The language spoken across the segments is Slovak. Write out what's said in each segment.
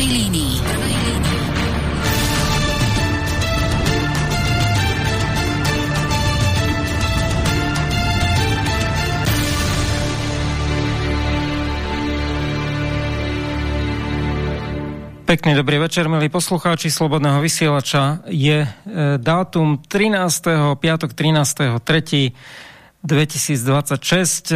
prvej línii. Pekný dobrý večer, milí poslucháči Slobodného vysielača. Je e, dátum 13. piatok 13. 3. 2026.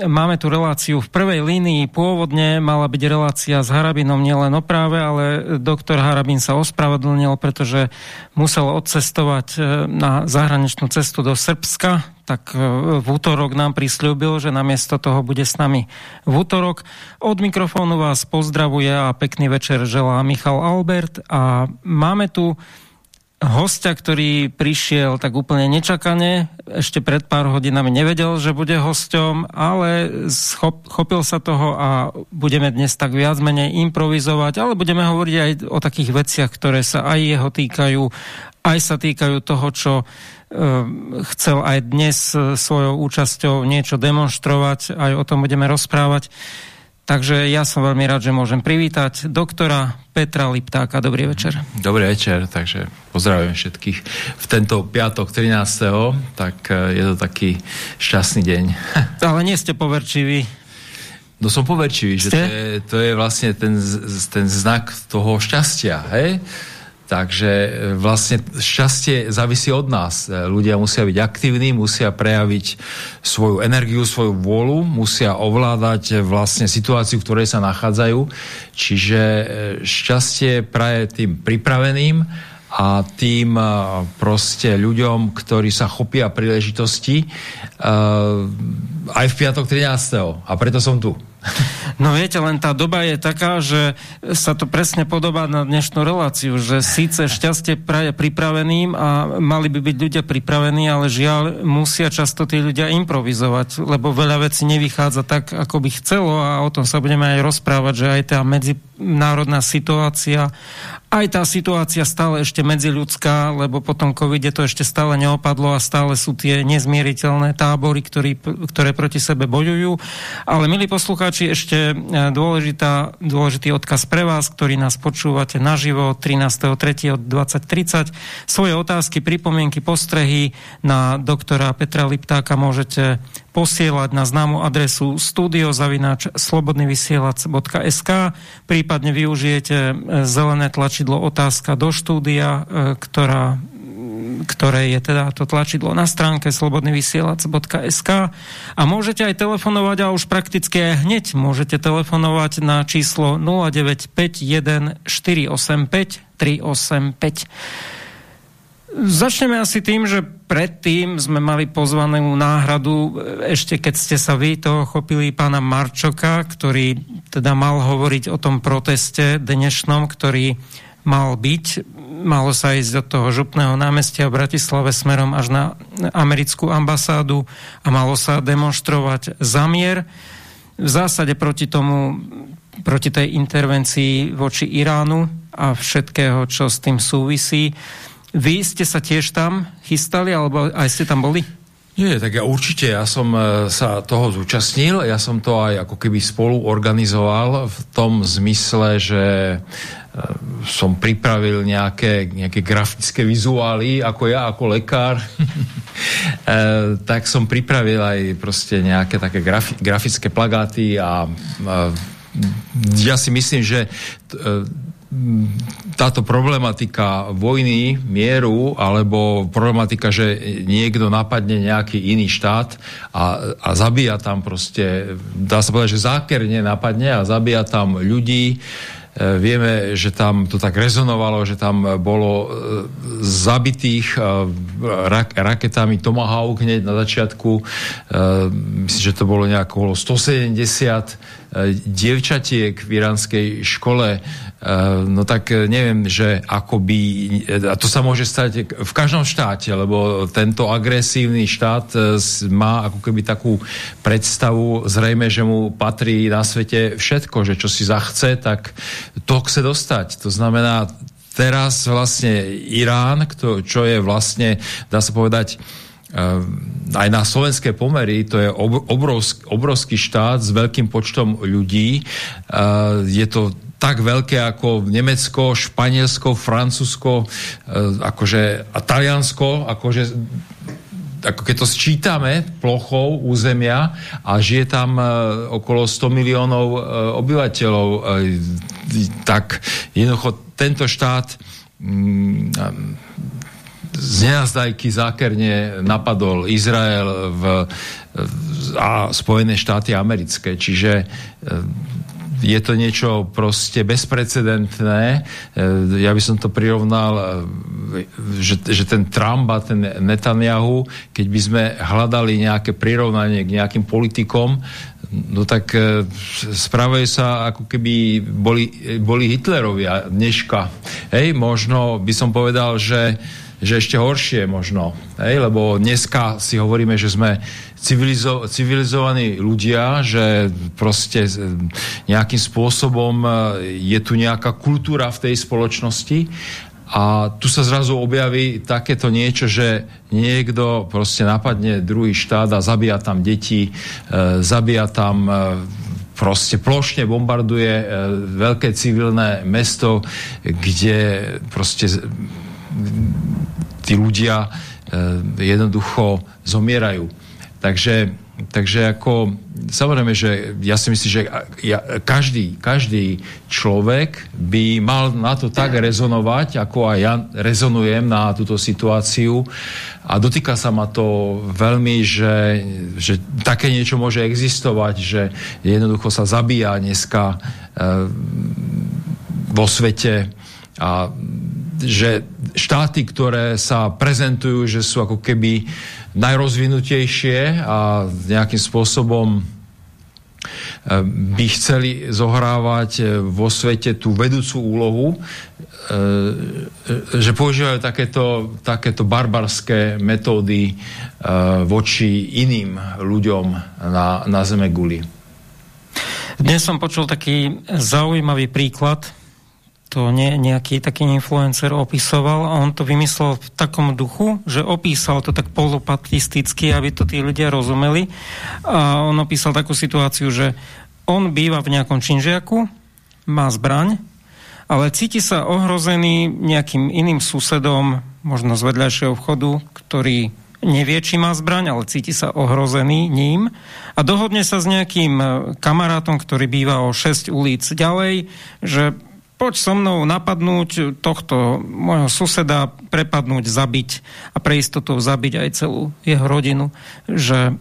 Máme tu reláciu v prvej línii. Pôvodne mala byť relácia s Harabinom nielen o práve, ale doktor Harabin sa ospravedlnil, pretože musel odcestovať e, na zahraničnú cestu do Srbska, tak e, v útorok nám prislúbil, že namiesto toho bude s nami v útorok. Od mikrofónu vás pozdravuje a pekný večer želá Michal Albert a máme tu hostia, ktorý prišiel tak úplne nečakane, ešte pred pár hodinami nevedel, že bude hosťom, ale schop, chopil sa toho a budeme dnes tak viac menej improvizovať, ale budeme hovoriť aj o takých veciach, ktoré sa aj jeho týkajú, aj sa týkajú toho, čo e, chcel aj dnes svojou účasťou niečo demonstrovať, aj o tom budeme rozprávať. Takže ja som veľmi rád, že môžem privítať doktora Petra Liptáka. Dobrý večer. Dobrý večer, takže pozdravujem všetkých. V tento piatok 13. tak e, je to taký šťastný deň. Ale nie ste poverčiví. No som poverčivý, že to je, to je vlastne ten, ten znak toho šťastia, hej? Takže e, vlastne šťastie závisí od nás. E, ľudia musia byť aktívni, musia prejaviť svoju energiu, svoju vôľu, musia ovládať vlastne situáciu, v ktorej sa nachádzajú. Čiže e, šťastie praje tým pripraveným a tým proste ľuďom, ktorí sa chopia príležitosti aj v piatok 13. A preto som tu. No viete, len tá doba je taká, že sa to presne podobá na dnešnú reláciu, že síce šťastie praje pripraveným a mali by byť ľudia pripravení, ale žiaľ musia často tí ľudia improvizovať, lebo veľa vecí nevychádza tak, ako by chcelo a o tom sa budeme aj rozprávať, že aj tá medzinárodná situácia aj tá situácia stále ešte medziľudská, lebo po tom covide to ešte stále neopadlo a stále sú tie nezmieriteľné tábory, ktorý, ktoré proti sebe bojujú. Ale milí poslucháči, ešte e, dôležitá, dôležitý odkaz pre vás, ktorý nás počúvate naživo 13.3. od 20.30. Svoje otázky, pripomienky, postrehy na doktora Petra Liptáka môžete posielať na známu adresu studiozavináč slobodnyvysielac.sk prípadne využijete e, zelené tlačidlo otázka do štúdia, e, ktorá ktoré je teda to tlačidlo na stránke slobodnyvysielac.sk a môžete aj telefonovať a už prakticky aj hneď môžete telefonovať na číslo 0951 485 385 Začneme asi tým, že predtým sme mali pozvanú náhradu, ešte keď ste sa vy toho chopili pána Marčoka, ktorý teda mal hovoriť o tom proteste dnešnom, ktorý mal byť. Malo sa ísť do toho župného námestia v Bratislave smerom až na americkú ambasádu a malo sa demonstrovať zamier. V zásade proti tomu, proti tej intervencii voči Iránu a všetkého, čo s tým súvisí. Vy ste sa tiež tam chystali, alebo aj ste tam boli? Nie, tak ja určite, ja som e, sa toho zúčastnil, ja som to aj ako keby spolu organizoval v tom zmysle, že e, som pripravil nejaké, nejaké grafické vizuály, ako ja, ako lekár, e, tak som pripravil aj proste nejaké také grafi, grafické plagáty a ja si myslím, že táto problematika vojny, mieru, alebo problematika, že niekto napadne nejaký iný štát a, a zabíja tam proste, dá sa povedať, že zákerne napadne a zabíja tam ľudí, e, Vieme, že tam to tak rezonovalo, že tam bolo e, zabitých e, raketami Tomahawk hneď na začiatku. Myslím, že to bolo nejako 170 dievčatiek v iránskej škole no tak eh, neviem, že ako by, a to sa môže stať v každom štáte, lebo tento agresívny štát eh, má ako keby takú predstavu, zrejme, že mu patrí na svete všetko, že čo si zachce, tak to chce dostať. To znamená, teraz vlastne Irán, čo je vlastne, dá sa povedať, aj na slovenské pomery, to je obrovský, obrovský štát s veľkým počtom ľudí. Je to tak veľké ako Nemecko, Španielsko, Francúzsko, akože, a Taliansko, akože ako keď to sčítame plochou územia a žije tam e, okolo 100 miliónov e, obyvateľov, e, tak jednoducho tento štát mm, z nenazdajky zákerne napadol Izrael v, a Spojené štáty americké. Čiže je to niečo proste bezprecedentné. E, ja by som to prirovnal, e, že, že ten Trump a ten Netanyahu, keď by sme hľadali nejaké prirovnanie k nejakým politikom, no tak e, správajú sa ako keby boli, boli Hitlerovia dneška. Hej, možno by som povedal, že že ešte horšie možno. Hej? Lebo dneska si hovoríme, že sme civilizo- civilizovaní ľudia, že proste nejakým spôsobom e, je tu nejaká kultúra v tej spoločnosti a tu sa zrazu objaví takéto niečo, že niekto proste napadne druhý štát a zabíja tam deti, e, zabíja tam e, proste plošne bombarduje e, veľké civilné mesto, kde proste tí ľudia e, jednoducho zomierajú. Takže, takže ako, samozrejme, že ja si myslím, že ja, každý, každý človek by mal na to tak rezonovať, ako aj ja rezonujem na túto situáciu a dotýka sa ma to veľmi, že, že také niečo môže existovať, že jednoducho sa zabíja dneska e, vo svete a že štáty, ktoré sa prezentujú, že sú ako keby najrozvinutejšie a nejakým spôsobom eh, by chceli zohrávať eh, vo svete tú vedúcu úlohu, eh, že používajú takéto, takéto barbarské metódy voči iným ľuďom na, na Zeme Guli. Dnes som počul taký zaujímavý príklad to nie, nejaký taký influencer opisoval a on to vymyslel v takom duchu, že opísal to tak polopatisticky, aby to tí ľudia rozumeli. A on opísal takú situáciu, že on býva v nejakom činžiaku, má zbraň, ale cíti sa ohrozený nejakým iným susedom, možno z vedľajšieho vchodu, ktorý nevie, či má zbraň, ale cíti sa ohrozený ním a dohodne sa s nejakým kamarátom, ktorý býva o 6 ulic ďalej, že poď so mnou napadnúť tohto môjho suseda, prepadnúť, zabiť a pre istotu zabiť aj celú jeho rodinu, že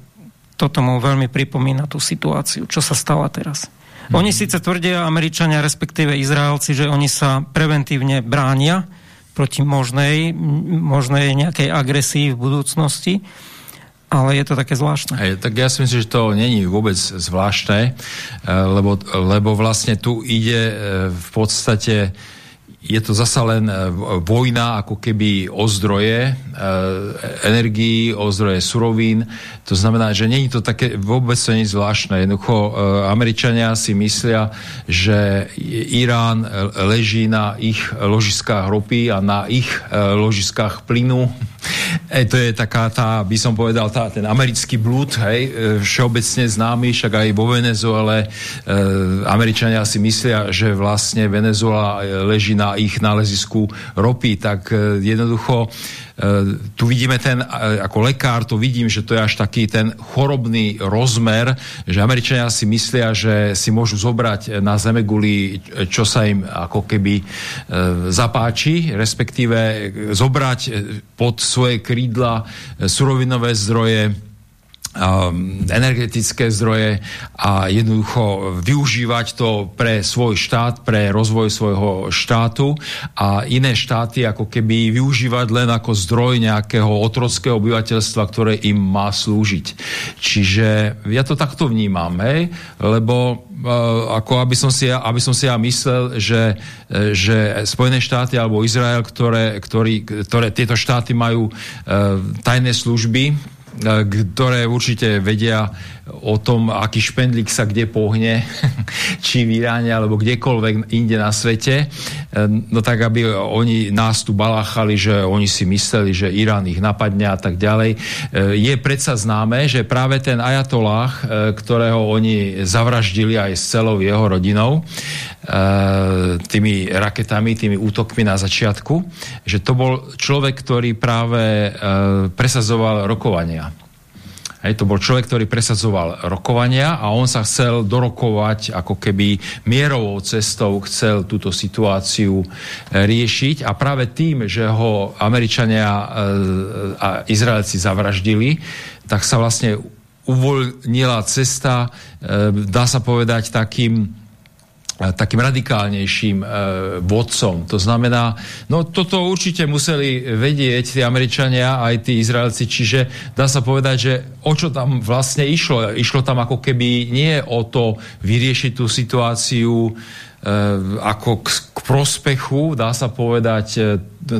toto mu veľmi pripomína tú situáciu, čo sa stala teraz. Mm-hmm. Oni síce tvrdia, Američania, respektíve Izraelci, že oni sa preventívne bránia proti možnej, možnej nejakej agresii v budúcnosti, ale je to také zvláštne. Aj, tak ja si myslím, že to není vôbec zvláštne, eh, lebo, lebo vlastne tu ide eh, v podstate je to zasa len e, vojna ako keby o zdroje e, energií, o zdroje surovín. To znamená, že není to také, vôbec to nie je zvláštne. Jednoducho Američania si myslia, že Irán leží na ich ložiskách ropy a na ich ložiskách plynu. E, to je taká tá, by som povedal, tá, ten americký blúd, hej, všeobecne známy, však aj vo Venezuele. E, Američania si myslia, že vlastne Venezuela leží na ich nálezisku ropy, tak e, jednoducho e, tu vidíme ten, e, ako lekár to vidím, že to je až taký ten chorobný rozmer, že Američania si myslia, že si môžu zobrať na Zemeguli, čo sa im ako keby zapáči, respektíve zobrať pod svoje krídla surovinové zdroje, energetické zdroje a jednoducho využívať to pre svoj štát, pre rozvoj svojho štátu a iné štáty ako keby využívať len ako zdroj nejakého otrockého obyvateľstva, ktoré im má slúžiť. Čiže ja to takto vnímam, hej? lebo uh, ako aby som si aby som si ja myslel, že, že Spojené štáty alebo Izrael, ktoré, ktorý, ktoré tieto štáty majú uh, tajné služby, ktoré určite vedia o tom, aký špendlík sa kde pohne, či v Iráne alebo kdekoľvek inde na svete. no tak aby oni nás tu baláchali, že oni si mysleli, že Irán ich napadne a tak ďalej. Je predsa známe, že práve ten ajatolách, ktorého oni zavraždili aj s celou jeho rodinou, tými raketami, tými útokmi na začiatku, že to bol človek, ktorý práve presazoval rokovania. Hej, to bol človek, ktorý presadzoval rokovania a on sa chcel dorokovať ako keby mierovou cestou chcel túto situáciu e, riešiť. A práve tým, že ho Američania e, a Izraelci zavraždili, tak sa vlastne uvoľnila cesta, e, dá sa povedať, takým takým radikálnejším e, vodcom. To znamená, no toto určite museli vedieť tí Američania, aj tí Izraelci, čiže dá sa povedať, že o čo tam vlastne išlo? Išlo tam ako keby nie o to vyriešiť tú situáciu E, ako k, k prospechu, dá sa povedať, e,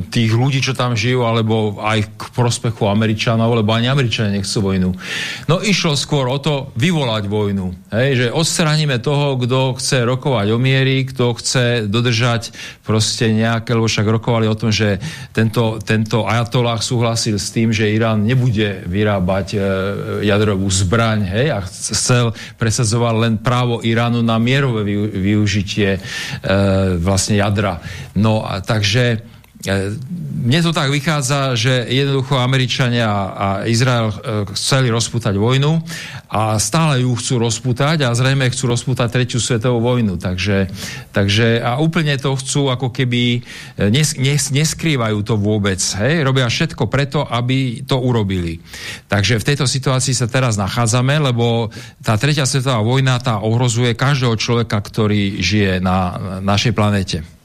tých ľudí, čo tam žijú, alebo aj k prospechu Američanov, lebo ani Američania nechcú vojnu. No išlo skôr o to vyvolať vojnu. Hej, že odstraníme toho, kto chce rokovať o miery, kto chce dodržať proste nejaké, lebo však rokovali o tom, že tento, tento ajatolách súhlasil s tým, že Irán nebude vyrábať e, jadrovú zbraň, hej, a chcel presadzovať len právo Iránu na mierové využitie e, vlastne jadra. No a takže mne to tak vychádza, že jednoducho Američania a Izrael e, chceli rozputať vojnu a stále ju chcú rozputať a zrejme chcú rozputať tretiu svetovú vojnu. Takže, takže a úplne to chcú ako keby e, nes, nes, neskrývajú to vôbec. Hej? Robia všetko preto, aby to urobili. Takže v tejto situácii sa teraz nachádzame, lebo tá tretia svetová vojna tá ohrozuje každého človeka, ktorý žije na našej planete.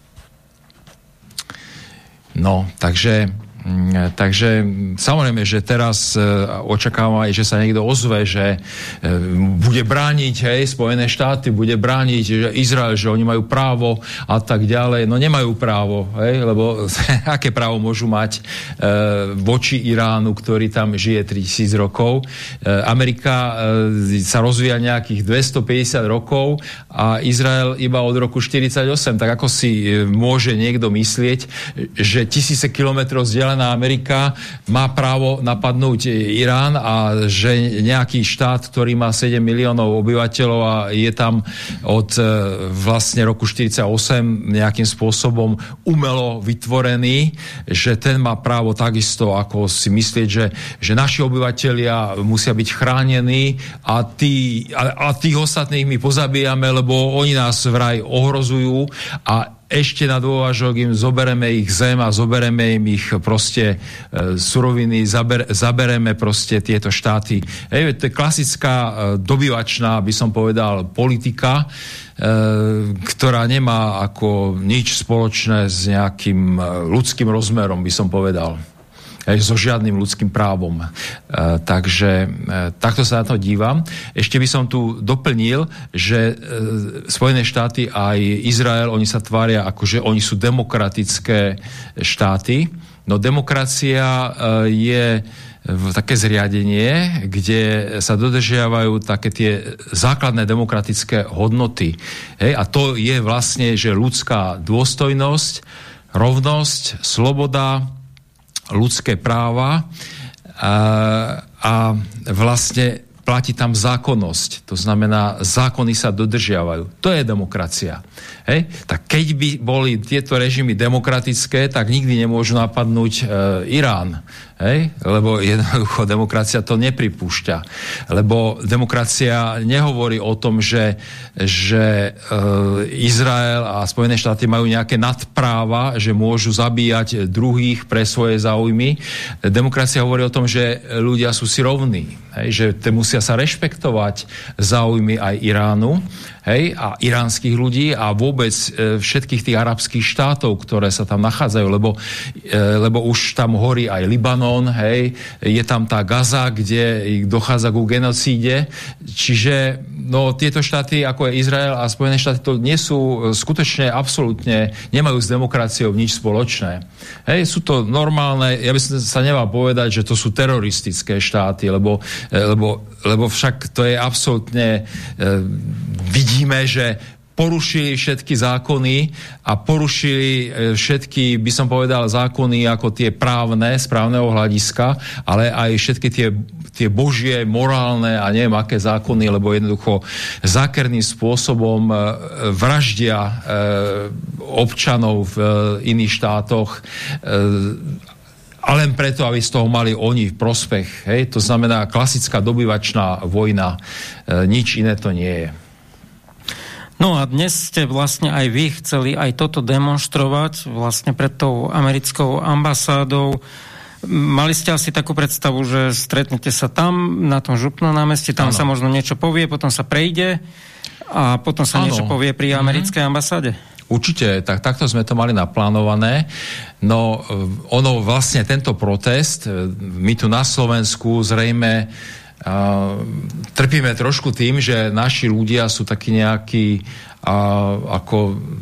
No, takže takže samozrejme, že teraz e, očakávam aj, že sa niekto ozve, že e, bude brániť hej, Spojené štáty, bude brániť že Izrael, že oni majú právo a tak ďalej. No nemajú právo, hej, lebo aké právo môžu mať e, voči Iránu, ktorý tam žije 3000 rokov. E, Amerika e, sa rozvíja nejakých 250 rokov a Izrael iba od roku 48. Tak ako si e, môže niekto myslieť, že tisíce kilometrov vzdialené Spojená Amerika má právo napadnúť Irán a že nejaký štát, ktorý má 7 miliónov obyvateľov a je tam od e, vlastne roku 48 nejakým spôsobom umelo vytvorený, že ten má právo takisto ako si myslieť, že, že naši obyvateľia musia byť chránení a, tí, a, a tých ostatných my pozabíjame, lebo oni nás vraj ohrozujú a ešte na dôvažok im zobereme ich zem a zobereme im ich proste e, suroviny, zaber, zabereme proste tieto štáty. Ej, to je klasická e, dobyvačná, by som povedal, politika, e, ktorá nemá ako nič spoločné s nejakým e, ľudským rozmerom, by som povedal so žiadnym ľudským právom. E, takže e, takto sa na to dívam. Ešte by som tu doplnil, že Spojené štáty aj Izrael, oni sa tvária ako, že oni sú demokratické štáty. No demokracia je také zriadenie, kde sa dodržiavajú také tie základné demokratické hodnoty. Hej? A to je vlastne, že ľudská dôstojnosť, rovnosť, sloboda, ľudské práva a, a vlastne platí tam zákonnosť. To znamená, zákony sa dodržiavajú. To je demokracia. Hej? Tak keď by boli tieto režimy demokratické, tak nikdy nemôžu napadnúť e, Irán. Hej? Lebo jednoducho demokracia to nepripúšťa. Lebo demokracia nehovorí o tom, že, že e, Izrael a Spojené štáty majú nejaké nadpráva, že môžu zabíjať druhých pre svoje záujmy. Demokracia hovorí o tom, že ľudia sú si rovní. Hej? Že te musia sa rešpektovať záujmy aj Iránu hej, a iránskych ľudí a vôbec e, všetkých tých arabských štátov, ktoré sa tam nachádzajú, lebo, e, lebo už tam horí aj Libanon, hej, je tam tá Gaza, kde dochádza ku genocíde, čiže no, tieto štáty, ako je Izrael a Spojené štáty, to nie sú e, skutočne absolútne, nemajú s demokraciou nič spoločné. Hej, sú to normálne, ja by som sa nemal povedať, že to sú teroristické štáty, lebo, lebo, lebo však to je absolútne e, vidíme, že porušili všetky zákony a porušili e, všetky, by som povedal, zákony ako tie právne, správneho hľadiska, ale aj všetky tie, tie božie, morálne a neviem aké zákony, lebo jednoducho zákerným spôsobom e, vraždia e, občanov v iných štátoch a len preto, aby z toho mali oni prospech. Hej? To znamená klasická dobyvačná vojna. Nič iné to nie je. No a dnes ste vlastne aj vy chceli aj toto demonstrovať vlastne pred tou americkou ambasádou. Mali ste asi takú predstavu, že stretnete sa tam, na tom župnom námestí, tam ano. sa možno niečo povie, potom sa prejde a potom sa ano. niečo povie pri mhm. americkej mm-hmm. ambasáde? Určite, tak, takto sme to mali naplánované. No e, ono vlastne tento protest, e, my tu na Slovensku zrejme trpíme trošku tým, že naši ľudia sú takí nejakí ako,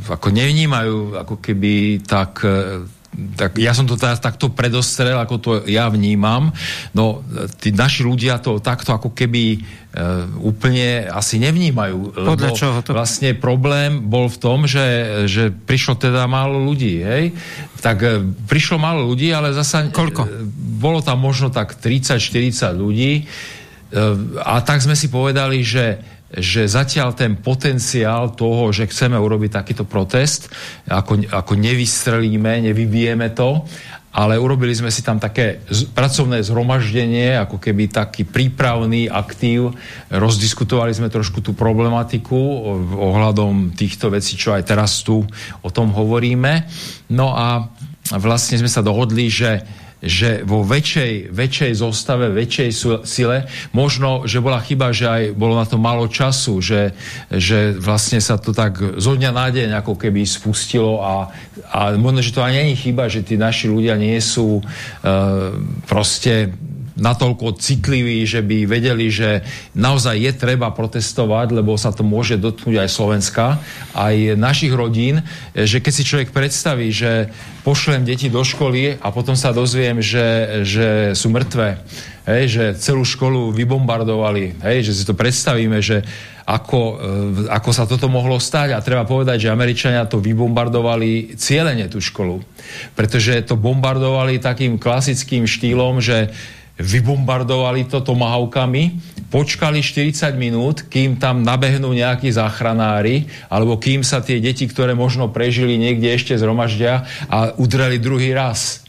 ako nevnímajú ako keby tak uh, tak ja som to teraz takto predostrel, ako to ja vnímam. No, tí naši ľudia to takto ako keby uh, úplne asi nevnímajú. Podľa lebo čoho to? Vlastne problém bol v tom, že, že prišlo teda málo ľudí, hej? Tak uh, prišlo málo ľudí, ale zasa... Koľko? Uh, bolo tam možno tak 30-40 ľudí a tak sme si povedali, že že zatiaľ ten potenciál toho, že chceme urobiť takýto protest, ako, ako nevystrelíme, nevybijeme to, ale urobili sme si tam také pracovné zhromaždenie, ako keby taký prípravný aktív. Rozdiskutovali sme trošku tú problematiku ohľadom týchto vecí, čo aj teraz tu o tom hovoríme. No a vlastne sme sa dohodli, že že vo väčšej, väčšej zostave, väčšej sile, možno, že bola chyba, že aj bolo na to málo času, že, že vlastne sa to tak zo dňa na deň ako keby spustilo a, a možno, že to ani je chyba, že tí naši ľudia nie sú uh, proste natoľko citliví, že by vedeli, že naozaj je treba protestovať, lebo sa to môže dotknúť aj Slovenska, aj našich rodín, že keď si človek predstaví, že pošlem deti do školy a potom sa dozviem, že, že sú mŕtve, hej, že celú školu vybombardovali, hej, že si to predstavíme, že ako, e, ako sa toto mohlo stať. A treba povedať, že Američania to vybombardovali cieľene tú školu, pretože to bombardovali takým klasickým štýlom, že vybombardovali to tomahawkami, počkali 40 minút, kým tam nabehnú nejakí záchranári, alebo kým sa tie deti, ktoré možno prežili niekde ešte zhromaždia a udreli druhý raz.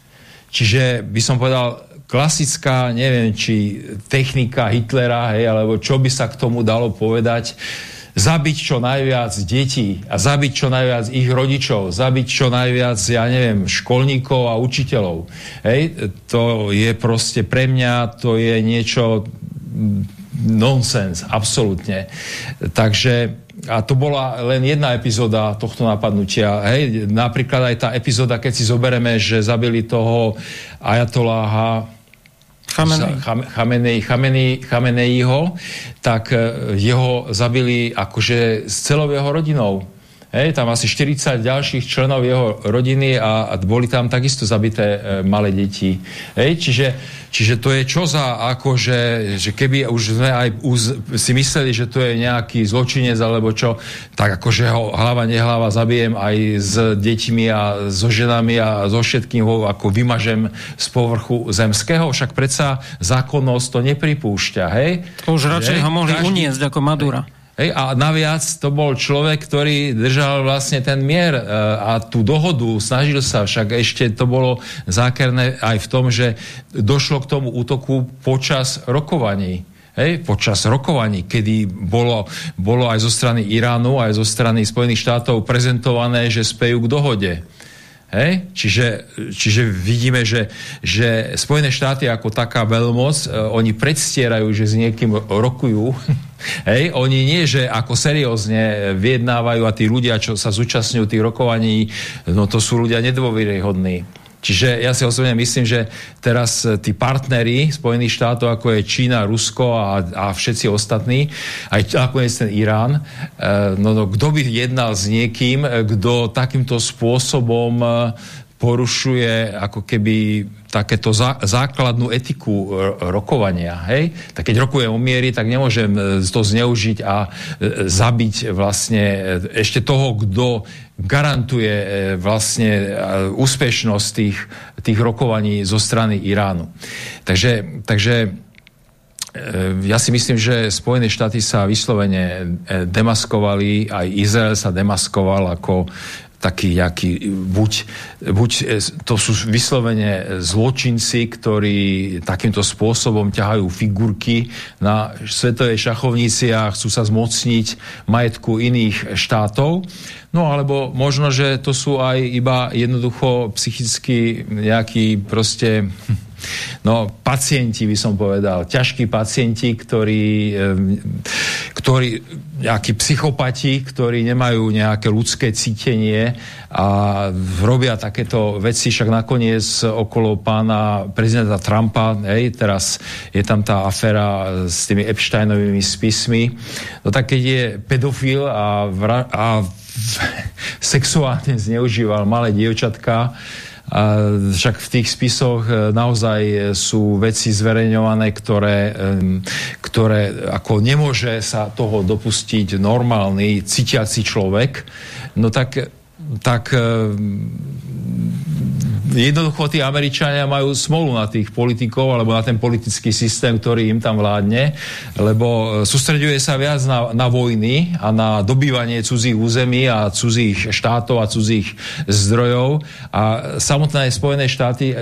Čiže by som povedal, klasická, neviem, či technika Hitlera, hej, alebo čo by sa k tomu dalo povedať, zabiť čo najviac detí a zabiť čo najviac ich rodičov, zabiť čo najviac, ja neviem, školníkov a učiteľov. Hej, to je proste pre mňa, to je niečo nonsens, absolútne. Takže a to bola len jedna epizóda tohto napadnutia. Hej, napríklad aj tá epizóda, keď si zobereme, že zabili toho ajatoláha Chamenej. Chamenejho, tak e, jeho zabili akože s jeho rodinou. Hej, tam asi 40 ďalších členov jeho rodiny a, a boli tam takisto zabité e, malé deti. Hej, čiže, čiže to je čo za, akože, že keby už sme aj uz, si mysleli, že to je nejaký zločinec alebo čo, tak akože ho hlava nehlava zabijem aj s deťmi a so ženami a so všetkým ho ako vymažem z povrchu zemského, však predsa zákonnosť to nepripúšťa, hej? To už radšej ho mohli každý, uniesť ako Madura. Hej, a naviac to bol človek, ktorý držal vlastne ten mier e, a tú dohodu, snažil sa, však ešte to bolo zákerné aj v tom, že došlo k tomu útoku počas rokovaní. Hej, počas rokovaní, kedy bolo, bolo aj zo strany Iránu, aj zo strany Spojených štátov prezentované, že spejú k dohode. Hej? Čiže, čiže vidíme, že, že Spojené štáty ako taká veľmoc, e, oni predstierajú, že s niekým rokujú. Hej? Oni nie, že ako seriózne vyjednávajú a tí ľudia, čo sa zúčastňujú tých rokovaní, no to sú ľudia nedôveryhodní. Čiže ja si osobne myslím, že teraz e, tí partneri Spojených štátov, ako je Čína, Rusko a, a všetci ostatní, aj nakoniec ten Irán, e, no, no kto by jednal s niekým, e, kto takýmto spôsobom porušuje ako keby takéto zá, základnú etiku rokovania. Hej? Tak keď rokujem o miery, tak nemôžem to zneužiť a zabiť vlastne ešte toho, kto garantuje vlastne úspešnosť tých, tých rokovaní zo strany Iránu. Takže, takže E, ja si myslím, že Spojené štáty sa vyslovene e, demaskovali, aj Izrael sa demaskoval ako taký nejaký, buď, buď e, to sú vyslovene zločinci, ktorí takýmto spôsobom ťahajú figurky na svetovej šachovnici a chcú sa zmocniť majetku iných štátov. No alebo možno, že to sú aj iba jednoducho psychicky nejaký proste no, pacienti, by som povedal, ťažkí pacienti, ktorí, ktorí nejakí psychopati, ktorí nemajú nejaké ľudské cítenie a robia takéto veci, však nakoniec okolo pána prezidenta Trumpa, hej, teraz je tam tá aféra s tými Epsteinovými spismi, no tak keď je pedofil a, a sexuálne zneužíval malé dievčatka, však v tých spisoch e, naozaj sú veci zverejňované, ktoré, ktoré ako nemôže sa toho dopustiť normálny, cítiaci človek. No tak, tak jednoducho tí Američania majú smolu na tých politikov alebo na ten politický systém, ktorý im tam vládne, lebo e, sústreďuje sa viac na, na vojny a na dobývanie cudzích území a cudzích štátov a cudzích zdrojov a samotné Spojené štáty e,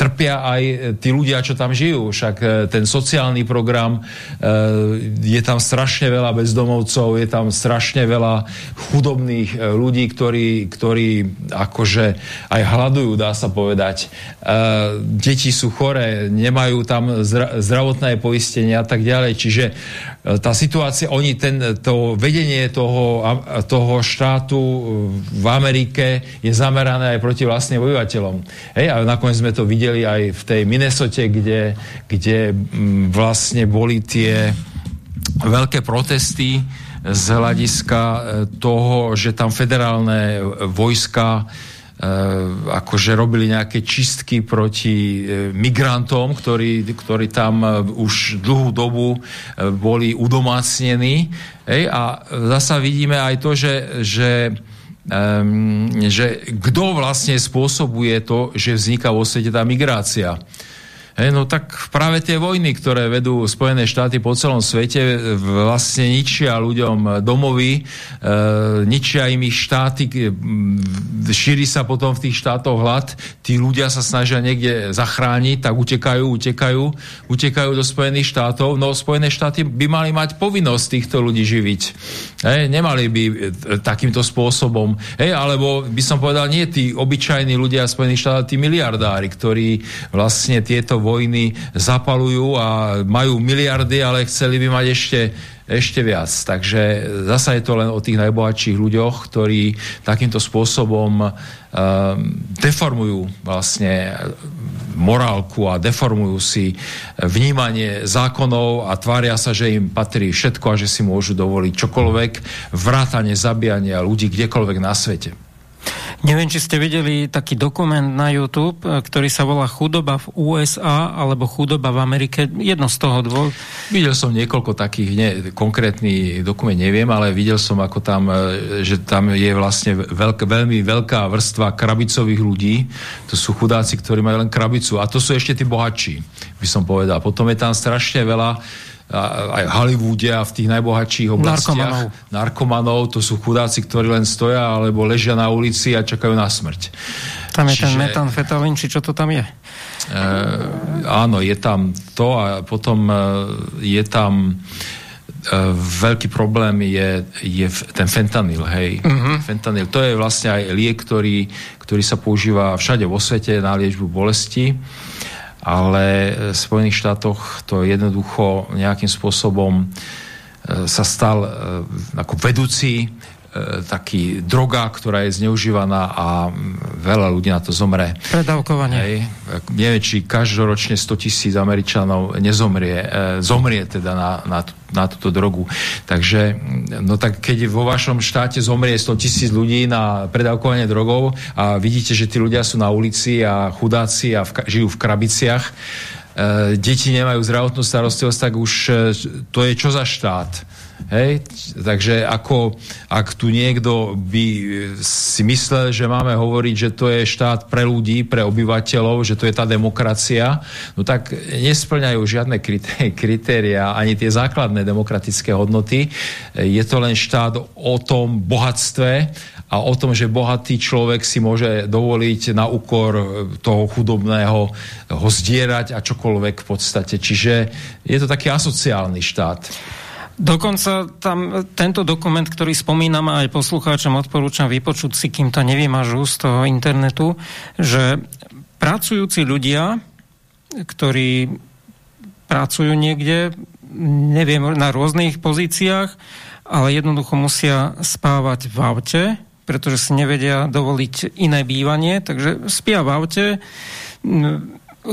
trpia aj tí ľudia, čo tam žijú. Však e, ten sociálny program, je tam strašne veľa bezdomovcov, je tam strašne veľa chudobných ľudí, ktorí, ktorí akože aj hľadujú dá sa povedať. Uh, deti sú choré, nemajú tam zdra- zdravotné poistenie a tak ďalej. Čiže uh, tá situácia, oni ten, to vedenie toho, toho štátu v Amerike je zamerané aj proti vlastným obyvateľom. Hej, a nakoniec sme to videli aj v tej Minnesote, kde, kde vlastne boli tie veľké protesty z hľadiska e, toho, že tam federálne vojska akože robili nejaké čistky proti eh, migrantom, ktorí, ktorí tam eh, už dlhú dobu boli udomácnení. Hej? A zasa vidíme aj to, že, že um, že kto vlastne spôsobuje to, že vzniká vo svete tá migrácia. Hej, no tak práve tie vojny, ktoré vedú Spojené štáty po celom svete, vlastne ničia ľuďom domovy, e, ničia im ich štáty, šíri sa potom v tých štátoch hlad, tí ľudia sa snažia niekde zachrániť, tak utekajú, utekajú, utekajú do Spojených štátov. No Spojené štáty by mali mať povinnosť týchto ľudí živiť. Hej, nemali by e, takýmto spôsobom. Hej, alebo by som povedal, nie tí obyčajní ľudia Spojených štátov, tí miliardári, ktorí vlastne tieto vojny zapalujú a majú miliardy, ale chceli by mať ešte ešte viac. Takže zasa je to len o tých najbohatších ľuďoch, ktorí takýmto spôsobom uh, deformujú vlastne morálku a deformujú si vnímanie zákonov a tvária sa, že im patrí všetko a že si môžu dovoliť čokoľvek, vrátane zabíjania ľudí kdekoľvek na svete. Neviem, či ste videli taký dokument na YouTube, e, ktorý sa volá Chudoba v USA alebo Chudoba v Amerike. Jedno z toho dvoch. Videl som niekoľko takých, ne, konkrétny dokument neviem, ale videl som, ako tam, e, že tam je vlastne veľk, veľmi veľká vrstva krabicových ľudí. To sú chudáci, ktorí majú len krabicu. A to sú ešte tí bohatší, by som povedal. Potom je tam strašne veľa aj v Hollywoode a v tých najbohatších oblastiach narkomanov. narkomanov, to sú chudáci, ktorí len stoja alebo ležia na ulici a čakajú na smrť. Tam je Čiže, ten metanfetalín, či čo to tam je? E, áno, je tam to a potom e, je tam e, veľký problém je, je ten fentanyl, hej. Uh-huh. Fentanyl, to je vlastne aj liek, ktorý, ktorý sa používa všade vo svete na liečbu bolesti ale v Spojených štátoch to jednoducho nejakým spôsobom e, sa stal e, ako vedúci taký droga, ktorá je zneužívaná a veľa ľudí na to zomre. Predávkovanie. Hej. Neviem, či každoročne 100 tisíc Američanov nezomrie, e, zomrie teda na, na, na túto drogu. Takže, no tak keď vo vašom štáte zomrie 100 tisíc ľudí na predávkovanie drogov a vidíte, že tí ľudia sú na ulici a chudáci a v, žijú v krabiciach, e, deti nemajú zdravotnú starostlivosť, tak už e, to je čo za štát? Hej? Takže ako, ak tu niekto by si myslel, že máme hovoriť, že to je štát pre ľudí, pre obyvateľov, že to je tá demokracia, no tak nesplňajú žiadne kritéria, ani tie základné demokratické hodnoty. Je to len štát o tom bohatstve a o tom, že bohatý človek si môže dovoliť na úkor toho chudobného ho zdierať a čokoľvek v podstate. Čiže je to taký asociálny štát. Dokonca tam tento dokument, ktorý spomínam a aj poslucháčom odporúčam vypočuť si, kým to nevymažú z toho internetu, že pracujúci ľudia, ktorí pracujú niekde, neviem, na rôznych pozíciách, ale jednoducho musia spávať v aute, pretože si nevedia dovoliť iné bývanie, takže spia v aute,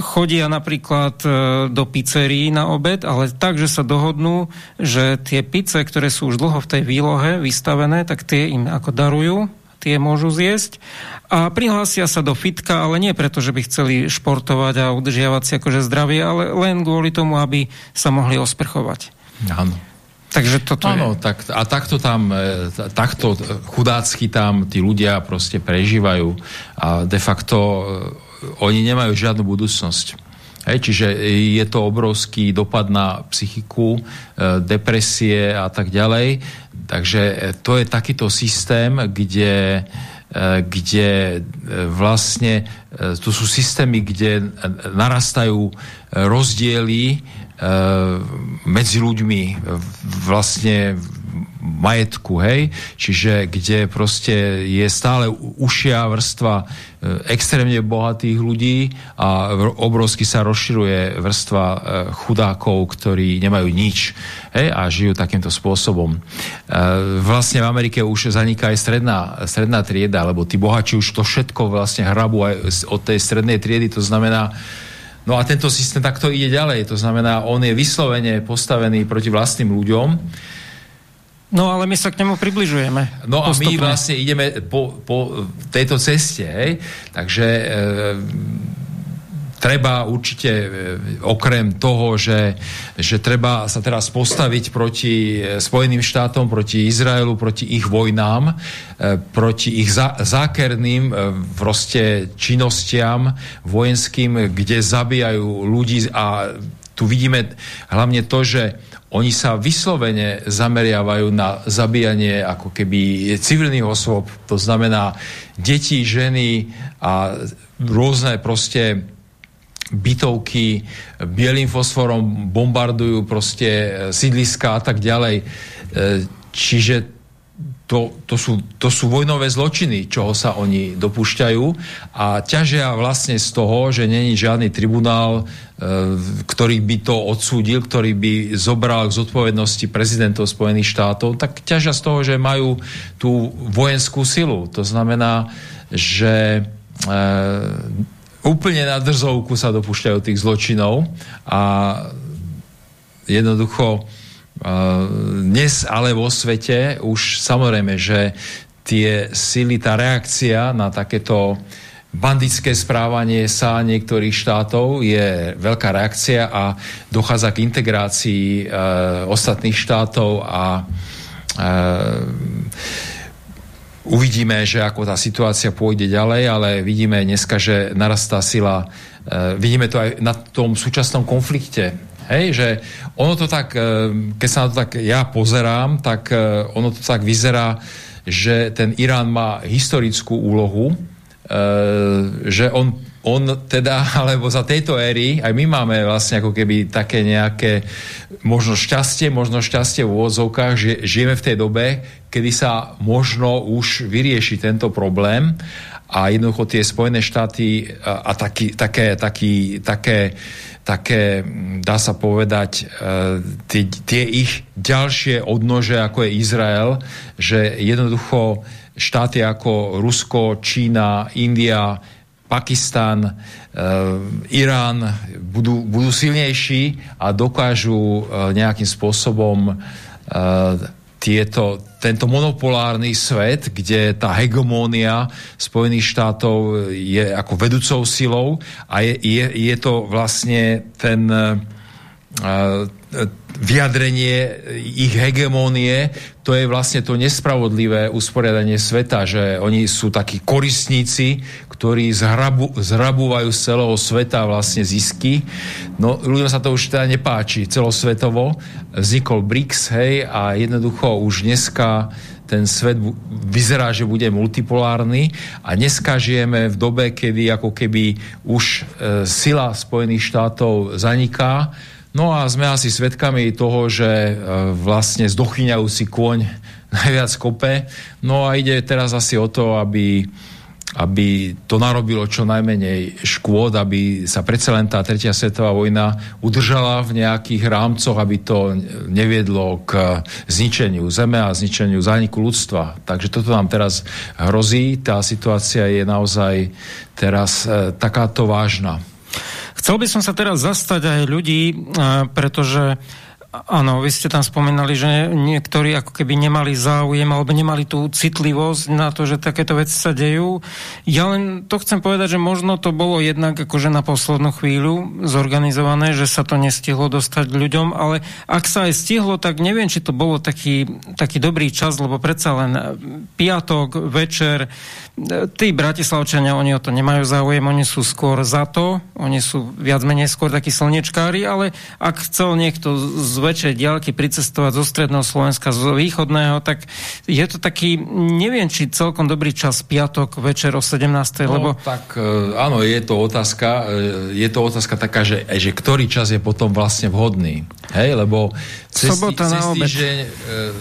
chodia napríklad e, do pizzerii na obed, ale tak, že sa dohodnú, že tie pice, ktoré sú už dlho v tej výlohe vystavené, tak tie im ako darujú, tie môžu zjesť a prihlásia sa do fitka, ale nie preto, že by chceli športovať a udržiavať si akože zdravie, ale len kvôli tomu, aby sa mohli osprchovať. Áno. Takže toto Áno, je... tak, a takto tam, e, takto chudácky tam tí ľudia proste prežívajú a de facto oni nemajú žiadnu budúcnosť. Hej, čiže je to obrovský dopad na psychiku, e, depresie a tak ďalej. Takže e, to je takýto systém, kde, e, kde vlastne tu sú systémy, kde narastajú rozdiely medzi ľuďmi vlastne majetku, hej? Čiže kde proste je stále ušia vrstva e, extrémne bohatých ľudí a obrovsky sa rozširuje vrstva e, chudákov, ktorí nemajú nič hej? a žijú takýmto spôsobom. E, vlastne v Amerike už zaniká aj stredná, stredná trieda, lebo tí bohači už to všetko vlastne hrabú aj od tej strednej triedy, to znamená, No a tento systém takto ide ďalej, to znamená, on je vyslovene postavený proti vlastným ľuďom, No ale my sa k nemu približujeme. No a postupne. my vlastne ideme po, po tejto ceste, hej? Takže e, treba určite e, okrem toho, že, že treba sa teraz postaviť proti e, Spojeným štátom, proti Izraelu, proti ich vojnám, e, proti ich za, zákerným e, proste činnostiam vojenským, kde zabíjajú ľudí a tu vidíme hlavne to, že oni sa vyslovene zameriavajú na zabíjanie ako keby civilných osôb, to znamená deti, ženy a rôzne proste bytovky bielým fosforom bombardujú proste sídliska a tak ďalej. E, čiže to, to, sú, to sú vojnové zločiny, čoho sa oni dopúšťajú a ťažia vlastne z toho, že není žiadny tribunál, e, ktorý by to odsúdil, ktorý by zobral k zodpovednosti prezidentov Spojených štátov, tak ťažia z toho, že majú tú vojenskú silu. To znamená, že e, úplne na drzovku sa dopúšťajú tých zločinov a jednoducho dnes ale vo svete už samozrejme, že tie sily, tá reakcia na takéto bandické správanie sa niektorých štátov je veľká reakcia a dochádza k integrácii e, ostatných štátov a e, uvidíme, že ako tá situácia pôjde ďalej, ale vidíme dneska, že narastá sila, e, vidíme to aj na tom súčasnom konflikte. Hej, že ono to tak, e, keď sa na to tak ja pozerám, tak e, ono to tak vyzerá, že ten Irán má historickú úlohu, že on on teda, alebo za tejto éry, aj my máme vlastne ako keby také nejaké možno šťastie, možno šťastie v úvodzovkách, že žijeme v tej dobe, kedy sa možno už vyrieši tento problém a jednoducho tie Spojené štáty a, a taký, také, taký, také, také, dá sa povedať, e, tie, tie ich ďalšie odnože, ako je Izrael, že jednoducho štáty ako Rusko, Čína, India, Pakistan, e, Irán budú, budú silnejší a dokážu e, nejakým spôsobom tieto, tento monopolárny svet, kde tá hegemónia Spojených štátov je ako vedúcou silou a je, je, je to vlastne ten uh, vyjadrenie ich hegemónie, to je vlastne to nespravodlivé usporiadanie sveta, že oni sú takí koristníci, ktorí zhrabu, zhrabúvajú z celého sveta vlastne zisky. No ľuďom sa to už teda nepáči celosvetovo. Vznikol BRICS, hej, a jednoducho už dneska ten svet vyzerá, že bude multipolárny a dneska žijeme v dobe, kedy ako keby už e, sila Spojených štátov zaniká, No a sme asi svedkami toho, že e, vlastne zdochyňajúci kôň najviac kope. No a ide teraz asi o to, aby, aby to narobilo čo najmenej škôd, aby sa predsa len tá tretia svetová vojna udržala v nejakých rámcoch, aby to neviedlo k zničeniu zeme a zničeniu zániku ľudstva. Takže toto nám teraz hrozí. Tá situácia je naozaj teraz e, takáto vážna. Chcel by som sa teraz zastať aj ľudí, pretože Áno, vy ste tam spomínali, že niektorí ako keby nemali záujem alebo nemali tú citlivosť na to, že takéto veci sa dejú. Ja len to chcem povedať, že možno to bolo jednak akože na poslednú chvíľu zorganizované, že sa to nestihlo dostať ľuďom, ale ak sa aj stihlo, tak neviem, či to bolo taký, taký dobrý čas, lebo predsa len piatok, večer, tí bratislavčania, oni o to nemajú záujem, oni sú skôr za to, oni sú viac menej skôr takí slnečkári, ale ak chcel niekto z väčšej diaľky pricestovať zo stredného Slovenska, z východného, tak je to taký, neviem, či celkom dobrý čas piatok večer o 17. No, lebo... tak e, áno, je to otázka, e, je to otázka taká, že, že ktorý čas je potom vlastne vhodný. Hej, lebo cez, sobota cez na obed. Týždeň, e,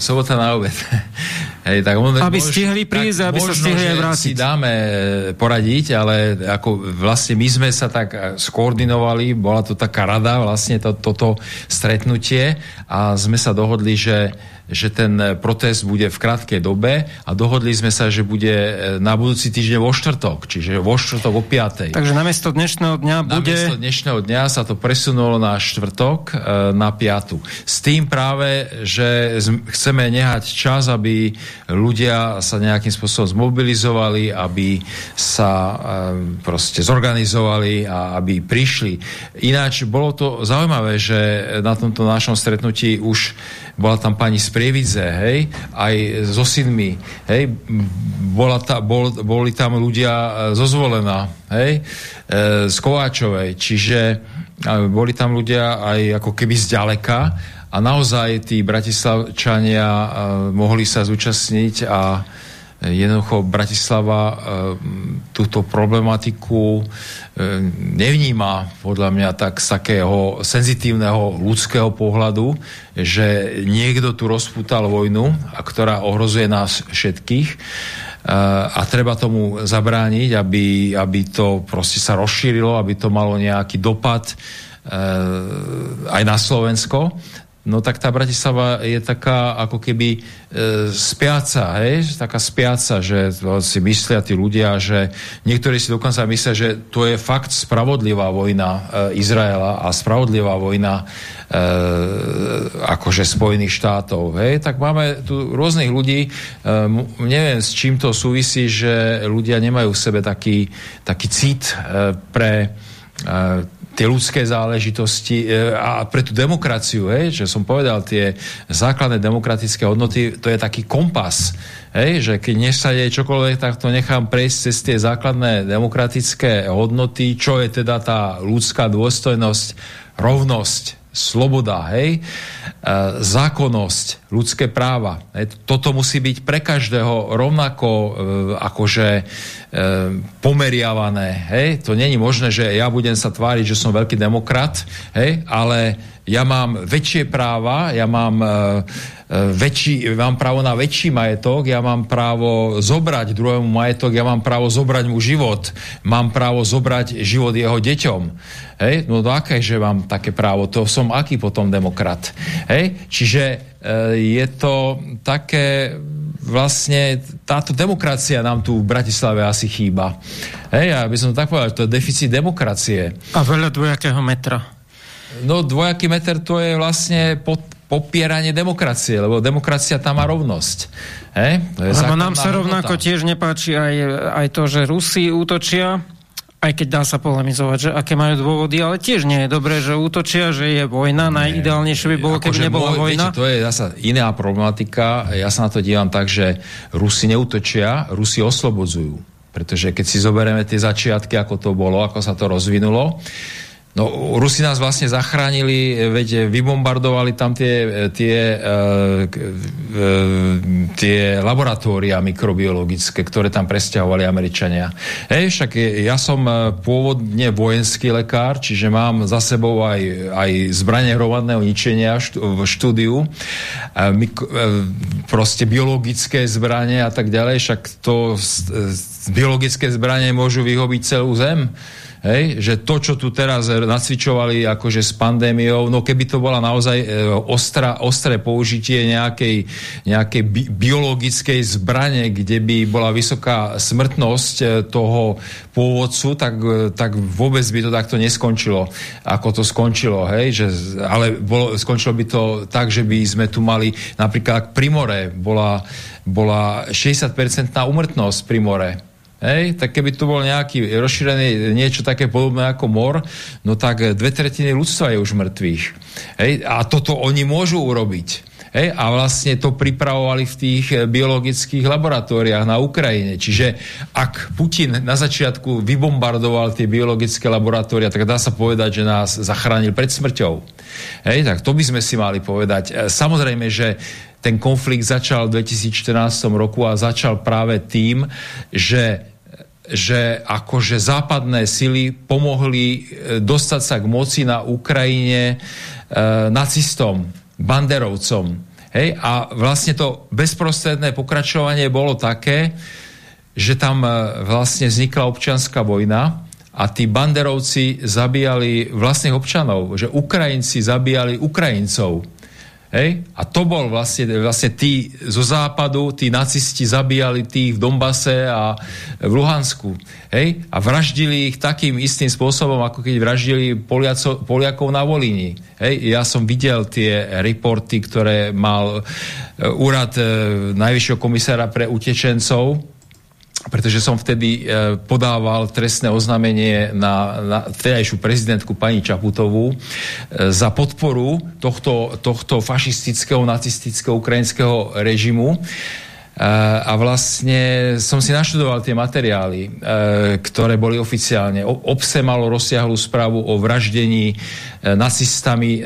sobota na obed. Hej, tak on, aby mož, stihli prísť, aby možno, sa stihli aj vrátiť. si dáme e, poradiť, ale ako vlastne my sme sa tak e, skoordinovali, bola to taká rada, vlastne to, toto stretnutie a sme sa dohodli, že že ten protest bude v krátkej dobe a dohodli sme sa, že bude e, na budúci týždeň vo štvrtok, čiže vo štvrtok o 5. Takže namiesto dnešného dňa bude... Namiesto dnešného dňa sa to presunulo na štvrtok e, na 5. S tým práve, že chceme nehať čas, aby ľudia sa nejakým spôsobom zmobilizovali, aby sa e, proste zorganizovali a aby prišli. Ináč bolo to zaujímavé, že na tomto našom stretnutí už bola tam pani z Prievidze, hej, aj so synmi, hej, bola ta, bol, boli tam ľudia e, zo Zvolená, hej, e, z Kováčovej, čiže e, boli tam ľudia aj ako keby zďaleka a naozaj tí bratislavčania e, mohli sa zúčastniť a jednoducho Bratislava e, túto problematiku e, nevníma podľa mňa tak z takého senzitívneho ľudského pohľadu, že niekto tu rozpútal vojnu, a ktorá ohrozuje nás všetkých e, a treba tomu zabrániť, aby, aby to proste sa rozšírilo, aby to malo nejaký dopad aj na Slovensko no tak tá Bratislava je taká ako keby e, spiaca, hej? taká spiaca, že si myslia tí ľudia, že niektorí si dokonca myslia, že to je fakt spravodlivá vojna e, Izraela a spravodlivá vojna e, akože Spojených štátov. Hej? Tak máme tu rôznych ľudí, e, neviem s čím to súvisí, že ľudia nemajú v sebe taký, taký cit e, pre e, tie ľudské záležitosti e, a pre tú demokraciu, hej, že som povedal, tie základné demokratické hodnoty, to je taký kompas, hej, že keď než sa deje čokoľvek, tak to nechám prejsť cez tie základné demokratické hodnoty, čo je teda tá ľudská dôstojnosť, rovnosť, sloboda, hej, e, zákonnosť, ľudské práva. Toto musí byť pre každého rovnako e, akože e, pomeriavané. Hej. To není možné, že ja budem sa tváriť, že som veľký demokrat, hej, ale ja mám väčšie práva, ja mám e, väčší, mám právo na väčší majetok, ja mám právo zobrať druhému majetok, ja mám právo zobrať mu život, mám právo zobrať život jeho deťom. Hej? No to aké, že mám také právo? To som aký potom demokrat? Hej? Čiže e, je to také vlastne táto demokracia nám tu v Bratislave asi chýba. Hej, ja by som tak povedal, že to je deficit demokracie. A veľa dvojakého metra. No dvojaký meter to je vlastne pod, popieranie demokracie, lebo demokracia tam má rovnosť. He? To je lebo nám sa rovnako tiež nepáči aj, aj to, že Rusi útočia, aj keď dá sa polemizovať, že aké majú dôvody, ale tiež nie je dobré, že útočia, že je vojna. Najideálnejšie by bolo, keby akože nebola môj, vojna. Viete, to je zasa iná problematika. Ja sa na to dívam tak, že Rusi neútočia, Rusi oslobodzujú. Pretože keď si zoberieme tie začiatky, ako to bolo, ako sa to rozvinulo, No, Rusi nás vlastne zachránili, veď vybombardovali tam tie, tie, e, e, tie laboratória mikrobiologické, ktoré tam presťahovali Američania. Hej, však ja som e, pôvodne vojenský lekár, čiže mám za sebou aj, aj zbranie hromadného ničenia v štúdiu, proste biologické zbranie a tak ďalej, však to biologické zbranie môžu vyhobiť celú zem. Hej, že to, čo tu teraz nacvičovali akože s pandémiou, no keby to bola naozaj e, ostra, ostré použitie nejakej, nejakej bi- biologickej zbrane, kde by bola vysoká smrtnosť e, toho pôvodcu, tak, e, tak vôbec by to takto neskončilo, ako to skončilo. Hej? Že, ale bolo, skončilo by to tak, že by sme tu mali napríklad pri more bola, bola 60-percentná umrtnosť pri more Hej, tak keby tu bol nejaký rozšírený niečo také podobné ako mor, no tak dve tretiny ľudstva je už mŕtvych. Hej, a toto oni môžu urobiť. Hej, a vlastne to pripravovali v tých biologických laboratóriách na Ukrajine. Čiže ak Putin na začiatku vybombardoval tie biologické laboratória, tak dá sa povedať, že nás zachránil pred smrťou. Hej, tak to by sme si mali povedať. Samozrejme, že ten konflikt začal v 2014 roku a začal práve tým, že že akože západné sily pomohli e, dostať sa k moci na Ukrajine e, nacistom, banderovcom. Hej? A vlastne to bezprostredné pokračovanie bolo také, že tam e, vlastne vznikla občianská vojna a tí banderovci zabíjali vlastných občanov, že Ukrajinci zabíjali Ukrajincov. Hej? A to bol vlastne, vlastne tí zo západu, tí nacisti zabíjali tých v Dombase a v Luhansku. Hej? A vraždili ich takým istým spôsobom, ako keď vraždili Poliaco, Poliakov na Volíni. Hej? Ja som videl tie reporty, ktoré mal e, úrad e, Najvyššieho komisára pre utečencov, pretože som vtedy e, podával trestné oznámenie na, na vtedajšiu prezidentku pani Čaputovú e, za podporu tohto, tohto fašistického, nacistického ukrajinského režimu. E, a vlastne som si naštudoval tie materiály, ktoré boli oficiálne. Obse malo rozsiahlu správu o vraždení nacistami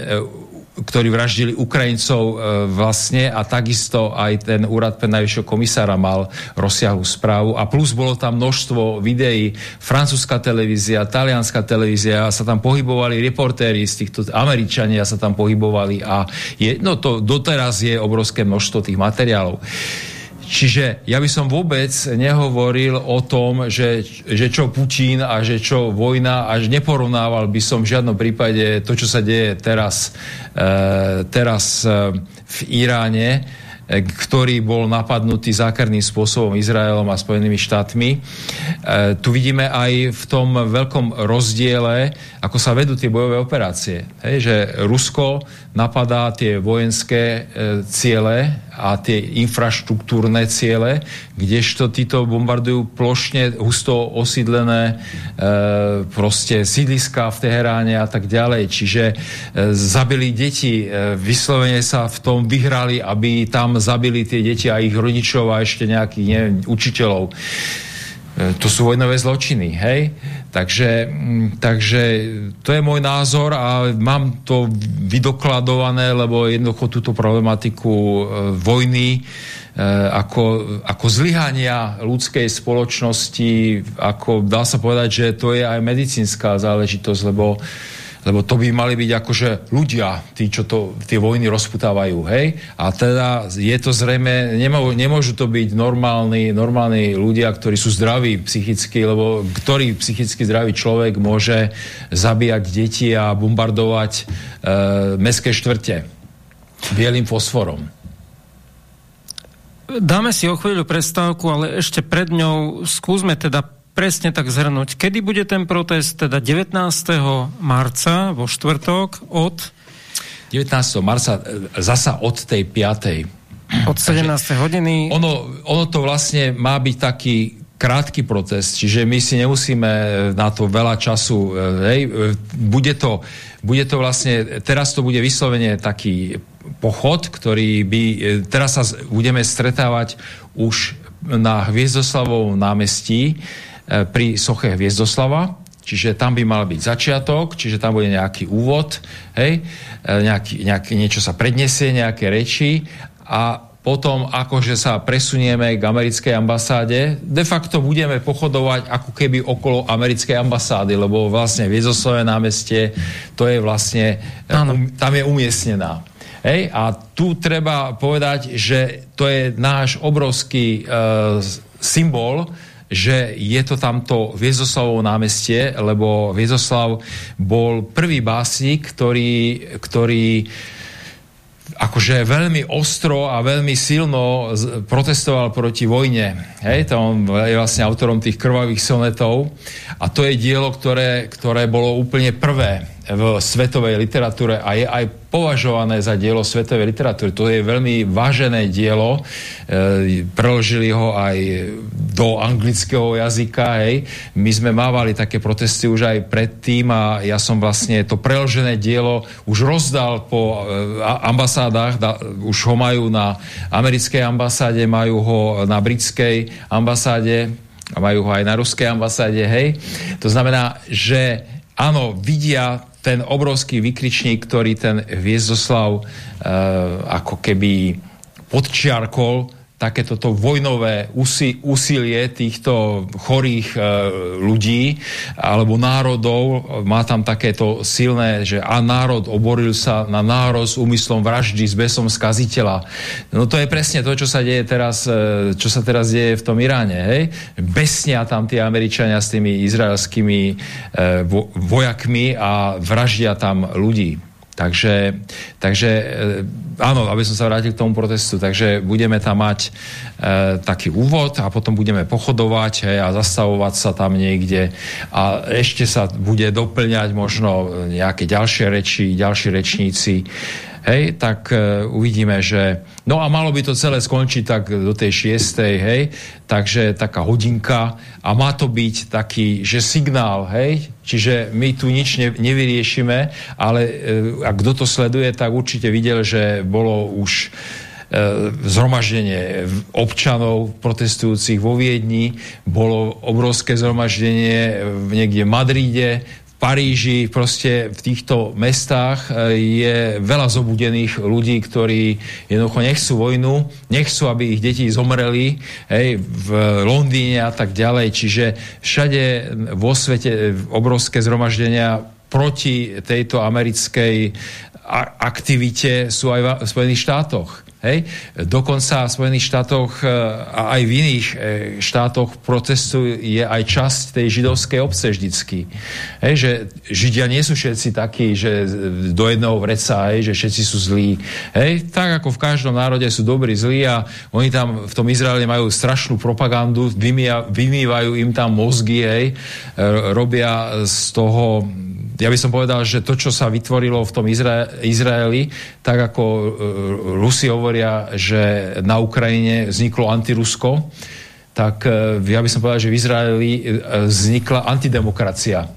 ktorí vraždili Ukrajincov e, vlastne a takisto aj ten úrad pre najvyššieho komisára mal rozsiahlu správu a plus bolo tam množstvo videí, francúzska televízia, talianská televízia sa tam pohybovali reportéri z týchto Američania sa tam pohybovali a je, no to doteraz je obrovské množstvo tých materiálov. Čiže ja by som vôbec nehovoril o tom, že, že čo Putin a že čo vojna, až neporovnával by som v žiadnom prípade to, čo sa deje teraz, e, teraz e, v Iráne, e, ktorý bol napadnutý zákerným spôsobom Izraelom a Spojenými štátmi. Tu vidíme aj v tom veľkom rozdiele, ako sa vedú tie bojové operácie. Hej, že Rusko napadá tie vojenské e, ciele a tie infraštruktúrne ciele, kdežto títo bombardujú plošne husto osídlené e, proste sídliska v Teheráne a tak ďalej. Čiže e, zabili deti, e, vyslovene sa v tom vyhrali, aby tam zabili tie deti a ich rodičov a ešte nejakých neviem, učiteľov. E, to sú vojnové zločiny, hej? Takže, mm, takže to je môj názor a mám to vydokladované, lebo jednoducho túto problematiku e, vojny e, ako, ako zlyhania ľudskej spoločnosti, ako dá sa povedať, že to je aj medicínska záležitosť, lebo lebo to by mali byť akože ľudia, tí, čo to, tie vojny rozputávajú, hej? A teda je to zrejme, nemô, nemôžu to byť normálni, normálni ľudia, ktorí sú zdraví psychicky, lebo ktorý psychicky zdravý človek môže zabíjať deti a bombardovať e, mestské štvrte bielým fosforom. Dáme si o chvíľu prestávku, ale ešte pred ňou skúsme teda presne tak zhrnúť. Kedy bude ten protest? Teda 19. marca vo štvrtok od... 19. marca e, zasa od tej 5. Od 17. Takže hodiny. Ono, ono to vlastne má byť taký krátky protest, čiže my si nemusíme na to veľa času, e, hej, e, bude to, bude to vlastne, teraz to bude vyslovene taký pochod, ktorý by, teraz sa budeme stretávať už na Hviezdoslavovom námestí, pri soche Hviezdoslava, čiže tam by mal byť začiatok, čiže tam bude nejaký úvod, hej, e, nejaký, nejaký, niečo sa predniesie, nejaké reči a potom akože sa presunieme k americkej ambasáde, de facto budeme pochodovať ako keby okolo americkej ambasády, lebo vlastne Viezoslové námestie, to je vlastne, e, um, tam je umiestnená. Hej, a tu treba povedať, že to je náš obrovský uh, symbol, že je to tamto Viezoslavov námestie, lebo Viezoslav bol prvý básnik, ktorý, ktorý akože veľmi ostro a veľmi silno protestoval proti vojne. Hej, to on je vlastne autorom tých krvavých sonetov a to je dielo, ktoré, ktoré bolo úplne prvé v svetovej literatúre a je aj považované za dielo svetovej literatúry. To je veľmi vážené dielo. E, preložili ho aj do anglického jazyka. Hej. My sme mávali také protesty už aj predtým a ja som vlastne to preložené dielo už rozdal po e, ambasádach. Da, už ho majú na americkej ambasáde, majú ho na britskej ambasáde a majú ho aj na ruskej ambasáde. Hej. To znamená, že áno, vidia ten obrovský vykričník, ktorý ten Viezdoslav uh, ako keby podčiarkol takéto to vojnové úsi, úsilie týchto chorých e, ľudí alebo národov. Má tam takéto silné, že a národ oboril sa na národ s úmyslom vraždy, s besom skaziteľa. No to je presne to, čo sa deje teraz, e, čo sa teraz deje v tom Iráne. Hej? Besnia tam tie Američania s tými izraelskými e, vo, vojakmi a vraždia tam ľudí. Takže, takže e, áno, aby som sa vrátil k tomu protestu, takže budeme tam mať e, taký úvod a potom budeme pochodovať hej, a zastavovať sa tam niekde. A ešte sa bude doplňať možno nejaké ďalšie reči, ďalší rečníci. Hej, tak uh, uvidíme, že... No a malo by to celé skončiť tak do tej šiestej, hej, takže taká hodinka. A má to byť taký, že signál, hej, čiže my tu nič ne, nevyriešime, ale uh, ak kto to sleduje, tak určite videl, že bolo už e, zhromaždenie občanov protestujúcich vo Viedni, bolo obrovské zhromaždenie niekde v Madride, Paríži, proste v týchto mestách e, je veľa zobudených ľudí, ktorí jednoducho nechcú vojnu, nechcú, aby ich deti zomreli, hej, v Londýne a tak ďalej. Čiže všade vo svete obrovské zhromaždenia proti tejto americkej aktivite sú aj v Spojených štátoch. Hej? Dokonca v Spojených štátoch e, a aj v iných e, štátoch protestu je aj časť tej židovskej obce vždycky. Hej? Že Židia nie sú všetci takí, že do jedného vreca, hej? že všetci sú zlí. Hej? Tak ako v každom národe sú dobrí, zlí a oni tam v tom Izraeli majú strašnú propagandu, vymývajú im tam mozgy, hej? E, robia z toho ja by som povedal, že to, čo sa vytvorilo v tom Izra- Izraeli, tak ako Rusi hovoria, že na Ukrajine vzniklo antirusko, tak uh, ja by som povedal, že v Izraeli uh, vznikla antidemokracia.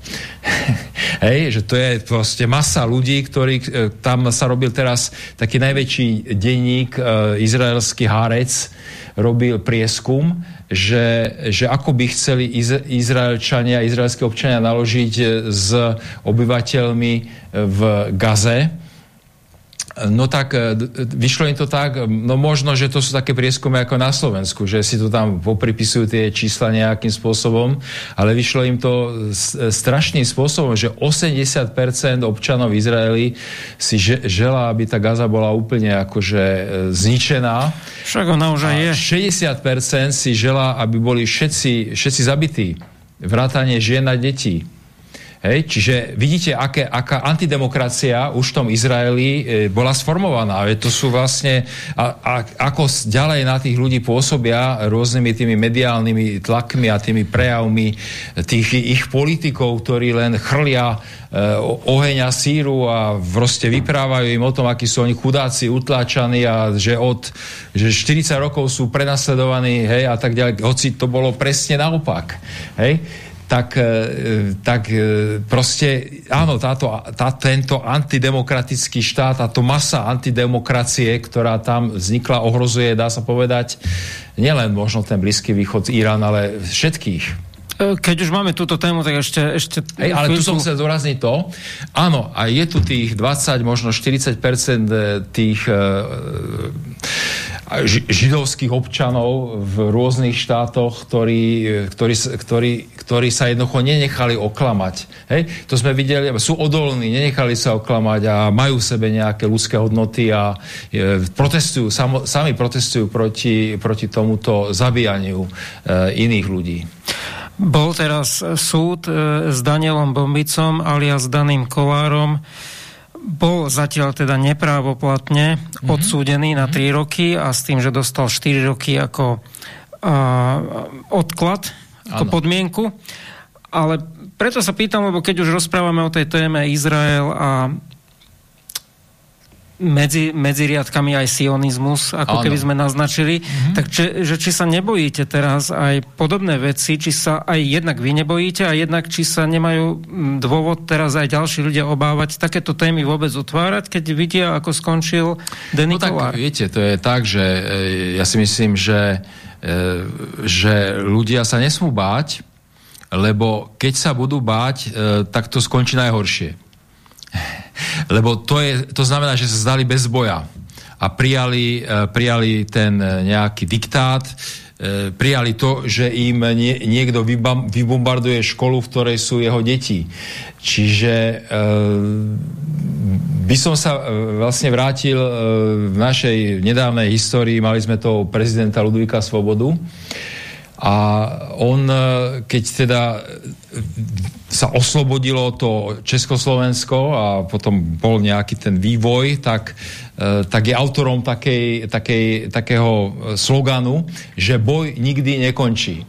Hej, že to je proste masa ľudí, ktorí, uh, tam sa robil teraz taký najväčší denník, izraelský Hárec, robil prieskum, že, že ako by chceli Izraelčania, izraelské občania naložiť s obyvateľmi v Gaze No tak e, vyšlo im to tak, no možno, že to sú také prieskumy ako na Slovensku, že si to tam popripisujú tie čísla nejakým spôsobom, ale vyšlo im to strašným spôsobom, že 80% občanov Izraeli si želá, aby tá Gaza bola úplne akože e, zničená. Však ona už je. 60% si želá, aby boli všetci, všetci zabití. Vrátanie žien a detí. Hej, čiže vidíte, aké, aká antidemokracia už v tom Izraeli e, bola sformovaná. Veď to sú vlastne, a, a, ako ďalej na tých ľudí pôsobia rôznymi tými mediálnymi tlakmi a tými prejavmi tých ich politikov, ktorí len chrlia e, oheň a síru a proste vyprávajú im o tom, akí sú oni chudáci, utláčaní a že od že 40 rokov sú prenasledovaní hej, a tak ďalej, hoci to bolo presne naopak. Hej tak, e, tak e, proste áno, táto, tá, tento antidemokratický štát, táto masa antidemokracie, ktorá tam vznikla, ohrozuje, dá sa povedať, nielen možno ten Blízky východ, Irán, ale všetkých. E, keď už máme túto tému, tak ešte... ešte Hej, ale tu som chcel zdôrazniť to. Áno, a je tu tých 20, možno 40% tých židovských občanov v rôznych štátoch, ktorí, ktorí, ktorí, ktorí sa jednoducho nenechali oklamať. Hej? To sme videli, sú odolní, nenechali sa oklamať a majú v sebe nejaké ľudské hodnoty a e, protestujú, samo, sami protestujú proti, proti tomuto zabíjaniu e, iných ľudí. Bol teraz súd e, s Danielom Bombicom alias Daným Kolárom bol zatiaľ teda neprávoplatne mm-hmm. odsúdený na 3 mhm. roky a s tým, že dostal 4 roky ako uh, odklad, ako ano. podmienku. Ale preto sa pýtam, lebo keď už rozprávame o tej téme Izrael a medzi, medzi riadkami aj sionizmus, ako Áno. keby sme naznačili. Mm-hmm. Tak či, že či sa nebojíte teraz aj podobné veci, či sa aj jednak vy nebojíte a jednak či sa nemajú dôvod teraz aj ďalší ľudia obávať takéto témy vôbec otvárať, keď vidia, ako skončil Denis No tak viete, to je tak, že e, ja si myslím, že, e, že ľudia sa nesmú báť, lebo keď sa budú báť, e, tak to skončí najhoršie. Lebo to, je, to znamená, že sa zdali bez boja a prijali, e, prijali ten e, nejaký diktát, e, prijali to, že im nie, niekto vybombarduje školu, v ktorej sú jeho deti. Čiže by som sa vlastne vrátil v našej nedávnej histórii, mali sme toho prezidenta Ludvíka Svobodu, a on, keď teda sa oslobodilo to Československo a potom bol nejaký ten vývoj, tak, e, tak je autorom takej, takej, takého sloganu, že boj nikdy nekončí.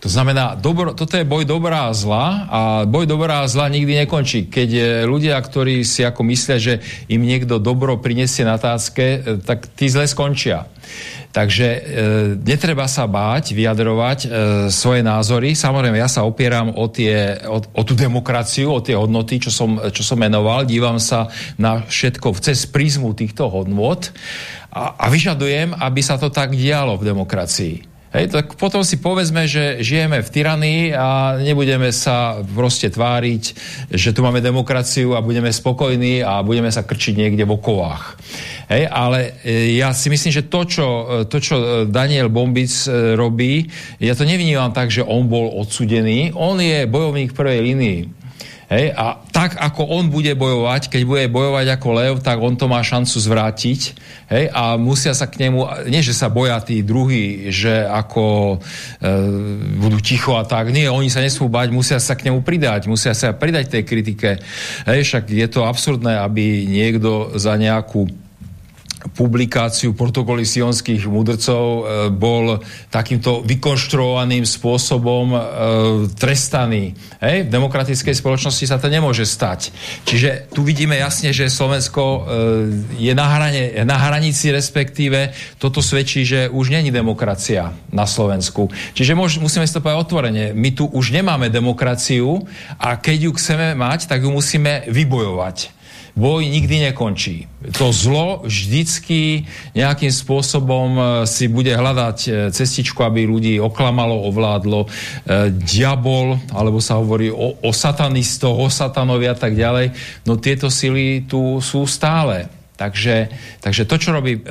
To znamená, dobro, toto je boj dobrá a zla a boj dobrá a zla nikdy nekončí. Keď e, ľudia, ktorí si ako myslia, že im niekto dobro prinesie na tácke, tak tí zle skončia. Takže e, netreba sa báť vyjadrovať e, svoje názory. Samozrejme, ja sa opieram o, tie, o, o tú demokraciu, o tie hodnoty, čo som, čo som menoval. Dívam sa na všetko cez prízmu týchto hodnot a, a vyžadujem, aby sa to tak dialo v demokracii. Hej, tak potom si povedzme, že žijeme v tyranii a nebudeme sa proste tváriť, že tu máme demokraciu a budeme spokojní a budeme sa krčiť niekde v okovách. Hej, ale e, ja si myslím, že to, čo, to, čo Daniel Bombic e, robí, ja to nevnímam tak, že on bol odsudený. On je bojovník prvej línii. Hej, a tak, ako on bude bojovať, keď bude bojovať ako lev, tak on to má šancu zvrátiť. Hej, a musia sa k nemu, nie že sa boja tí druhí, že ako e, budú ticho a tak, nie, oni sa nesmú bať, musia sa k nemu pridať, musia sa pridať tej kritike. Hej, však je to absurdné, aby niekto za nejakú publikáciu protokoly sionských mudrcov e, bol takýmto vykonštruovaným spôsobom e, trestaný. Hej? V demokratickej spoločnosti sa to nemôže stať. Čiže tu vidíme jasne, že Slovensko e, je na, hrane, na hranici respektíve toto svedčí, že už není demokracia na Slovensku. Čiže môž, musíme si to povedať otvorene. My tu už nemáme demokraciu a keď ju chceme mať, tak ju musíme vybojovať. Boj nikdy nekončí. To zlo vždycky nejakým spôsobom e, si bude hľadať e, cestičku, aby ľudí oklamalo, ovládlo. E, diabol, alebo sa hovorí o, o satanistoch, o satanovi a tak ďalej. No tieto sily tu sú stále. Takže, takže to, čo robí e,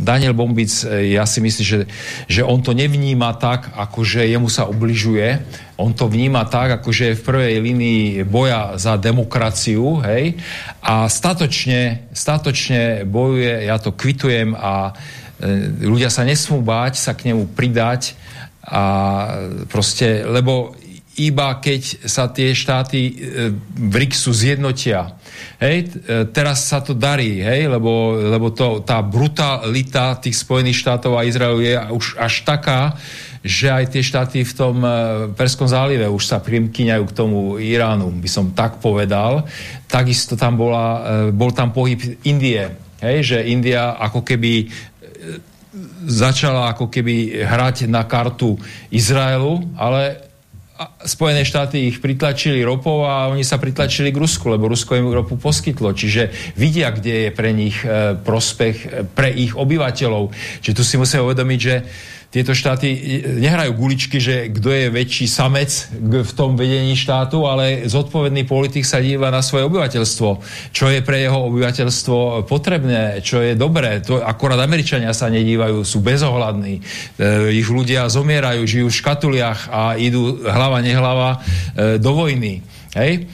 Daniel Bombic, e, ja si myslím, že, že on to nevníma tak, ako že jemu sa ubližuje. On to vníma tak, ako že je v prvej línii boja za demokraciu, hej, a statočne, statočne bojuje, ja to kvitujem a e, ľudia sa nesmú báť sa k nemu pridať a proste, lebo iba keď sa tie štáty e, BRICSu zjednotia. Hej, e, teraz sa to darí, hej, lebo, lebo to, tá brutalita tých Spojených štátov a Izraelu je už až taká, že aj tie štáty v tom e, Perskom zálive už sa primkyňajú k tomu Iránu, by som tak povedal. Takisto tam bola, bol tam pohyb Indie, hej, že India ako keby začala ako keby hrať na kartu Izraelu, ale Spojené štáty ich pritlačili ropou a oni sa pritlačili k Rusku, lebo Rusko im ropu poskytlo. Čiže vidia, kde je pre nich e, prospech, e, pre ich obyvateľov. Čiže tu si musia uvedomiť, že tieto štáty nehrajú guličky, že kto je väčší samec v tom vedení štátu, ale zodpovedný politik sa díva na svoje obyvateľstvo. Čo je pre jeho obyvateľstvo potrebné, čo je dobré. To akorát Američania sa nedívajú, sú bezohľadní. E, ich ľudia zomierajú, žijú v škatuliach a idú hlava nehlava e, do vojny. Hej?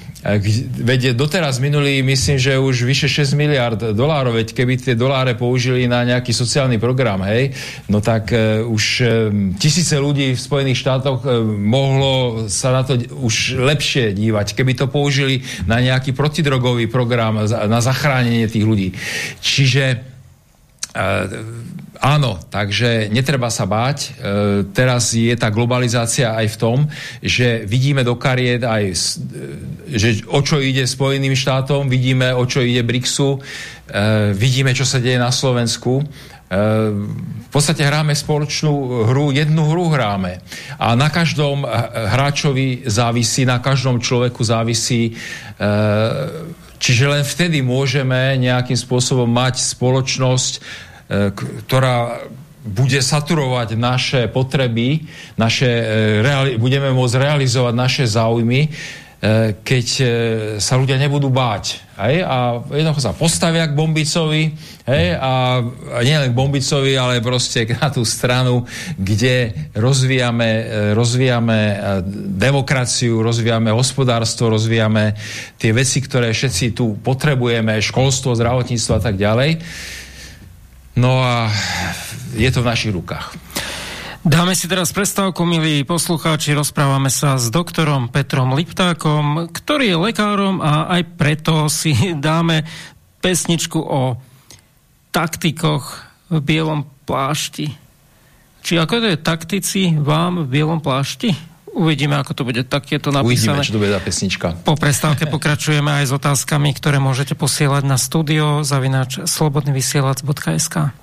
Veď doteraz minulý, myslím, že už vyše 6 miliard dolárov, veď keby tie doláre použili na nejaký sociálny program, hej, no tak uh, už uh, tisíce ľudí v Spojených štátoch uh, mohlo sa na to už lepšie dívať, keby to použili na nejaký protidrogový program, na zachránenie tých ľudí. Čiže uh, Áno, takže netreba sa báť. E, teraz je tá globalizácia aj v tom, že vidíme do kariet aj, e, že o čo ide Spojeným štátom, vidíme o čo ide BRICSu, e, vidíme, čo sa deje na Slovensku. E, v podstate hráme spoločnú hru, jednu hru hráme. A na každom hráčovi závisí, na každom človeku závisí e, Čiže len vtedy môžeme nejakým spôsobom mať spoločnosť, ktorá bude saturovať naše potreby, naše, e, budeme môcť realizovať naše záujmy, e, keď sa ľudia nebudú báť. Hej? A jednoducho sa postavia k Bombicovi hej? A nielen k Bombicovi, ale proste na tú stranu, kde rozvíjame, rozvíjame demokraciu, rozvíjame hospodárstvo, rozvíjame tie veci, ktoré všetci tu potrebujeme, školstvo, zdravotníctvo a tak ďalej. No a je to v našich rukách. Dáme si teraz prestávku, milí poslucháči. Rozprávame sa s doktorom Petrom Liptákom, ktorý je lekárom a aj preto si dáme pesničku o taktikoch v bielom plášti. Či ako to je taktici vám v bielom plášti? Uvidíme, ako to bude takéto napísané. Uvidíme, čo to bude za pesnička. Po prestávke pokračujeme aj s otázkami, ktoré môžete posielať na studio zavinač slobodnyvysielac.sk.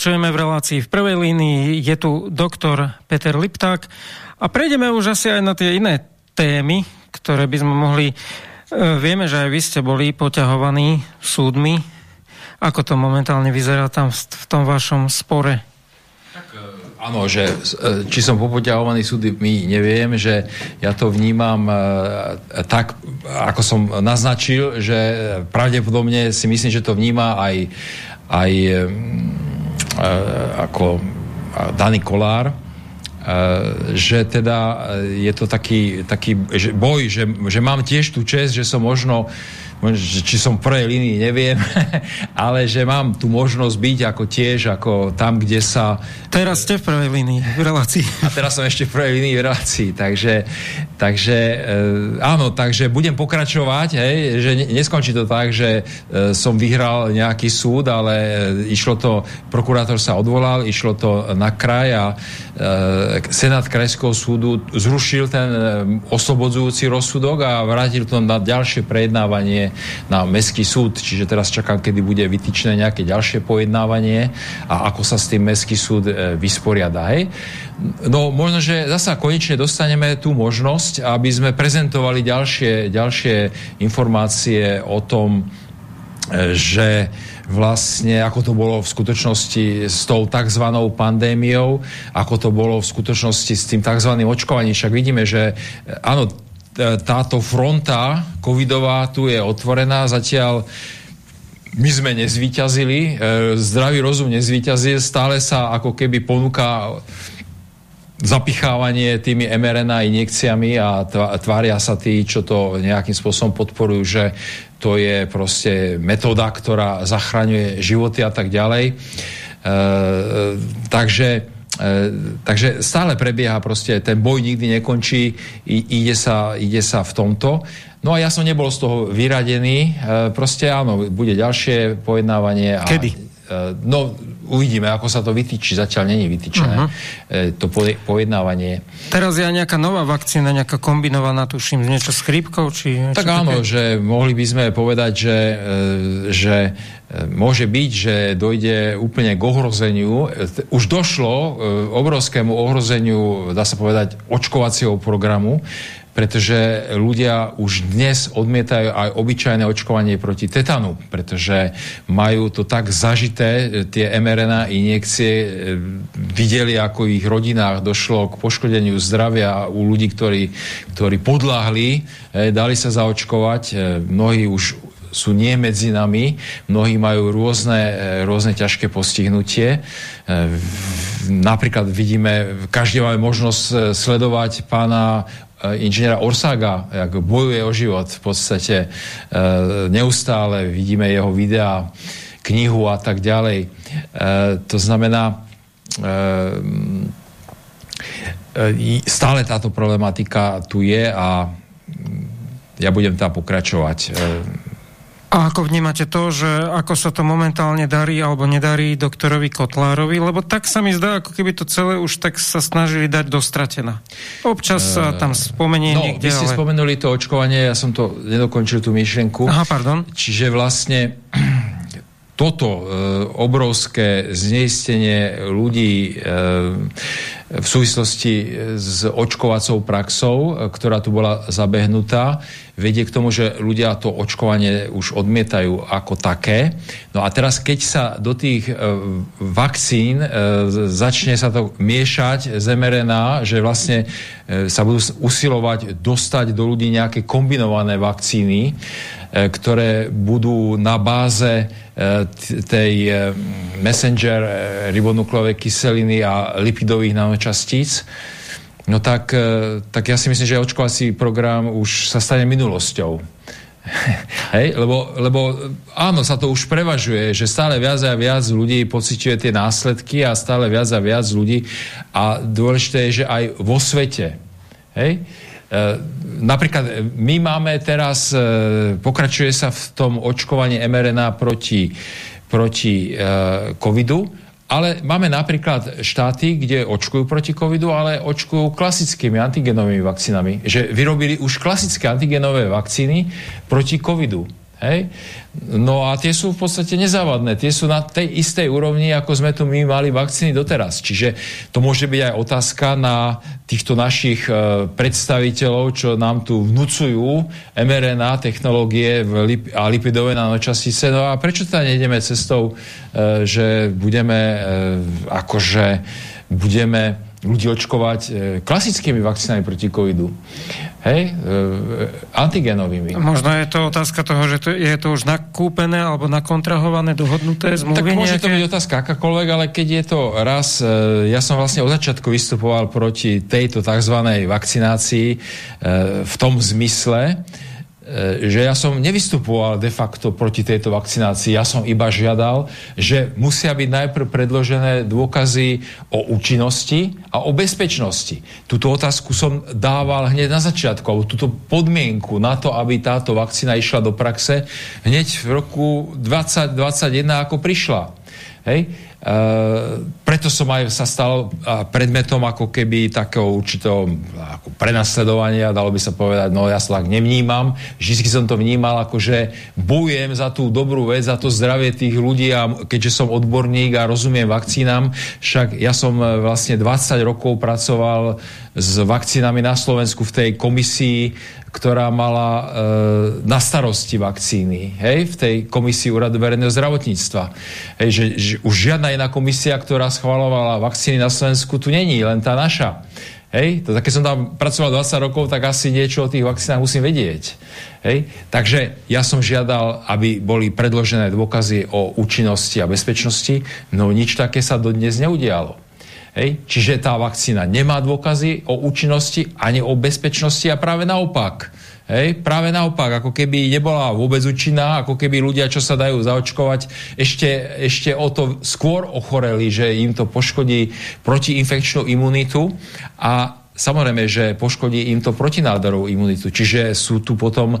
Pokračujeme v relácii v prvej línii. Je tu doktor Peter Lipták a prejdeme už asi aj na tie iné témy, ktoré by sme mohli... E, vieme, že aj vy ste boli poťahovaní súdmi. Ako to momentálne vyzerá tam v tom vašom spore? E, áno, že e, či som popoťahovaný súdmi, neviem, že ja to vnímam tak, ako som naznačil, že pravdepodobne si myslím, že to vníma aj, aj ako Dani Kolár, Eh, že teda je to taký, taký boj, že, že mám tiež tú čest, že som možno či som v prvej línii, neviem, ale že mám tu možnosť byť ako tiež, ako tam, kde sa... Teraz ste v prvej línii v relácii. A teraz som ešte v prvej línii v relácii, takže, takže e, áno, takže budem pokračovať, hej, že neskončí to tak, že e, som vyhral nejaký súd, ale e, išlo to, prokurátor sa odvolal, išlo to na kraj a Senát Krajského súdu zrušil ten e, oslobodzujúci rozsudok a vrátil to na ďalšie prejednávanie na Mestský súd, čiže teraz čakám, kedy bude vytýčené nejaké ďalšie pojednávanie a ako sa s tým Mestský súd e, vysporiada. Hej? No možno, že zasa konečne dostaneme tú možnosť, aby sme prezentovali ďalšie, ďalšie informácie o tom, e, že vlastne, ako to bolo v skutočnosti s tou tzv. pandémiou, ako to bolo v skutočnosti s tým tzv. očkovaním. Však vidíme, že e, áno, táto fronta covidová tu je otvorená, zatiaľ my sme nezvíťazili, e, zdravý rozum nezvíťazil, stále sa ako keby ponúka zapichávanie tými mRNA injekciami a tvária sa tí, čo to nejakým spôsobom podporujú, že to je proste metóda, ktorá zachraňuje životy a tak ďalej. E, takže E, takže stále prebieha proste, ten boj nikdy nekončí, ide, sa, ide sa v tomto. No a ja som nebol z toho vyradený, e, proste áno, bude ďalšie pojednávanie. A, Kedy? E, no, uvidíme, ako sa to vytýči. Zatiaľ není vytýčené uh-huh. to pojednávanie. Teraz je nejaká nová vakcína, nejaká kombinovaná, tuším, niečo s chrípkou? Či tak áno, také? že mohli by sme povedať, že, že môže byť, že dojde úplne k ohrozeniu. Už došlo obrovskému ohrozeniu, dá sa povedať, očkovacieho programu, pretože ľudia už dnes odmietajú aj obyčajné očkovanie proti tetanu, pretože majú to tak zažité, tie mRNA injekcie, e, videli, ako ich rodinách došlo k poškodeniu zdravia u ľudí, ktorí, ktorí podláhli, e, dali sa zaočkovať, mnohí už sú nie medzi nami, mnohí majú rôzne, e, rôzne ťažké postihnutie. E, napríklad vidíme, každý máme možnosť e, sledovať pána inžiniera Orsaga, jak bojuje o život v podstate neustále, vidíme jeho videá, knihu a tak ďalej. To znamená, stále táto problematika tu je a ja budem tam pokračovať. A ako vnímate to, že ako sa to momentálne darí alebo nedarí doktorovi Kotlárovi, lebo tak sa mi zdá, ako keby to celé už tak sa snažili dať dostratená. Občas sa tam spomenie no, niekde, vy ste ale... spomenuli to očkovanie, ja som to nedokončil tú myšlienku. Aha, pardon. Čiže vlastne toto e, obrovské zneistenie ľudí e, v súvislosti s očkovacou praxou, ktorá tu bola zabehnutá, vedie k tomu, že ľudia to očkovanie už odmietajú ako také. No a teraz, keď sa do tých e, vakcín e, začne sa to miešať z mRNA, že vlastne e, sa budú usilovať dostať do ľudí nejaké kombinované vakcíny, ktoré budú na báze tej messenger ribonukleovej kyseliny a lipidových nanočastíc, no tak, tak ja si myslím, že očkovací program už sa stane minulosťou. Hej, lebo, lebo áno, sa to už prevažuje, že stále viac a viac ľudí pociťuje tie následky a stále viac a viac ľudí a dôležité je, že aj vo svete. Hej? E, napríklad my máme teraz, e, pokračuje sa v tom očkovaní mRNA proti, proti e, covidu ale máme napríklad štáty, kde očkujú proti covidu, ale očkujú klasickými antigenovými vakcínami. Že vyrobili už klasické antigenové vakcíny proti covidu. Hej? No a tie sú v podstate nezávadné. Tie sú na tej istej úrovni, ako sme tu my mali vakcíny doteraz. Čiže to môže byť aj otázka na týchto našich e, predstaviteľov, čo nám tu vnúcujú mRNA technológie a lipidové nanočastice. No a prečo teda nejdeme cestou, e, že budeme e, akože budeme ľudí očkovať klasickými vakcínami proti covidu? Hej? E, antigenovými. Možno je to otázka toho, že to, je to už nakúpené alebo nakontrahované, dohodnuté zmluvy Tak môže nejaké? to byť otázka akákoľvek, ale keď je to raz, e, ja som vlastne od začiatku vystupoval proti tejto tzv. vakcinácii e, v tom zmysle, E, že ja som nevystupoval de facto proti tejto vakcinácii, ja som iba žiadal, že musia byť najprv predložené dôkazy o účinnosti a o bezpečnosti. Túto otázku som dával hneď na začiatku, alebo túto podmienku na to, aby táto vakcína išla do praxe hneď v roku 2021, ako prišla. Hej? Uh, preto som aj sa stal uh, predmetom ako keby takého určitého ako prenasledovania, dalo by sa povedať, no ja sa tak nevnímam. Vždy som to vnímal ako, že bojujem za tú dobrú vec, za to zdravie tých ľudí a keďže som odborník a rozumiem vakcínam, však ja som uh, vlastne 20 rokov pracoval s vakcínami na Slovensku v tej komisii ktorá mala e, na starosti vakcíny, hej, v tej komisii Úradu verejného zdravotníctva. Hej, že, že už žiadna iná komisia, ktorá schvalovala vakcíny na Slovensku, tu není, len tá naša. Hej, to keď som tam pracoval 20 rokov, tak asi niečo o tých vakcínach musím vedieť. Hej? Takže ja som žiadal, aby boli predložené dôkazy o účinnosti a bezpečnosti, no nič také sa dodnes neudialo. Hej? Čiže tá vakcína nemá dôkazy o účinnosti ani o bezpečnosti a práve naopak. Hej, práve naopak, ako keby nebola vôbec účinná, ako keby ľudia, čo sa dajú zaočkovať, ešte, ešte o to skôr ochoreli, že im to poškodí protiinfekčnú imunitu a Samozrejme, že poškodí im to protinádorovú imunitu. Čiže sú tu potom e,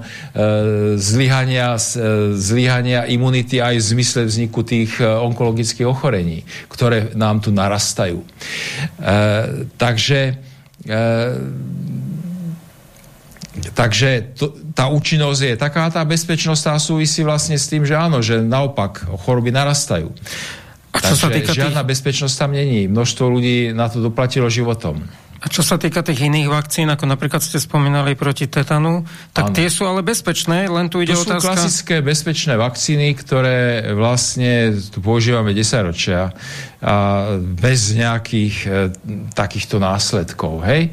zlyhania, e, zlyhania imunity aj v zmysle vzniku tých e, onkologických ochorení, ktoré nám tu narastajú. E, takže e, Takže to, tá účinnosť je taká, tá bezpečnosť tá súvisí vlastne s tým, že áno, že naopak choroby narastajú. A čo Takže sa týka žiadna tých... bezpečnosť tam není. Množstvo ľudí na to doplatilo životom. A čo sa týka tých iných vakcín, ako napríklad ste spomínali proti tetanu, tak ano. tie sú ale bezpečné, len tu ide to otázka... To sú klasické bezpečné vakcíny, ktoré vlastne tu používame 10 ročia bez nejakých e, takýchto následkov, hej, e,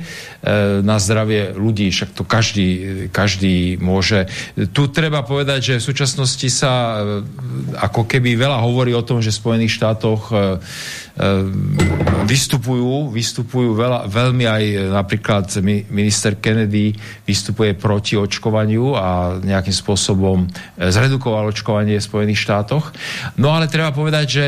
na zdravie ľudí, však to každý, každý môže. Tu treba povedať, že v súčasnosti sa e, ako keby veľa hovorí o tom, že v Spojených štátoch vystupujú, vystupujú veľa, veľmi aj napríklad minister Kennedy vystupuje proti očkovaniu a nejakým spôsobom zredukoval očkovanie v Spojených štátoch. No ale treba povedať, že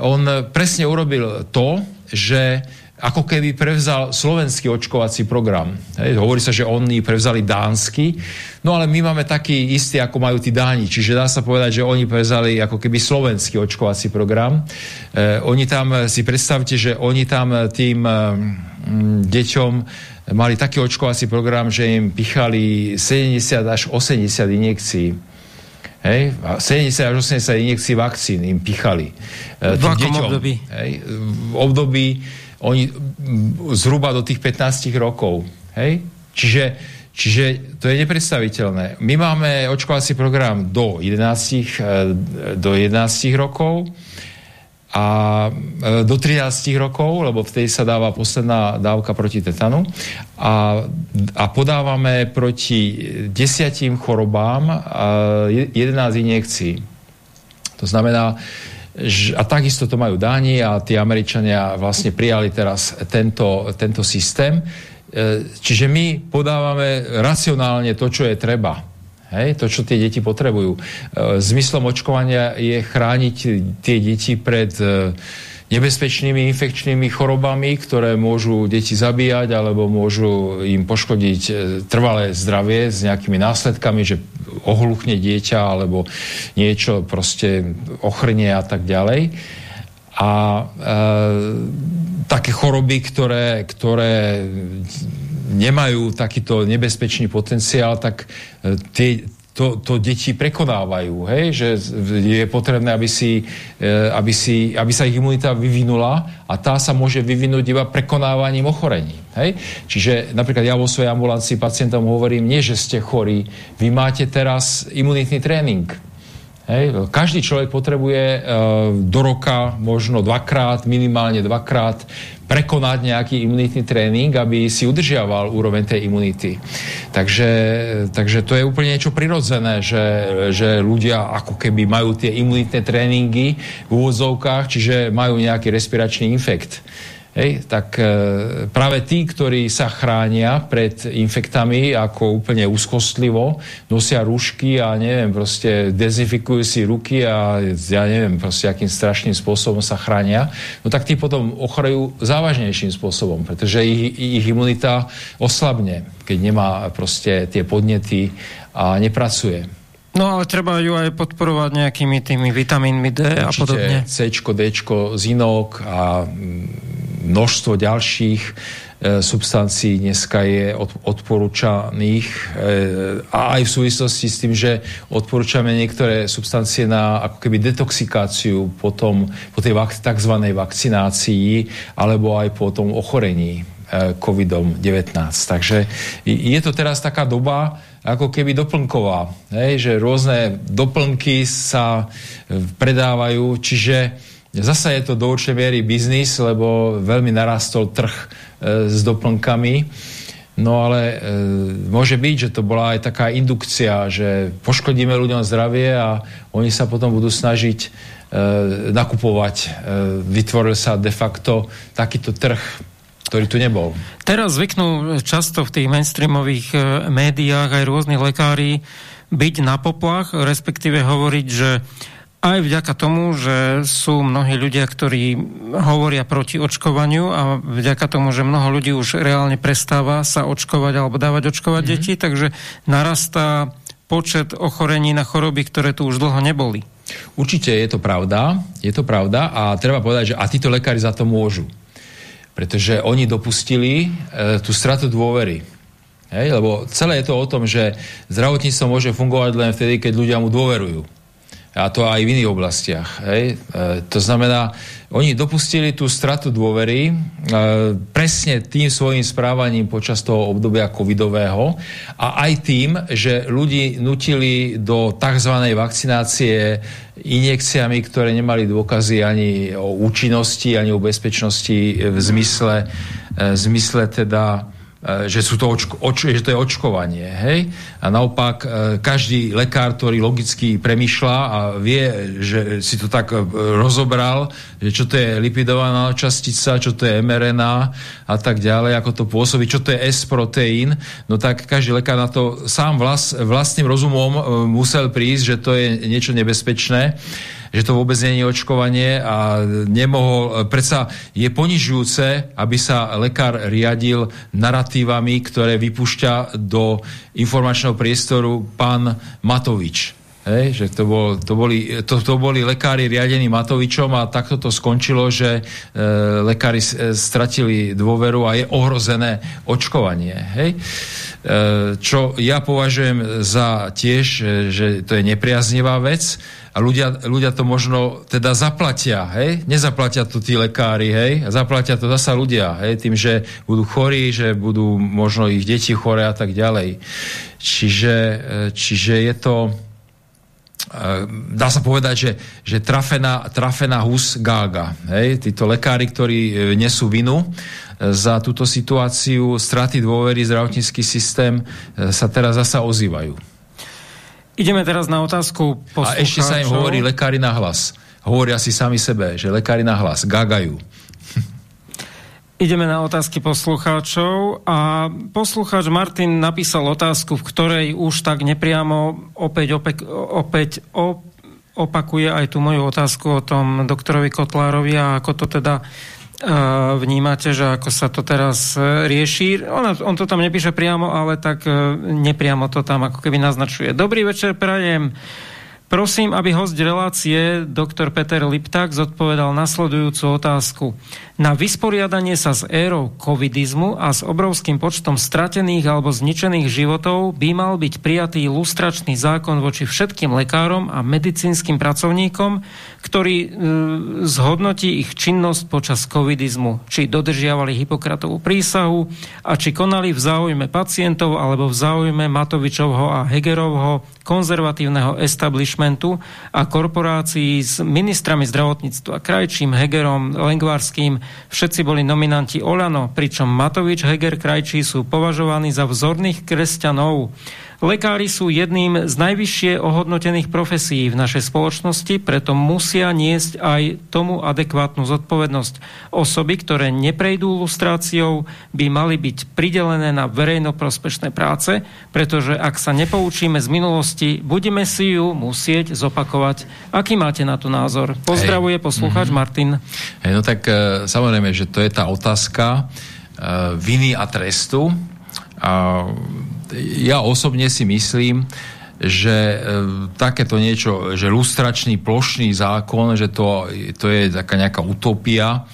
on presne urobil to, že ako keby prevzal slovenský očkovací program. Hej, hovorí sa, že oni prevzali dánsky, no ale my máme taký istý, ako majú tí Dáni, čiže dá sa povedať, že oni prevzali ako keby slovenský očkovací program. E, oni tam, si predstavte, že oni tam tým e, deťom mali taký očkovací program, že im pichali 70 až 80 injekcií Hej, 70 až 80 injekcií vakcín im pichali. E, v akom deťom, období? Hej, v období oni zhruba do tých 15 rokov. Hej? Čiže, čiže to je nepredstaviteľné. My máme očkovací program do 11, e, do 11 rokov a e, do 13 rokov, lebo vtedy sa dáva posledná dávka proti tetanu a, a podávame proti desiatim chorobám 11 injekcií. To znamená, a takisto to majú Dáni a tí Američania vlastne prijali teraz tento, tento systém. E, čiže my podávame racionálne to, čo je treba Hej, to, čo tie deti potrebujú. E, zmyslom očkovania je chrániť tie deti pred e, nebezpečnými infekčnými chorobami, ktoré môžu deti zabíjať alebo môžu im poškodiť e, trvalé zdravie s nejakými následkami, že ohluchne dieťa alebo niečo proste ochrnie a tak ďalej. a e, také choroby, ktoré, ktoré nemajú takýto nebezpečný potenciál, tak e, tie, to, to deti prekonávajú, hej? že je potrebné, aby, si, e, aby, si, aby sa ich imunita vyvinula a tá sa môže vyvinúť iba prekonávaním ochorení. Hej? Čiže napríklad ja vo svojej ambulancii pacientom hovorím, nie, že ste chorí, vy máte teraz imunitný tréning. Hej. Každý človek potrebuje e, do roka možno dvakrát, minimálne dvakrát prekonať nejaký imunitný tréning, aby si udržiaval úroveň tej imunity. Takže, takže to je úplne niečo prirodzené, že, že ľudia ako keby majú tie imunitné tréningy v úvodzovkách, čiže majú nejaký respiračný infekt. Hej, tak e, práve tí, ktorí sa chránia pred infektami ako úplne úzkostlivo, nosia rúšky a neviem, proste dezinfikujú si ruky a ja neviem, proste akým strašným spôsobom sa chránia, no tak tí potom ochorejú závažnejším spôsobom, pretože ich, ich imunita oslabne, keď nemá proste tie podnety a nepracuje. No ale treba ju aj podporovať nejakými tými vitamínmi D Určite, a podobne. C, D, zinok a množstvo ďalších e, substancií dneska je od, odporúčaných e, a aj v súvislosti s tým, že odporúčame niektoré substancie na ako keby detoxikáciu potom, po tej vak, tzv. vakcinácii alebo aj po tom ochorení e, COVID-19. Takže je to teraz taká doba, ako keby doplnková, hej, že rôzne doplnky sa predávajú, čiže Zasa je to do určitej miery biznis, lebo veľmi narastol trh e, s doplnkami. No ale e, môže byť, že to bola aj taká indukcia, že poškodíme ľuďom zdravie a oni sa potom budú snažiť e, nakupovať. E, vytvoril sa de facto takýto trh, ktorý tu nebol. Teraz zvyknú často v tých mainstreamových e, médiách aj rôznych lekári byť na poplach, respektíve hovoriť, že aj vďaka tomu, že sú mnohí ľudia, ktorí hovoria proti očkovaniu a vďaka tomu, že mnoho ľudí už reálne prestáva sa očkovať alebo dávať očkovať mm-hmm. deti, takže narastá počet ochorení na choroby, ktoré tu už dlho neboli. Určite je to pravda, je to pravda a treba povedať, že a títo lekári za to môžu. Pretože oni dopustili e, tú stratu dôvery. Hej, lebo celé je to o tom, že zdravotníctvo môže fungovať len vtedy, keď ľudia mu dôverujú a to aj v iných oblastiach. Hej. E, to znamená, oni dopustili tú stratu dôvery e, presne tým svojim správaním počas toho obdobia covidového a aj tým, že ľudí nutili do tzv. vakcinácie injekciami, ktoré nemali dôkazy ani o účinnosti, ani o bezpečnosti v zmysle, e, v zmysle teda že, sú to očko, oč, že to je očkovanie. Hej? A naopak e, každý lekár, ktorý logicky premyšľa a vie, že si to tak e, rozobral, že čo to je lipidovaná častica, čo to je mRNA a tak ďalej, ako to pôsobí, čo to je S-proteín, no tak každý lekár na to sám vlast, vlastným rozumom musel prísť, že to je niečo nebezpečné že to vôbec nie je očkovanie a nemohol, predsa je ponižujúce, aby sa lekár riadil narratívami, ktoré vypúšťa do informačného priestoru pán Matovič. Hej, že to, bol, to, boli, to, to boli lekári riadení Matovičom a takto to skončilo, že e, lekári e, stratili dôveru a je ohrozené očkovanie. Hej. E, čo ja považujem za tiež, e, že to je nepriaznivá vec, a ľudia, ľudia to možno teda zaplatia, hej? Nezaplatia to tí lekári, hej? Zaplatia to zasa ľudia, hej? Tým, že budú chorí, že budú možno ich deti chore a tak ďalej. Čiže, e, čiže je to e, dá sa povedať, že, že trafená, trafená hus gága. Hej? Títo lekári, ktorí e, nesú vinu za túto situáciu, straty dôvery, zdravotnícky systém sa teraz zasa ozývajú. Ideme teraz na otázku poslucháčov. A ešte sa im hovorí lekári na hlas. Hovoria si sami sebe, že lekári na hlas gagajú. Ideme na otázky poslucháčov a poslucháč Martin napísal otázku, v ktorej už tak nepriamo opäť, opäť, opäť opakuje aj tú moju otázku o tom doktorovi Kotlárovi a ako to teda vnímate, že ako sa to teraz e, rieši. On, on to tam nepíše priamo, ale tak e, nepriamo to tam ako keby naznačuje. Dobrý večer, prajem. Prosím, aby host relácie, doktor Peter Lipták, zodpovedal nasledujúcu otázku. Na vysporiadanie sa s érou covidizmu a s obrovským počtom stratených alebo zničených životov by mal byť prijatý lustračný zákon voči všetkým lekárom a medicínskym pracovníkom, ktorý e, zhodnotí ich činnosť počas covidizmu, či dodržiavali Hipokratovú prísahu a či konali v záujme pacientov alebo v záujme Matovičovho a Hegerovho konzervatívneho establishmentu a korporácií s ministrami zdravotníctva Krajčím, Hegerom, Lengvarským, Všetci boli nominanti Olano, pričom Matovič, Heger, Krajčí sú považovaní za vzorných kresťanov. Lekári sú jedným z najvyššie ohodnotených profesí v našej spoločnosti, preto musia niesť aj tomu adekvátnu zodpovednosť. Osoby, ktoré neprejdú lustráciou, by mali byť pridelené na verejnoprospešné práce, pretože ak sa nepoučíme z minulosti, budeme si ju musieť zopakovať. Aký máte na to názor? Pozdravuje poslucháč mm-hmm. Martin. Hej, no tak e, samozrejme, že to je tá otázka e, viny a trestu. A ja osobne si myslím, že e, takéto niečo, že lustračný plošný zákon, že to, to je taká nejaká utopia,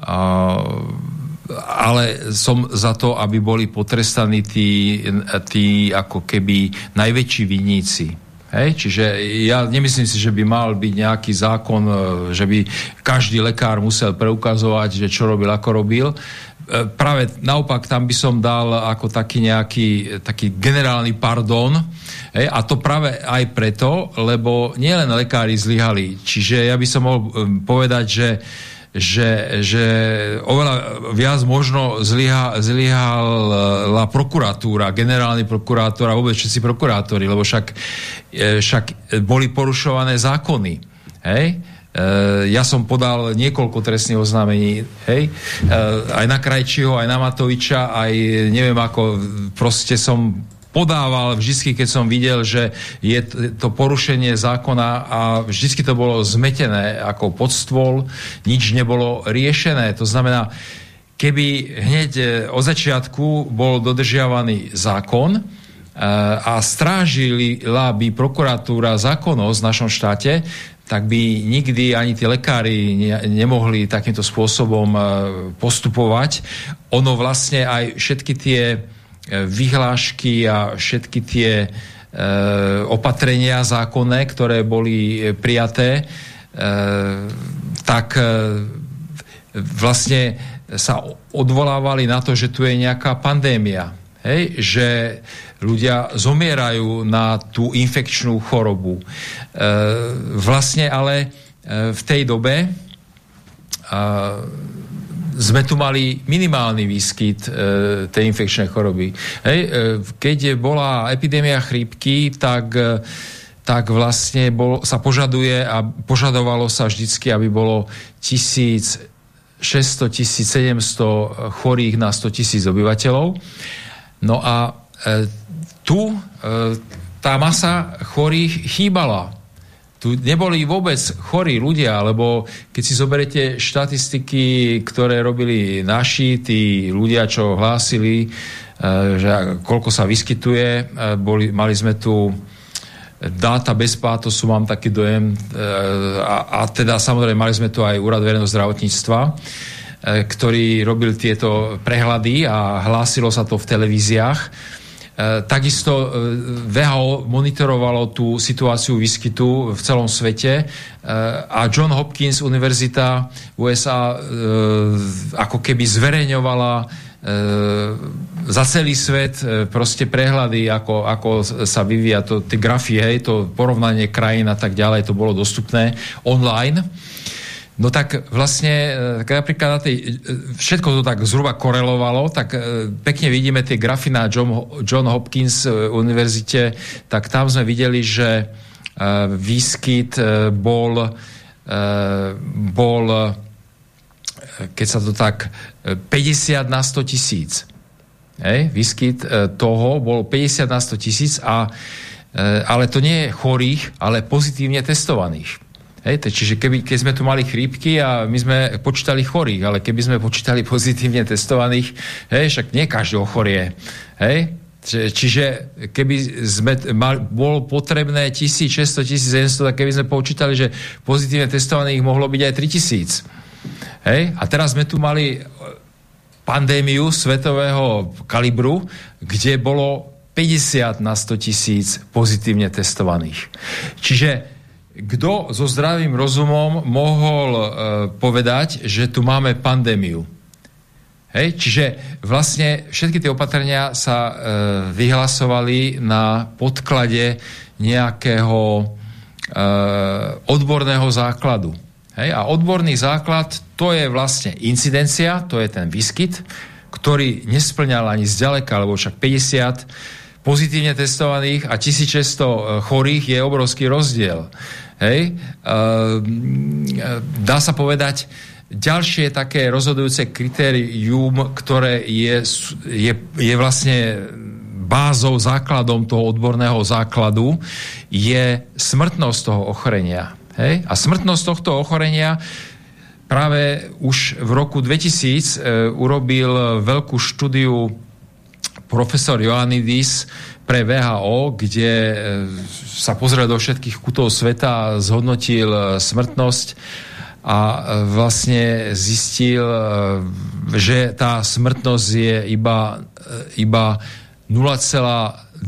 a, ale som za to, aby boli potrestaní tí, tí ako keby najväčší vinníci. Hej? Čiže ja nemyslím si, že by mal byť nejaký zákon, e, že by každý lekár musel preukazovať, že čo robil, ako robil. E, práve naopak tam by som dal ako taký nejaký taký generálny pardon a to práve aj preto, lebo nielen lekári zlyhali, čiže ja by som mohol e, povedať, že že, že oveľa viac možno zlyha, zlyhala prokuratúra, generálny prokurátor a vôbec všetci prokurátori, lebo však, e, však boli porušované zákony. Hej? Eh, ja som podal niekoľko trestných oznámení, hej, eh, aj na Krajčího, aj na Matoviča, aj neviem ako, proste som podával vždy, keď som videl, že je to porušenie zákona a vždy to bolo zmetené ako pod stôl, nič nebolo riešené. To znamená, keby hneď eh, od začiatku bol dodržiavaný zákon, a strážila by prokuratúra zákonnosť v našom štáte, tak by nikdy ani tí lekári ne, nemohli takýmto spôsobom e, postupovať. Ono vlastne aj všetky tie e, vyhlášky a všetky tie e, opatrenia zákonné, ktoré boli prijaté, tak vlastne sa odvolávali na to, že tu je nejaká pandémia. Hej? Že ľudia zomierajú na tú infekčnú chorobu. E, vlastne ale e, v tej dobe e, sme tu mali minimálny výskyt e, tej infekčnej choroby. Hej, e, keď bola epidémia chrípky, tak, e, tak vlastne bol, sa požaduje a požadovalo sa vždycky, aby bolo 1600-1700 chorých na 100 tisíc obyvateľov. No a e, tu e, tá masa chorých chýbala. Tu neboli vôbec chorí ľudia, lebo keď si zoberete štatistiky, ktoré robili naši, tí ľudia, čo hlásili, e, že koľko sa vyskytuje, e, boli, mali sme tu dáta bez pátosu, mám taký dojem, a, a teda samozrejme mali sme tu aj Úrad verejného zdravotníctva, ktorý robil tieto prehľady a hlásilo sa to v televíziách E, takisto e, VHO monitorovalo tú situáciu výskytu v celom svete e, a John Hopkins univerzita USA ako keby zverejňovala za celý svet proste prehľady, ako, ako sa vyvíja to, tie grafy, hej, to porovnanie krajín a tak ďalej, to bolo dostupné online. No tak vlastne, e, tak napríklad na tej, e, všetko to tak zhruba korelovalo, tak e, pekne vidíme tie grafy na John, John Hopkins univerzite, tak tam sme videli, že výskyt bol, bol keď sa to tak 50 na 100 tisíc. Hej, výskyt toho bol 50 na 100 tisíc, a, ale to nie je chorých, ale pozitívne testovaných. Hej, čiže keby, keď sme tu mali chrípky a my sme počítali chorých, ale keby sme počítali pozitívne testovaných, hej, však nie každý ochorie. Hej, Čiže keby sme mal, bolo potrebné 1600, 1700, tak keby sme počítali, že pozitívne testovaných mohlo byť aj 3000. Hej? A teraz sme tu mali pandémiu svetového kalibru, kde bolo 50 na 100 tisíc pozitívne testovaných. Čiže kto so zdravým rozumom mohol e, povedať, že tu máme pandémiu? Hej? Čiže vlastne všetky tie opatrenia sa e, vyhlasovali na podklade nejakého e, odborného základu. Hej? A odborný základ to je vlastne incidencia, to je ten výskyt, ktorý nesplňal ani zďaleka, lebo však 50 pozitívne testovaných a 1600 e, chorých je obrovský rozdiel. Hej? E, dá sa povedať, Ďalšie také rozhodujúce kritérium, ktoré je, je, je vlastne bázou, základom toho odborného základu, je smrtnosť toho ochorenia. Hej? A smrtnosť tohto ochorenia práve už v roku 2000 e, urobil veľkú štúdiu profesor Ioannidis pre VHO, kde e, sa pozrel do všetkých kutov sveta zhodnotil e, smrtnosť a e, vlastne zistil, e, že tá smrtnosť je iba, e, iba 0,2%.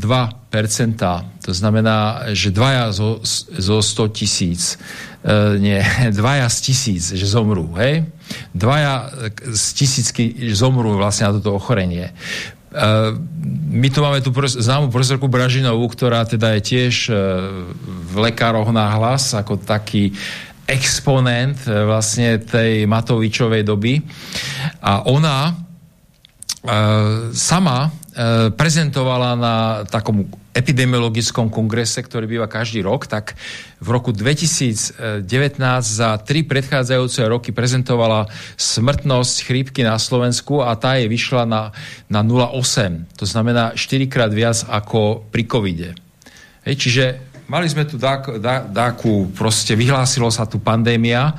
To znamená, že dvaja zo, zo 100 tisíc, nie, dvaja z tisíc, že zomrú, hej? Dvaja z tisícky zomrú vlastne na toto ochorenie. My tu máme tú známu profesorku Bražinovú, ktorá teda je tiež v lekároch na hlas, ako taký exponent e, vlastne tej Matovičovej doby. A ona e, sama e, prezentovala na takom epidemiologickom kongrese, ktorý býva každý rok, tak v roku 2019 za tri predchádzajúce roky prezentovala smrtnosť chrípky na Slovensku a tá je vyšla na, na 0,8. To znamená 4 krát viac ako pri covide. Hej, čiže mali sme tu dáku, dá, proste vyhlásilo sa tu pandémia,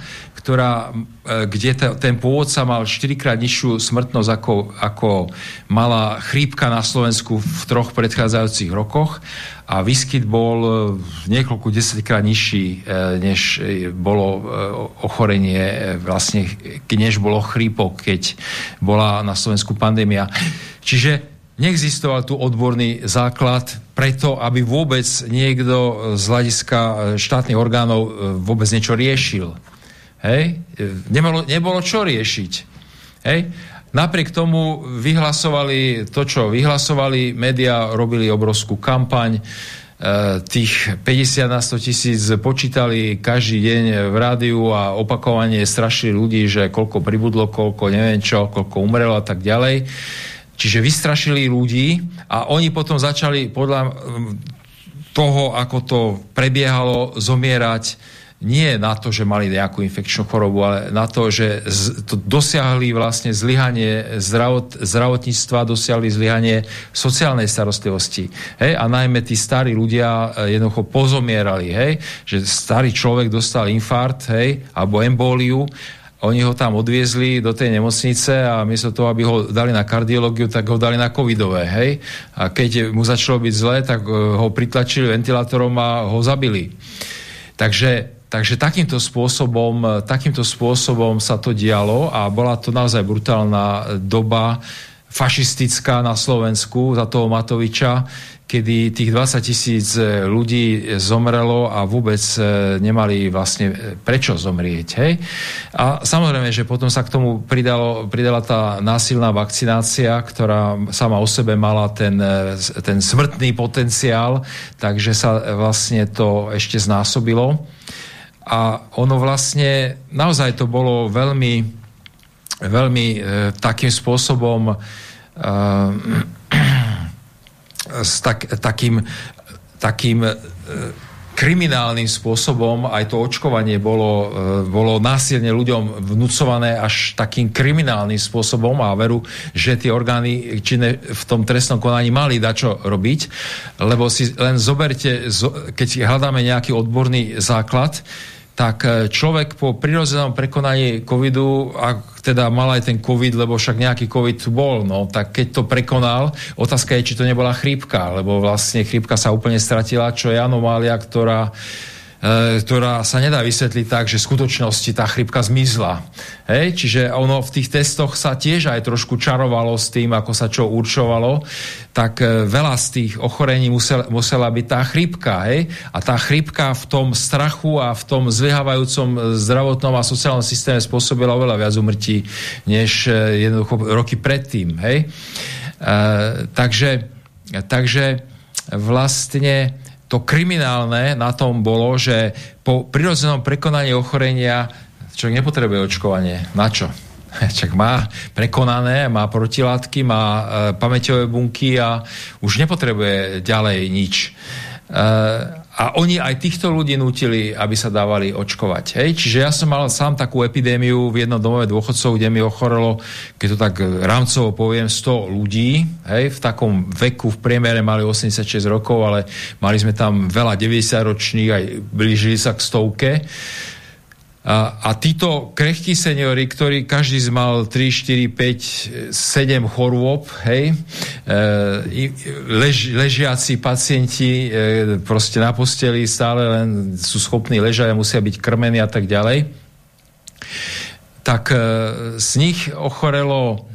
ktorá, e, kde te, ten pôvodca mal 4 krát nižšiu smrtnosť ako, ako mala chrípka na Slovensku v troch predchádzajúcich rokoch a výskyt bol e, niekoľko desaťkrát nižší, e, než bolo ochorenie vlastne, než bolo chrípok, keď bola na Slovensku pandémia. Čiže neexistoval tu odborný základ preto, aby vôbec niekto z hľadiska e, štátnych orgánov e, vôbec niečo riešil. Hej? E, nebolo, nebolo čo riešiť. Hej? Napriek tomu vyhlasovali to, čo vyhlasovali, médiá robili obrovskú kampaň, tých 50 na 100 tisíc počítali každý deň v rádiu a opakovane strašili ľudí, že koľko pribudlo, koľko neviem čo, koľko umrelo a tak ďalej. Čiže vystrašili ľudí a oni potom začali podľa toho, ako to prebiehalo, zomierať nie na to, že mali nejakú infekčnú chorobu, ale na to, že to dosiahli vlastne zlyhanie zdravot, zdravotníctva, dosiahli zlyhanie sociálnej starostlivosti. Hej? A najmä tí starí ľudia e, jednoducho pozomierali, hej? že starý človek dostal infarkt hej? alebo embóliu oni ho tam odviezli do tej nemocnice a miesto toho, aby ho dali na kardiológiu, tak ho dali na covidové, hej? A keď mu začalo byť zle, tak e, ho pritlačili ventilátorom a ho zabili. Takže, takže takýmto, spôsobom, takýmto spôsobom sa to dialo a bola to naozaj brutálna doba fašistická na Slovensku za toho Matoviča, kedy tých 20 tisíc e, ľudí zomrelo a vôbec e, nemali vlastne e, prečo zomrieť. Hej? A samozrejme, že potom sa k tomu pridalo, pridala tá násilná vakcinácia, ktorá sama o sebe mala ten, ten smrtný potenciál, takže sa vlastne to ešte znásobilo. A ono vlastne, naozaj to bolo veľmi, veľmi e, takým spôsobom e, s tak, takým, takým e, kriminálnym spôsobom aj to očkovanie bolo, e, bolo násilne ľuďom vnúcované až takým kriminálnym spôsobom a veru, že tie orgány činné v tom trestnom konaní mali dať čo robiť, lebo si len zoberte, keď hľadáme nejaký odborný základ, tak človek po prirodzenom prekonaní covidu, ak teda mal aj ten covid, lebo však nejaký covid bol, no tak keď to prekonal, otázka je, či to nebola chrípka, lebo vlastne chrípka sa úplne stratila, čo je anomália, ktorá E, ktorá sa nedá vysvetliť tak, že v skutočnosti tá chrypka zmizla. Hej? Čiže ono v tých testoch sa tiež aj trošku čarovalo s tým, ako sa čo určovalo, tak e, veľa z tých ochorení musel, musela byť tá chrypka. Hej? A tá chrypka v tom strachu a v tom zlyhávajúcom zdravotnom a sociálnom systéme spôsobila oveľa viac umrtí, než e, jednoducho roky predtým. Hej? E, takže, takže vlastne to kriminálne na tom bolo, že po prirodzenom prekonaní ochorenia človek nepotrebuje očkovanie. Na čo? Čak má prekonané, má protilátky, má e, pamäťové bunky a už nepotrebuje ďalej nič. E, a oni aj týchto ľudí nutili, aby sa dávali očkovať. Hej? Čiže ja som mal sám takú epidémiu v jednom domove dôchodcov, kde mi ochorelo, keď to tak rámcovo poviem, 100 ľudí. Hej? V takom veku v priemere mali 86 rokov, ale mali sme tam veľa 90 ročných, aj blížili sa k stovke. A, a títo krehkí seniori, ktorí každý z mal 3, 4, 5, 7 chorôb, hej, e, lež, ležiaci pacienti e, proste na posteli stále len sú schopní ležať a musia byť krmení a tak ďalej, tak e, z nich ochorelo,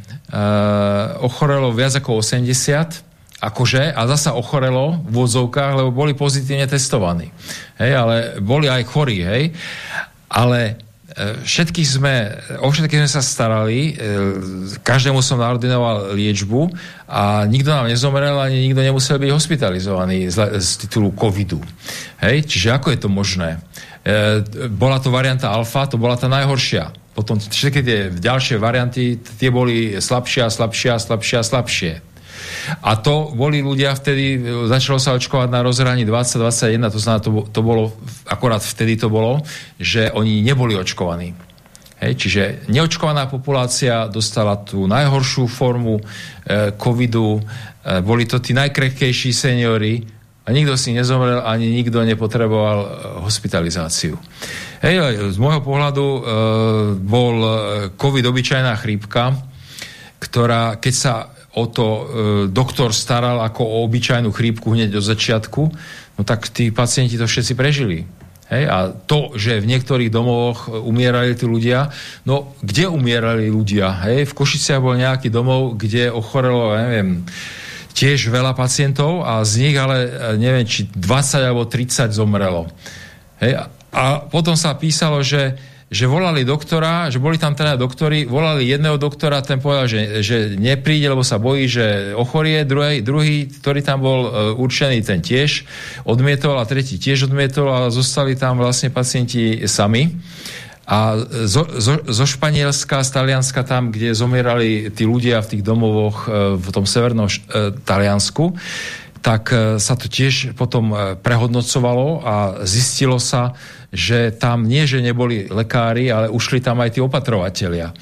ochorelo viac ako 80 akože, a zasa ochorelo v vozovkách, lebo boli pozitívne testovaní. Hej, ale boli aj chorí, hej ale e, všetkých sme, o všetkých sme sa starali, e, každému som naordinoval liečbu a nikto nám nezomrel, ani nikto nemusel byť hospitalizovaný z, z titulu covidu. Hej? Čiže ako je to možné? E, bola to varianta alfa, to bola tá najhoršia. Potom všetky tie ďalšie varianty, tie boli slabšie a slabšie a slabšie a slabšie. A to boli ľudia vtedy, začalo sa očkovať na rozhraní 2021, to znamená, to, to bolo, akorát vtedy to bolo, že oni neboli očkovaní. Hej, čiže neočkovaná populácia dostala tú najhoršiu formu e, covidu, e, boli to tí najkrehkejší seniory a nikto si nezomrel, ani nikto nepotreboval e, hospitalizáciu. Hej, z môjho pohľadu e, bol e, covid obyčajná chrípka, ktorá, keď sa o to e, doktor staral ako o obyčajnú chrípku hneď od začiatku, no tak tí pacienti to všetci prežili. Hej? A to, že v niektorých domovoch umierali tí ľudia, no kde umierali ľudia? Hej? V Košiciach bol nejaký domov, kde ochorelo, neviem, tiež veľa pacientov a z nich ale e, neviem, či 20 alebo 30 zomrelo. Hej? A potom sa písalo, že že volali doktora, že boli tam teda doktori, volali jedného doktora, ten povedal, že, že nepríde, lebo sa bojí, že ochorie, druhý, druhý ktorý tam bol uh, určený, ten tiež odmietol a tretí tiež odmietol a zostali tam vlastne pacienti sami. A zo, zo, zo Španielska, z Talianska tam, kde zomierali tí ľudia v tých domovoch uh, v tom severnom uh, Taliansku, tak sa to tiež potom prehodnocovalo a zistilo sa, že tam nie, že neboli lekári, ale ušli tam aj tí opatrovatelia.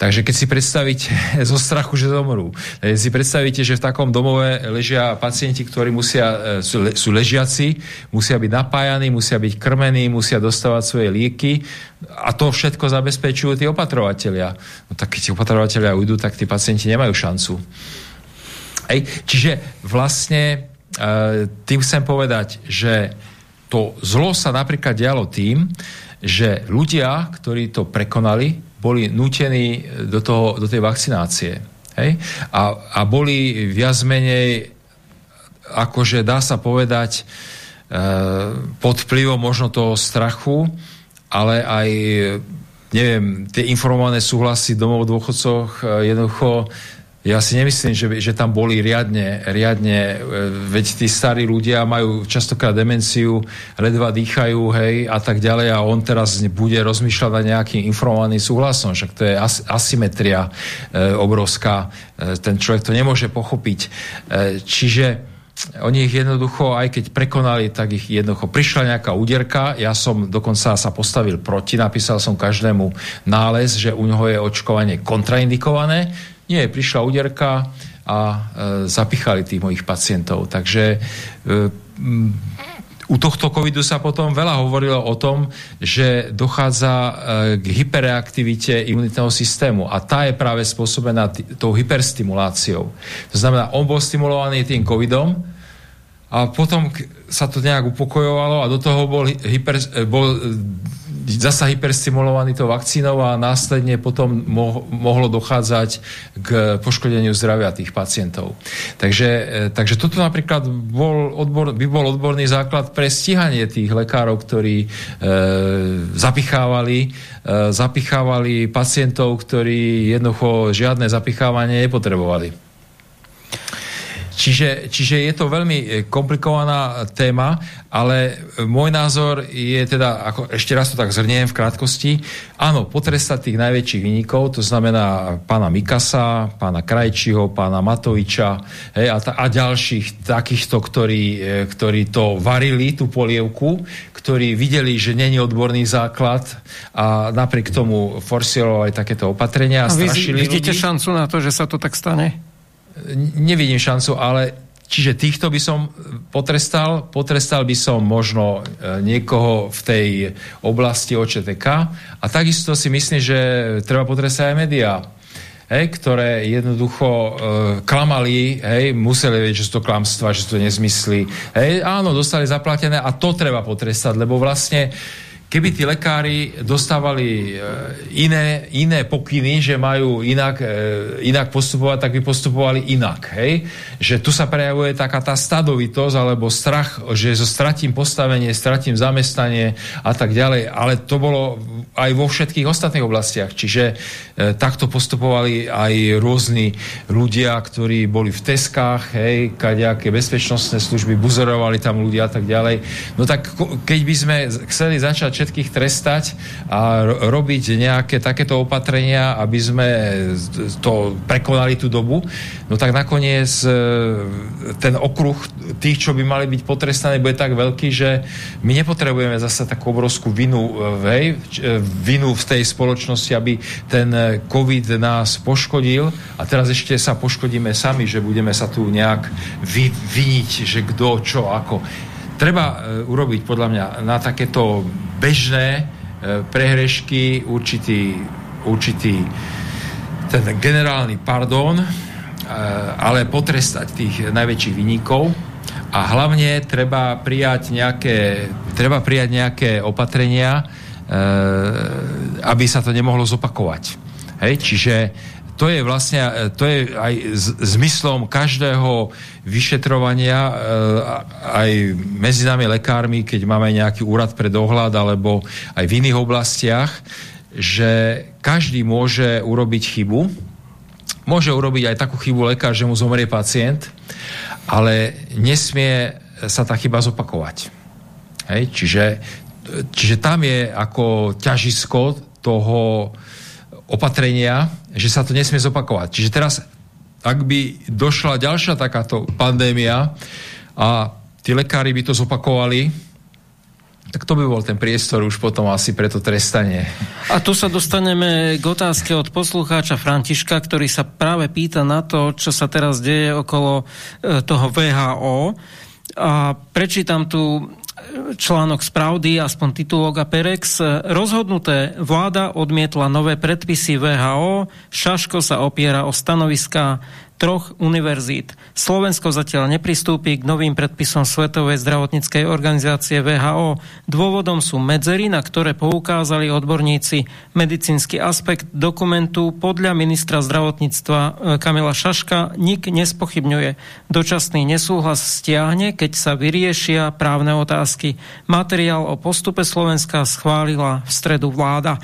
Takže keď si predstavíte zo strachu, že zomrú, si predstavíte, že v takom domove ležia pacienti, ktorí musia, e, sú, ležiaci, musia byť napájaní, musia byť krmení, musia dostávať svoje lieky a to všetko zabezpečujú tí opatrovatelia. No tak keď tí opatrovatelia ujdu, tak tí pacienti nemajú šancu. Ej, čiže vlastne e, tým chcem povedať, že to zlo sa napríklad dialo tým, že ľudia, ktorí to prekonali, boli nútení do, toho, do tej vakcinácie. Hej? A, a boli viac menej, akože dá sa povedať, e, pod vplyvom možno toho strachu, ale aj neviem, tie informované súhlasy domov dôchodcoch e, jednoducho ja si nemyslím, že, že tam boli riadne, riadne, e, veď tí starí ľudia majú častokrát demenciu, ledva dýchajú, hej, a tak ďalej a on teraz bude rozmýšľať nad nejakým informovaným súhlasom, však to je as, asymetria e, obrovská, e, ten človek to nemôže pochopiť. E, čiže oni ich jednoducho, aj keď prekonali, tak ich jednoducho prišla nejaká úderka, ja som dokonca sa postavil proti, napísal som každému nález, že u neho je očkovanie kontraindikované, nie, prišla úderka a e, zapichali tých mojich pacientov. Takže e, m, u tohto covidu sa potom veľa hovorilo o tom, že dochádza e, k hyperreaktivite imunitného systému a tá je práve spôsobená tou hyperstimuláciou. To znamená, on bol stimulovaný tým covidom a potom sa to nejak upokojovalo a do toho bol, hyper, e, bol zasa hyperstimulovaný tou vakcínou a následne potom mo- mohlo dochádzať k poškodeniu zdravia tých pacientov. Takže, e, takže toto napríklad bol odbor, by bol odborný základ pre stíhanie tých lekárov, ktorí e, zapichávali, e, zapichávali pacientov, ktorí jednoducho žiadne zapichávanie nepotrebovali. Čiže, čiže je to veľmi e, komplikovaná téma, ale e, môj názor je teda, ako ešte raz to tak zhrniem v krátkosti, áno, potrestať tých najväčších vynikov, to znamená pána Mikasa, pána Krajčiho, pána Matoviča hej, a, ta, a ďalších takýchto, ktorí, e, ktorí to varili, tú polievku, ktorí videli, že není odborný základ a napriek tomu forsirovali takéto opatrenia a, a strašili vidíte ľudí. šancu na to, že sa to tak stane? Nevidím šancu, ale čiže týchto by som potrestal, potrestal by som možno e, niekoho v tej oblasti OČTK a takisto si myslím, že treba potrestať aj médiá. Hej, ktoré jednoducho e, klamali, hej, museli vedieť, že sú to klamstva, že sú to nezmysly. Hej, áno, dostali zaplatené a to treba potrestať, lebo vlastne keby tí lekári dostávali e, iné, iné pokyny, že majú inak, e, inak postupovať, tak by postupovali inak. Hej? Že tu sa prejavuje taká tá stadovitosť alebo strach, že so stratím postavenie, stratím zamestnanie a tak ďalej. Ale to bolo aj vo všetkých ostatných oblastiach. Čiže e, takto postupovali aj rôzni ľudia, ktorí boli v teskách, hej, kaďaké bezpečnostné služby, buzerovali tam ľudia a tak ďalej. No tak keď by sme chceli začať všetkých trestať a robiť nejaké takéto opatrenia, aby sme to prekonali tú dobu, no tak nakoniec e, ten okruh tých, čo by mali byť potrestaní, bude tak veľký, že my nepotrebujeme zase takú obrovskú vinu, e, hej, e, vinu v tej spoločnosti, aby ten COVID nás poškodil. A teraz ešte sa poškodíme sami, že budeme sa tu nejak vy, viniť, že kto, čo, ako treba e, urobiť podľa mňa na takéto bežné e, prehrešky určitý, určitý ten generálny pardon, e, ale potrestať tých najväčších vynikov a hlavne treba prijať nejaké, treba prijať nejaké opatrenia, aby sa to nemohlo zopakovať. Hej? Čiže to je vlastne, e, to je aj zmyslom každého vyšetrovania e, aj medzi nami lekármi, keď máme nejaký úrad pre dohľad alebo aj v iných oblastiach, že každý môže urobiť chybu. Môže urobiť aj takú chybu lekár, že mu zomrie pacient, ale nesmie sa tá chyba zopakovať. Hej? Čiže, čiže tam je ako ťažisko toho opatrenia, že sa to nesmie zopakovať. Čiže teraz, ak by došla ďalšia takáto pandémia a tí lekári by to zopakovali, tak to by bol ten priestor už potom asi pre to trestanie. A tu sa dostaneme k otázke od poslucháča Františka, ktorý sa práve pýta na to, čo sa teraz deje okolo e, toho VHO. A prečítam tu článok z Pravdy, aspoň titulok a Perex. Rozhodnuté vláda odmietla nové predpisy VHO, Šaško sa opiera o stanoviská troch univerzít. Slovensko zatiaľ nepristúpi k novým predpisom Svetovej zdravotníckej organizácie VHO. Dôvodom sú medzery, na ktoré poukázali odborníci. Medicínsky aspekt dokumentu podľa ministra zdravotníctva e, Kamila Šaška nik nespochybňuje. Dočasný nesúhlas stiahne, keď sa vyriešia právne otázky. Materiál o postupe Slovenska schválila v stredu vláda.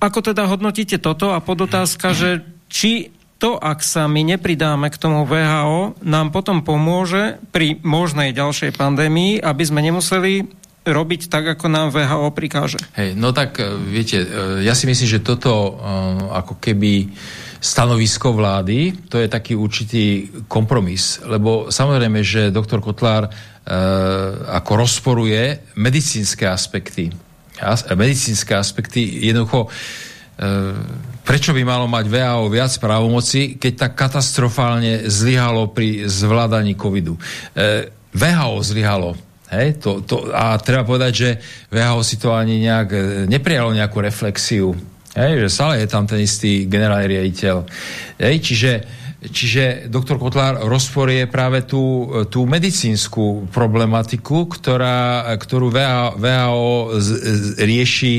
Ako teda hodnotíte toto a podotázka, že či to, ak sa my nepridáme k tomu VHO, nám potom pomôže pri možnej ďalšej pandémii, aby sme nemuseli robiť tak, ako nám VHO prikáže. Hej, no tak e, viete, e, ja si myslím, že toto e, ako keby stanovisko vlády, to je taký určitý kompromis, lebo samozrejme, že doktor Kotlár ako rozporuje medicínske aspekty. Medicínske aspekty jednoducho prečo by malo mať VAO viac právomoci, keď tak katastrofálne zlyhalo pri zvládaní covidu. E, VHO zlyhalo. Hej? To, to, a treba povedať, že VHO si to ani nejak e, neprijalo nejakú reflexiu. Hej? Že stále je tam ten istý generálny riaditeľ. Hej? Čiže, čiže doktor Kotlár rozporie práve tú, tú medicínsku problematiku, ktorá, ktorú VHO, VHO z, rieši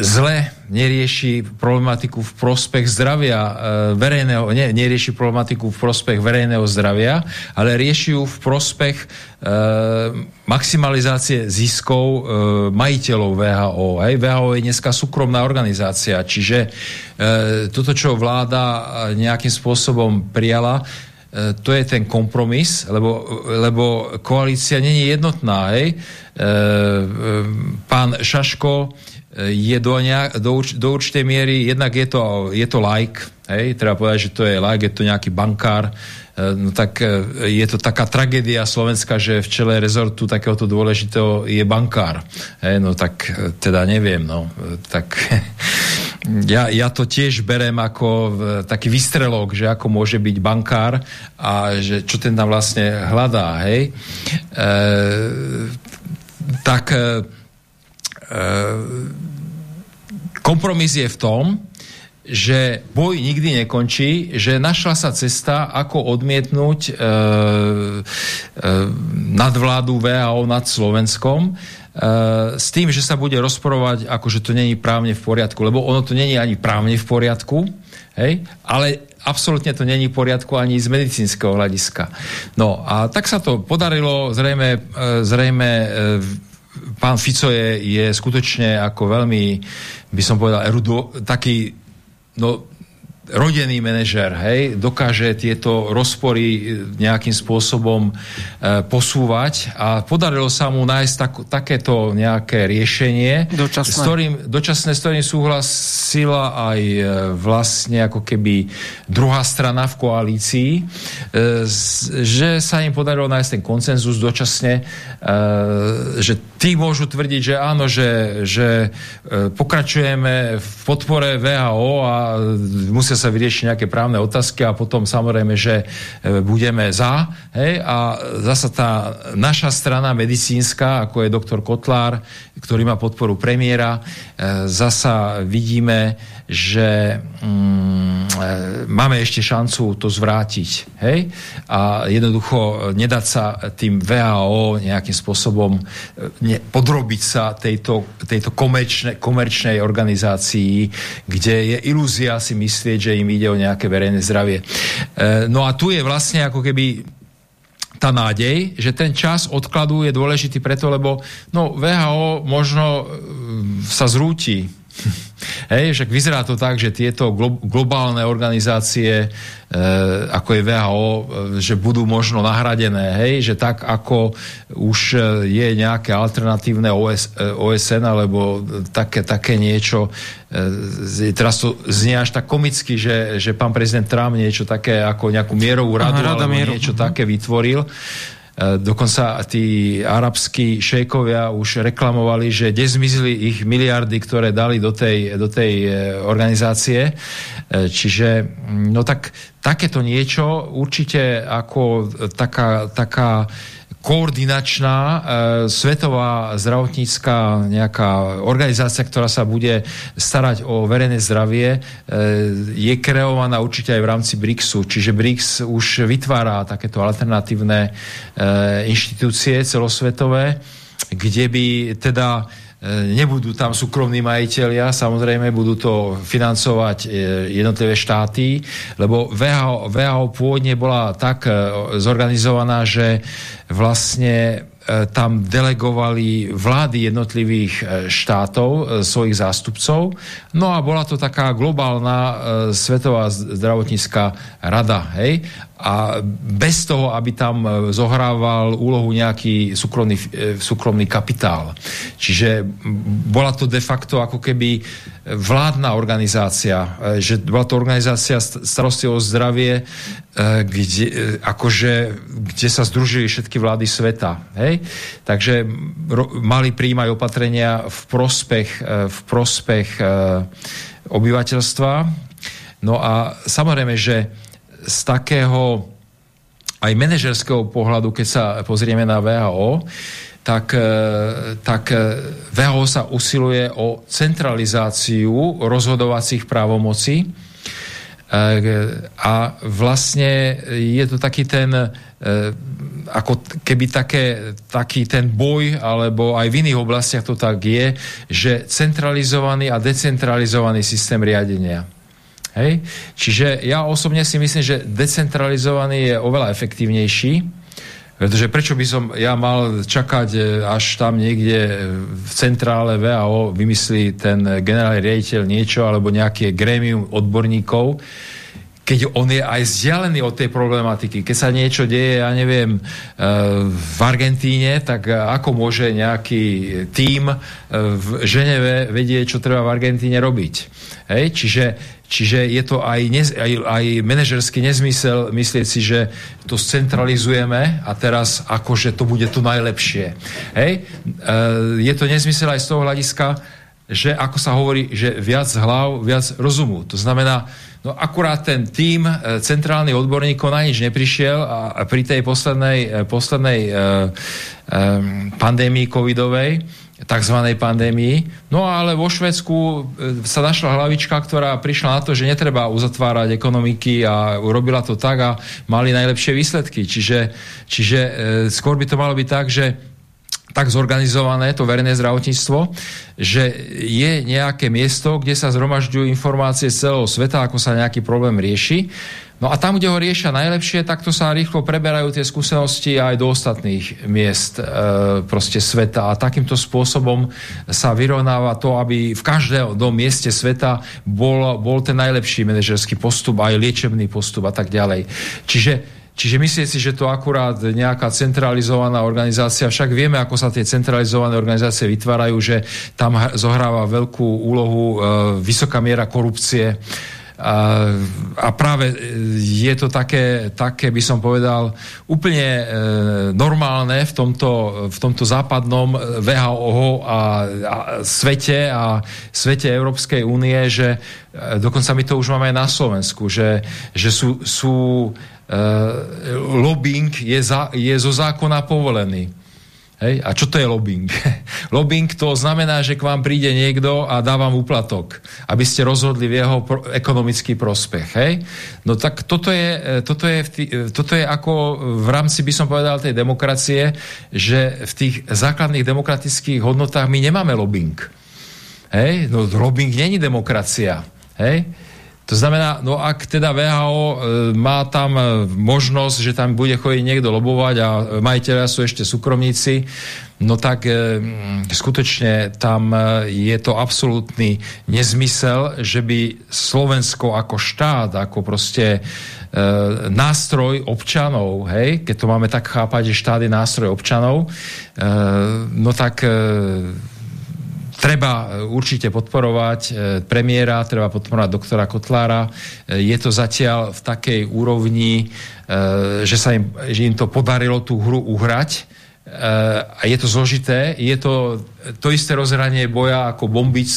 zle nerieši problematiku v prospech zdravia e, verejného, nie, nerieši problematiku v prospech verejného zdravia, ale rieši ju v prospech e, maximalizácie ziskov e, majiteľov VHO. Hej. VHO je dneska súkromná organizácia, čiže e, toto, čo vláda nejakým spôsobom prijala, E, to je ten kompromis, lebo, lebo koalícia není jednotná. Hej? E, e, pán Šaško je do, nejak, do, do určitej miery, jednak je to, je to like, hej? treba povedať, že to je like, je to nejaký bankár, no tak je to taká tragédia Slovenska, že v čele rezortu takéhoto dôležitého je bankár. Hej? No tak teda neviem, no. Tak ja, ja to tiež berem ako taký výstrelok, že ako môže byť bankár a že čo ten tam vlastne hľadá, hej. E, tak e, e, kompromis je v tom, že boj nikdy nekončí, že našla sa cesta, ako odmietnúť e, e, nadvládu VAO nad Slovenskom s tým, že sa bude rozporovať, ako že to není právne v poriadku, lebo ono to není ani právne v poriadku, hej? ale absolútne to není v poriadku ani z medicínskeho hľadiska. No a tak sa to podarilo, zrejme, eh, zrejme eh, pán Fico je, je skutočne ako veľmi, by som povedal, erudo, taký no, rodený manažer, hej, dokáže tieto rozpory e, nejakým spôsobom e, posúvať a podarilo sa mu nájsť tak, takéto nejaké riešenie, dočasné. S ktorým, dočasné, s ktorým súhlasila aj e, vlastne ako keby druhá strana v koalícii, e, že sa im podarilo nájsť ten koncenzus dočasne, e, že tí môžu tvrdiť, že áno, že, že e, pokračujeme v podpore VHO a musia sa vyriešiť nejaké právne otázky a potom samozrejme, že e, budeme za. Hej? A zasa tá naša strana medicínska, ako je doktor Kotlár, ktorý má podporu premiéra, e, zasa vidíme, že mm, e, máme ešte šancu to zvrátiť. Hej? A jednoducho nedať sa tým VHO nejakým spôsobom ne, podrobiť sa tejto, tejto komerčne, komerčnej organizácii, kde je ilúzia si myslieť, že im ide o nejaké verejné zdravie. E, no a tu je vlastne ako keby tá nádej, že ten čas odkladu je dôležitý preto, lebo no, VHO možno e, sa zrúti Hej, však vyzerá to tak, že tieto glo- globálne organizácie, e, ako je VHO, e, že budú možno nahradené, hej, že tak ako už e, je nejaké alternatívne OS, e, OSN alebo také, také niečo, e, teraz to znie až tak komicky, že, že pán prezident Trump niečo také ako nejakú mierovú radu Aha, alebo mieru. niečo také vytvoril. E, dokonca tí arabskí šejkovia už reklamovali, že kde zmizli ich miliardy, ktoré dali do tej, do tej e, organizácie. E, čiže, no tak takéto niečo určite ako taká, taká koordinačná e, svetová zdravotnícká nejaká organizácia, ktorá sa bude starať o verejné zdravie, e, je kreovaná určite aj v rámci BRICSu. Čiže BRICS už vytvára takéto alternatívne e, inštitúcie celosvetové, kde by teda nebudú tam súkromní majiteľia, samozrejme budú to financovať e, jednotlivé štáty, lebo VHO, VHO pôvodne bola tak e, zorganizovaná, že vlastne tam delegovali vlády jednotlivých štátov, svojich zástupcov. No a bola to taká globálna svetová zdravotnícká rada. Hej? A bez toho, aby tam e, zohrával úlohu nejaký súkromný, e, súkromný kapitál. Čiže bola to de facto ako keby vládna organizácia, e, že bola to organizácia starosti o zdravie, kde, akože, kde sa združili všetky vlády sveta. Hej? Takže mali príjmať opatrenia v prospech, v prospech obyvateľstva. No a samozrejme, že z takého aj manažerského pohľadu, keď sa pozrieme na VHO, tak, e, tak VHO sa usiluje o centralizáciu rozhodovacích právomocí a vlastne je to taký ten ako keby také, taký ten boj, alebo aj v iných oblastiach to tak je, že centralizovaný a decentralizovaný systém riadenia. Hej? Čiže ja osobne si myslím, že decentralizovaný je oveľa efektívnejší, pretože prečo by som ja mal čakať, e, až tam niekde v centrále VAO vymyslí ten generálny riaditeľ niečo, alebo nejaké grémium odborníkov, keď on je aj vzdialený od tej problematiky. Keď sa niečo deje, ja neviem, e, v Argentíne, tak ako môže nejaký tím e, v Ženeve vedieť, čo treba v Argentíne robiť. Hej? Čiže, čiže je to aj, nez, aj, aj manažerský nezmysel myslieť si, že to scentralizujeme a teraz akože to bude to najlepšie. Hej? E, je to nezmysel aj z toho hľadiska, že ako sa hovorí, že viac hlav, viac rozumu. To znamená, No akurát ten tím e, centrálnych odborníkov na nič neprišiel a pri tej poslednej, e, poslednej e, pandémii covidovej, tzv. pandémii. No ale vo Švedsku sa našla hlavička, ktorá prišla na to, že netreba uzatvárať ekonomiky a urobila to tak a mali najlepšie výsledky. Čiže, čiže skôr by to malo byť tak, že tak zorganizované, to verejné zdravotníctvo, že je nejaké miesto, kde sa zhromažďujú informácie z celého sveta, ako sa nejaký problém rieši. No a tam, kde ho riešia najlepšie, tak to sa rýchlo preberajú tie skúsenosti aj do ostatných miest e, proste sveta a takýmto spôsobom sa vyrovnáva to, aby v každom mieste sveta bol, bol ten najlepší manažerský postup, aj liečebný postup a tak ďalej. Čiže Čiže myslíte si, že to akurát nejaká centralizovaná organizácia, však vieme, ako sa tie centralizované organizácie vytvárajú, že tam zohráva veľkú úlohu e, vysoká miera korupcie. A, a práve je to také, také, by som povedal, úplne e, normálne v tomto, v tomto západnom VHO a, a svete a svete Európskej únie, že e, dokonca my to už máme aj na Slovensku, že, že sú, sú uh, lobbying je, za, je zo zákona povolený. Hej? A čo to je lobbying? lobbying to znamená, že k vám príde niekto a dá vám úplatok, aby ste rozhodli v jeho pro, ekonomický prospech. Hej? No tak toto je, e, toto, je tý, e, toto je ako v rámci, by som povedal, tej demokracie, že v tých základných demokratických hodnotách my nemáme lobbying. Hej? No lobbying není demokracia. Hej? To znamená, no ak teda VHO e, má tam e, možnosť, že tam bude chodiť niekto lobovať a majiteľia sú ešte súkromníci, no tak e, skutočne tam e, je to absolútny nezmysel, že by Slovensko ako štát, ako proste e, nástroj občanov, hej, keď to máme tak chápať, že štát je nástroj občanov, e, no tak e, Treba e, určite podporovať e, premiéra, treba podporovať doktora Kotlára. E, je to zatiaľ v takej úrovni, že sa im, že im to podarilo tú hru uhrať. A je to zložité. Je to to isté rozhranie boja ako Bombic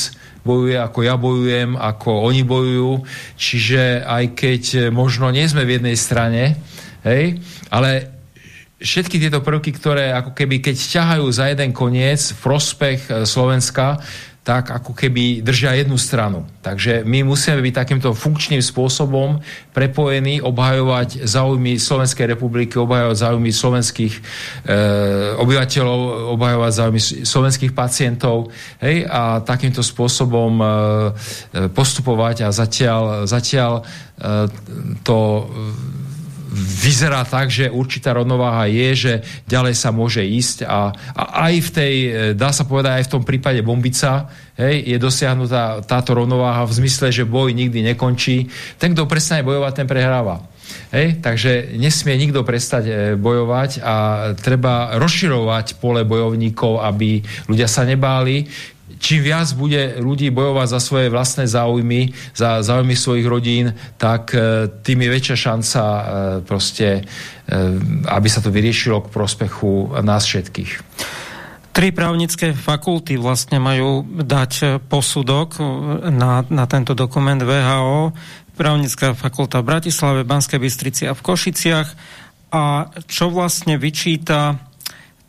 bojuje, ako ja bojujem, ako oni bojujú. Čiže aj keď možno nie sme v jednej strane, hej, ale všetky tieto prvky, ktoré ako keby keď ťahajú za jeden koniec v prospech e, Slovenska, tak ako keby držia jednu stranu. Takže my musíme byť takýmto funkčným spôsobom prepojení, obhajovať záujmy Slovenskej republiky, obhajovať záujmy slovenských e, obyvateľov, obhajovať záujmy slovenských pacientov hej, a takýmto spôsobom e, e postupovať a zatiaľ, zatiaľ e, to vyzerá tak, že určitá rovnováha je, že ďalej sa môže ísť a, a aj v tej, e, dá sa povedať, aj v tom prípade Bombica, hej, je dosiahnutá táto rovnováha v zmysle, že boj nikdy nekončí. Ten, kto prestane bojovať, ten prehráva. Hej, takže nesmie nikto prestať e, bojovať a treba rozširovať pole bojovníkov, aby ľudia sa nebáli čím viac bude ľudí bojovať za svoje vlastné záujmy, za záujmy svojich rodín, tak e, tým je väčšia šanca e, proste, e, aby sa to vyriešilo k prospechu nás všetkých. Tri právnické fakulty vlastne majú dať posudok na, na tento dokument VHO. Právnická fakulta v Bratislave, Banskej Bystrici a v Košiciach a čo vlastne vyčíta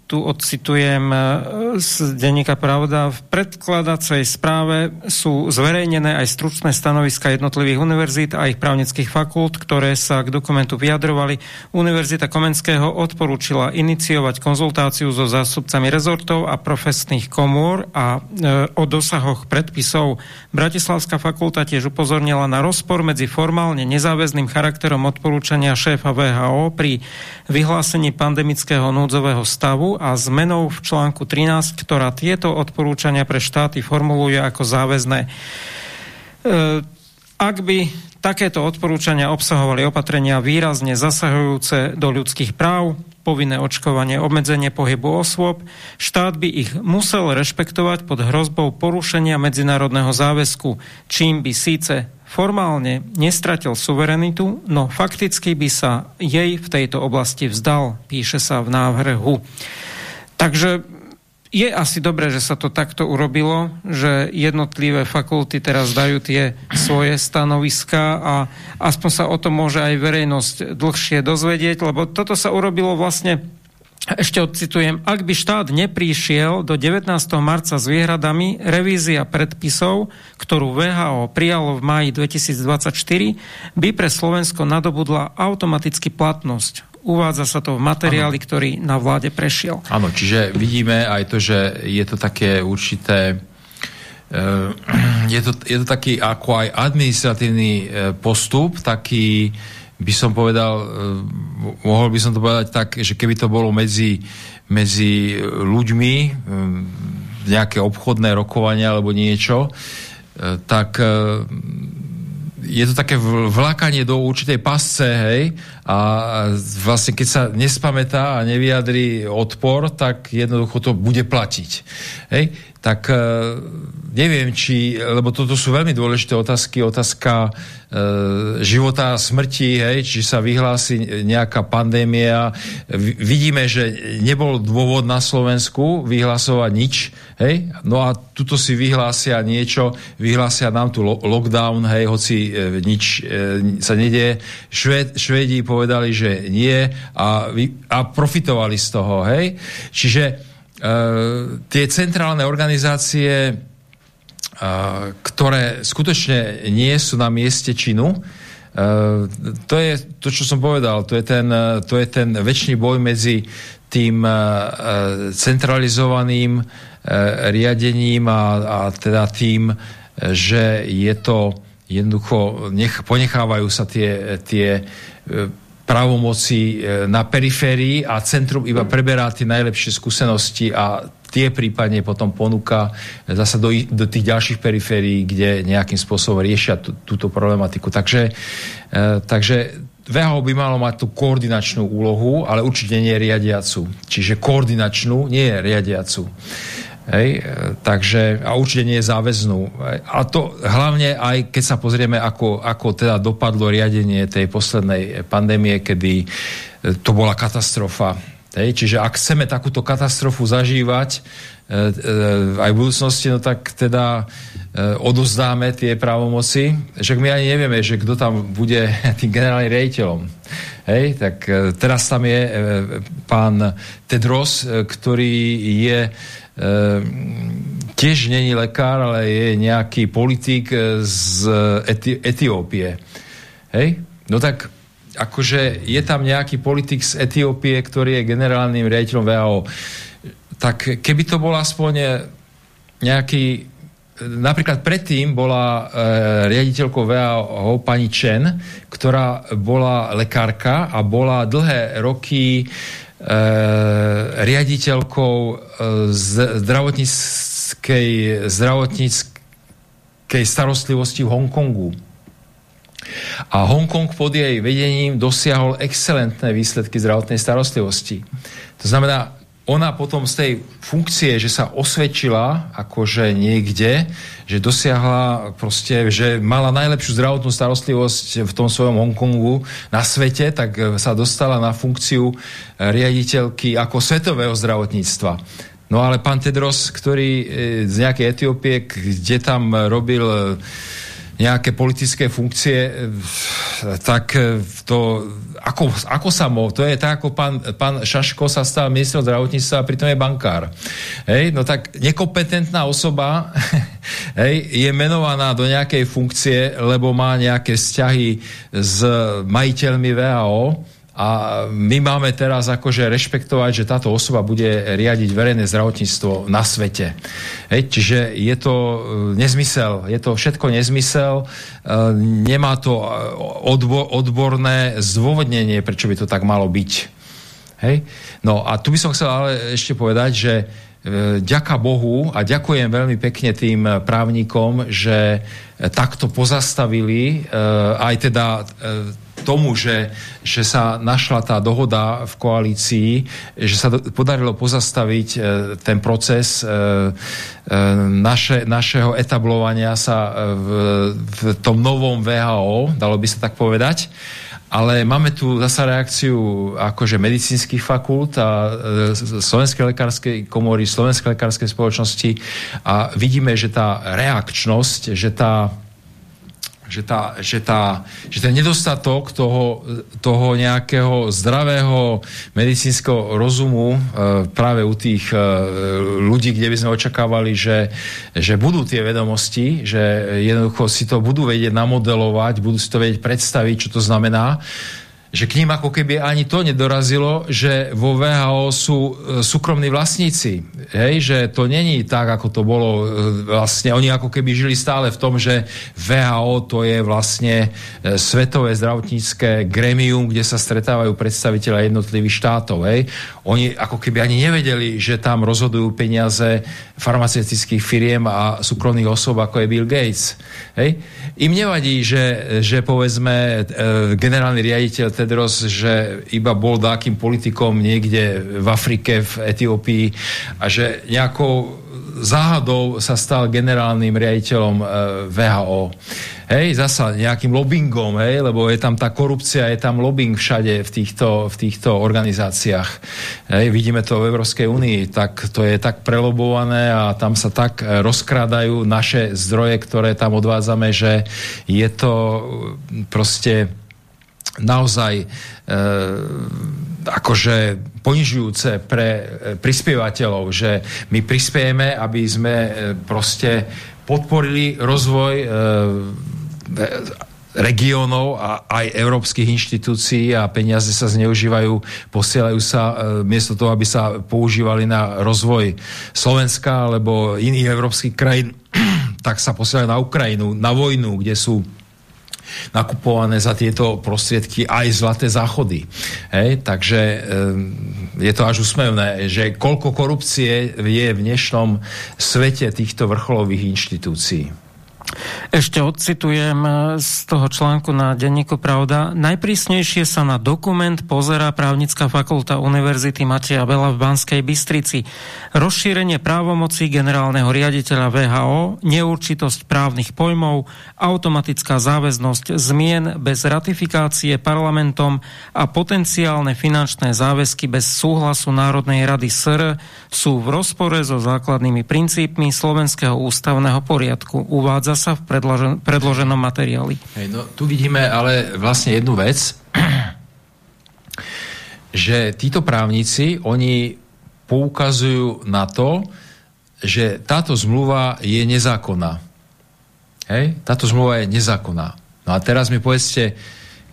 tu odcitujem e, z denníka Pravda. V predkladacej správe sú zverejnené aj stručné stanoviska jednotlivých univerzít a ich právnických fakult, ktoré sa k dokumentu vyjadrovali. Univerzita Komenského odporúčila iniciovať konzultáciu so zástupcami rezortov a profesných komôr a e, o dosahoch predpisov. Bratislavská fakulta tiež upozornila na rozpor medzi formálne nezáväzným charakterom odporúčania šéfa VHO pri vyhlásení pandemického núdzového stavu a zmenou v článku 13, ktorá tieto odporúčania pre štáty formuluje ako záväzné. E, ak by takéto odporúčania obsahovali opatrenia výrazne zasahujúce do ľudských práv, povinné očkovanie, obmedzenie pohybu osôb, štát by ich musel rešpektovať pod hrozbou porušenia medzinárodného záväzku, čím by síce formálne nestratil suverenitu, no fakticky by sa jej v tejto oblasti vzdal, píše sa v návrhu. Takže je asi dobré, že sa to takto urobilo, že jednotlivé fakulty teraz dajú tie svoje stanoviska a aspoň sa o tom môže aj verejnosť dlhšie dozvedieť, lebo toto sa urobilo vlastne ešte odcitujem, ak by štát nepríšiel do 19. marca s výhradami, revízia predpisov, ktorú VHO prijalo v máji 2024, by pre Slovensko nadobudla automaticky platnosť. Uvádza sa to v materiáli, ano. ktorý na vláde prešiel. Áno, čiže vidíme aj to, že je to také určité uh, je to, je to taký ako aj administratívny uh, postup, taký by som povedal, uh, mohol by som to povedať tak, že keby to bolo medzi, medzi ľuďmi, nejaké obchodné rokovanie alebo niečo, tak je to také vlákanie do určitej pasce, hej, a vlastne keď sa nespamätá a nevyjadrí odpor, tak jednoducho to bude platiť. Hej? Tak e, neviem, či, lebo toto sú veľmi dôležité otázky, otázka e, života a smrti, hej, či sa vyhlási nejaká pandémia. Vidíme, že nebol dôvod na Slovensku vyhlasovať nič, hej, no a tuto si vyhlásia niečo, vyhlásia nám tu lo- lockdown, hej, hoci e, nič e, sa nedie. Šved, Švedi po povedali, že nie a, a profitovali z toho. Hej? Čiže e, tie centrálne organizácie, e, ktoré skutočne nie sú na mieste činu, e, to je to, čo som povedal, to je ten, to je ten väčší boj medzi tým e, centralizovaným e, riadením a, a teda tým, že je to jednoducho, nech, ponechávajú sa tie, tie právomoci e, na periférii a centrum iba preberá tie najlepšie skúsenosti a tie prípadne potom ponúka zase do, do tých ďalších periférií, kde nejakým spôsobom riešia tú, túto problematiku. Takže, e, takže VHO by malo mať tú koordinačnú úlohu, ale určite nie riadiacu. Čiže koordinačnú, nie riadiacu. Hej, e, takže, a určite nie je záväznú. A to hlavne aj keď sa pozrieme, ako, ako teda dopadlo riadenie tej poslednej pandémie, kedy e, to bola katastrofa. Hej, čiže ak chceme takúto katastrofu zažívať e, aj v budúcnosti, no tak teda odozdáme tie právomoci. Že my ani nevieme, že kto tam bude tým generálnym rejiteľom. Hej, tak teraz tam je pán Tedros, ktorý je tiež není lekár, ale je nejaký politik z Eti- Etiópie. Hej? No tak akože je tam nejaký politik z Etiópie, ktorý je generálnym riaditeľom VHO. Tak keby to bol aspoň nejaký napríklad predtým bola e, riaditeľkou VHO pani Chen, ktorá bola lekárka a bola dlhé roky riaditeľkou e, zdravotníckej, zdravotníckej starostlivosti v Hongkongu. A Hongkong pod jej vedením dosiahol excelentné výsledky zdravotnej starostlivosti. To znamená, ona potom z tej funkcie, že sa osvedčila akože niekde, že dosiahla proste, že mala najlepšiu zdravotnú starostlivosť v tom svojom Hongkongu na svete, tak sa dostala na funkciu riaditeľky ako svetového zdravotníctva. No ale pán Tedros, ktorý e, z nejakej Etiópie, kde tam robil nejaké politické funkcie, tak to, ako, ako sa mo, to je tak, ako pán, pán Šaško sa stal ministrom zdravotníctva a pritom je bankár. Hej, no tak nekompetentná osoba hej, je menovaná do nejakej funkcie, lebo má nejaké vzťahy s majiteľmi VAO, a my máme teraz akože rešpektovať, že táto osoba bude riadiť verejné zdravotníctvo na svete. Hej, čiže je to e, nezmysel, je to všetko nezmysel, e, nemá to e, odbo- odborné zdôvodnenie, prečo by to tak malo byť. Hej? No a tu by som chcel ale ešte povedať, že ďaká Bohu a ďakujem veľmi pekne tým právnikom, že takto pozastavili aj teda tomu, že, že sa našla tá dohoda v koalícii, že sa podarilo pozastaviť e, ten proces e, e, naše, našeho etablovania sa v, v tom novom VHO, dalo by sa tak povedať. Ale máme tu zasa reakciu akože medicínskych fakult a Slovenskej lekárskej komory, Slovenskej lekárskej spoločnosti a vidíme, že tá reakčnosť, že tá že, tá, že, tá, že ten nedostatok toho, toho nejakého zdravého medicínskeho rozumu e, práve u tých e, ľudí, kde by sme očakávali, že, že budú tie vedomosti, že jednoducho si to budú vedieť namodelovať, budú si to vedieť predstaviť, čo to znamená, že k ním ako keby ani to nedorazilo, že vo VHO sú e, súkromní vlastníci. Hej, že to není tak, ako to bolo e, vlastne. Oni ako keby žili stále v tom, že VHO to je vlastne e, svetové zdravotnícke gremium, kde sa stretávajú predstaviteľa jednotlivých štátov. Hej. Oni ako keby ani nevedeli, že tam rozhodujú peniaze farmaceutických firiem a súkromných osob, ako je Bill Gates. Hej. Im nevadí, že, že povedzme generálny riaditeľ Tedros, že iba bol dákým politikom niekde v Afrike, v Etiópii a že nejakou záhadou sa stal generálnym riaditeľom e, VHO. Hej, zasa nejakým lobbyingom, hej, lebo je tam tá korupcia, je tam lobbying všade v týchto, v týchto organizáciách. Hej, vidíme to v Európskej únii, tak to je tak prelobované a tam sa tak rozkrádajú naše zdroje, ktoré tam odvádzame, že je to proste naozaj e, akože ponižujúce pre e, prispievateľov, že my prispiejeme, aby sme e, proste podporili rozvoj e, regiónov a aj európskych inštitúcií a peniaze sa zneužívajú, posielajú sa e, miesto toho, aby sa používali na rozvoj Slovenska alebo iných európskych krajín, tak sa posielajú na Ukrajinu, na vojnu, kde sú nakupované za tieto prostriedky aj zlaté záchody. Hej? Takže je to až úsmevné, že koľko korupcie je v dnešnom svete týchto vrcholových inštitúcií. Ešte odcitujem e, z toho článku na denníku Pravda. Najprísnejšie sa na dokument pozerá právnická fakulta Univerzity Mateja Bela v Banskej Bystrici. Rozšírenie právomocí generálneho riaditeľa VHO, neurčitosť právnych pojmov, automatická záväznosť zmien bez ratifikácie parlamentom a potenciálne finančné záväzky bez súhlasu Národnej rady SR sú v rozpore so základnými princípmi slovenského ústavného poriadku. Uvádza sa v predložen, predloženom materiáli. Hej, no, tu vidíme ale vlastne jednu vec, že títo právnici, oni poukazujú na to, že táto zmluva je nezákonná. Hej? Táto zmluva je nezákonná. No a teraz mi povedzte,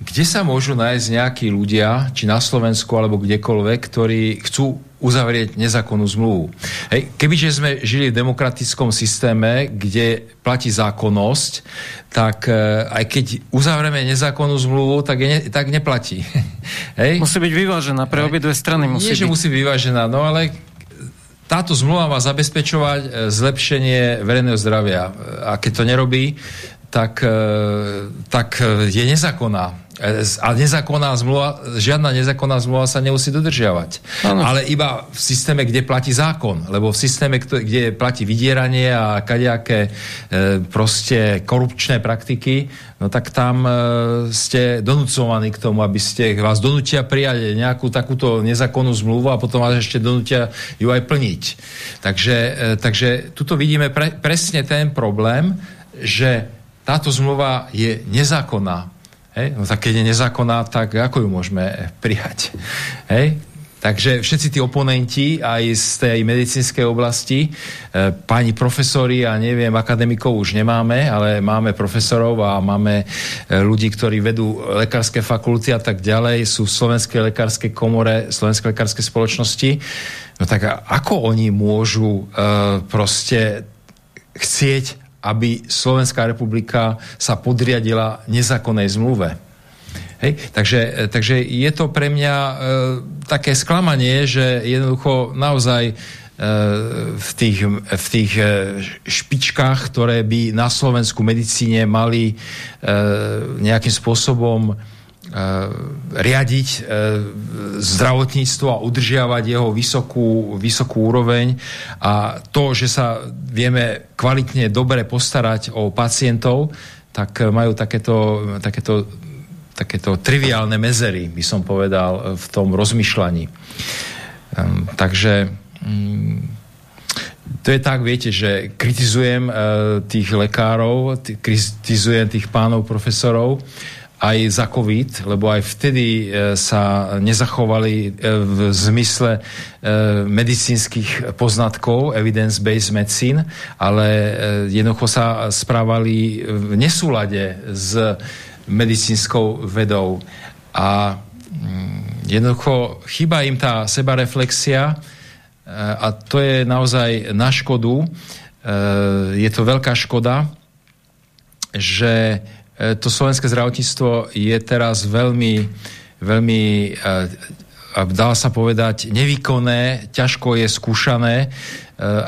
kde sa môžu nájsť nejakí ľudia, či na Slovensku alebo kdekoľvek, ktorí chcú uzavrieť nezákonnú zmluvu. Hej, kebyže sme žili v demokratickom systéme, kde platí zákonnosť, tak e, aj keď uzavrieme nezákonnú zmluvu, tak, je ne, tak neplatí. Hej? Musí byť vyvážená pre obidve strany. Musí Nie, byť. že musí byť vyvážená, no ale táto zmluva má zabezpečovať e, zlepšenie verejného zdravia. A keď to nerobí, tak, e, tak je nezákonná. A nezákonná zmluva, žiadna nezákonná zmluva sa nemusí dodržiavať. Ano. Ale iba v systéme, kde platí zákon. Lebo v systéme, kde platí vydieranie a kadejaké e, proste korupčné praktiky, no tak tam e, ste donúcovaní k tomu, aby ste vás donútia prijať nejakú takúto nezákonnú zmluvu a potom vás ešte donútia ju aj plniť. Takže, e, takže tuto vidíme pre, presne ten problém, že táto zmluva je nezákonná. Hej? No tak keď je nezákonná, tak ako ju môžeme prijať? Hej? Takže všetci tí oponenti aj z tej medicínskej oblasti, e, pani profesori a neviem, akademikov už nemáme, ale máme profesorov a máme e, ľudí, ktorí vedú lekárske fakulty a tak ďalej, sú v Slovenskej lekárskej komore, Slovenskej lekárskej spoločnosti. No tak ako oni môžu e, proste chcieť, aby Slovenská republika sa podriadila nezákonnej zmluve? Hej? Takže, takže je to pre mňa e, také sklamanie, že jednoducho naozaj e, v tých, v tých e, špičkách, ktoré by na Slovensku medicíne mali e, nejakým spôsobom riadiť e, zdravotníctvo a udržiavať jeho vysokú, vysokú úroveň a to, že sa vieme kvalitne dobre postarať o pacientov, tak majú takéto, takéto takéto triviálne mezery, by som povedal, v tom rozmýšľaní. Takže um, to je tak, viete, že kritizujem uh, tých lekárov, kritizujem tých pánov profesorov aj za COVID, lebo aj vtedy uh, sa nezachovali uh, v zmysle uh, medicínskych poznatkov, evidence-based medicine, ale jednoducho sa správali v nesúlade s medicínskou vedou. A mm, jednoducho chýba im tá sebareflexia e, a to je naozaj na škodu. E, je to veľká škoda, že e, to slovenské zdravotníctvo je teraz veľmi, veľmi dá sa povedať, nevýkonné, ťažko je skúšané.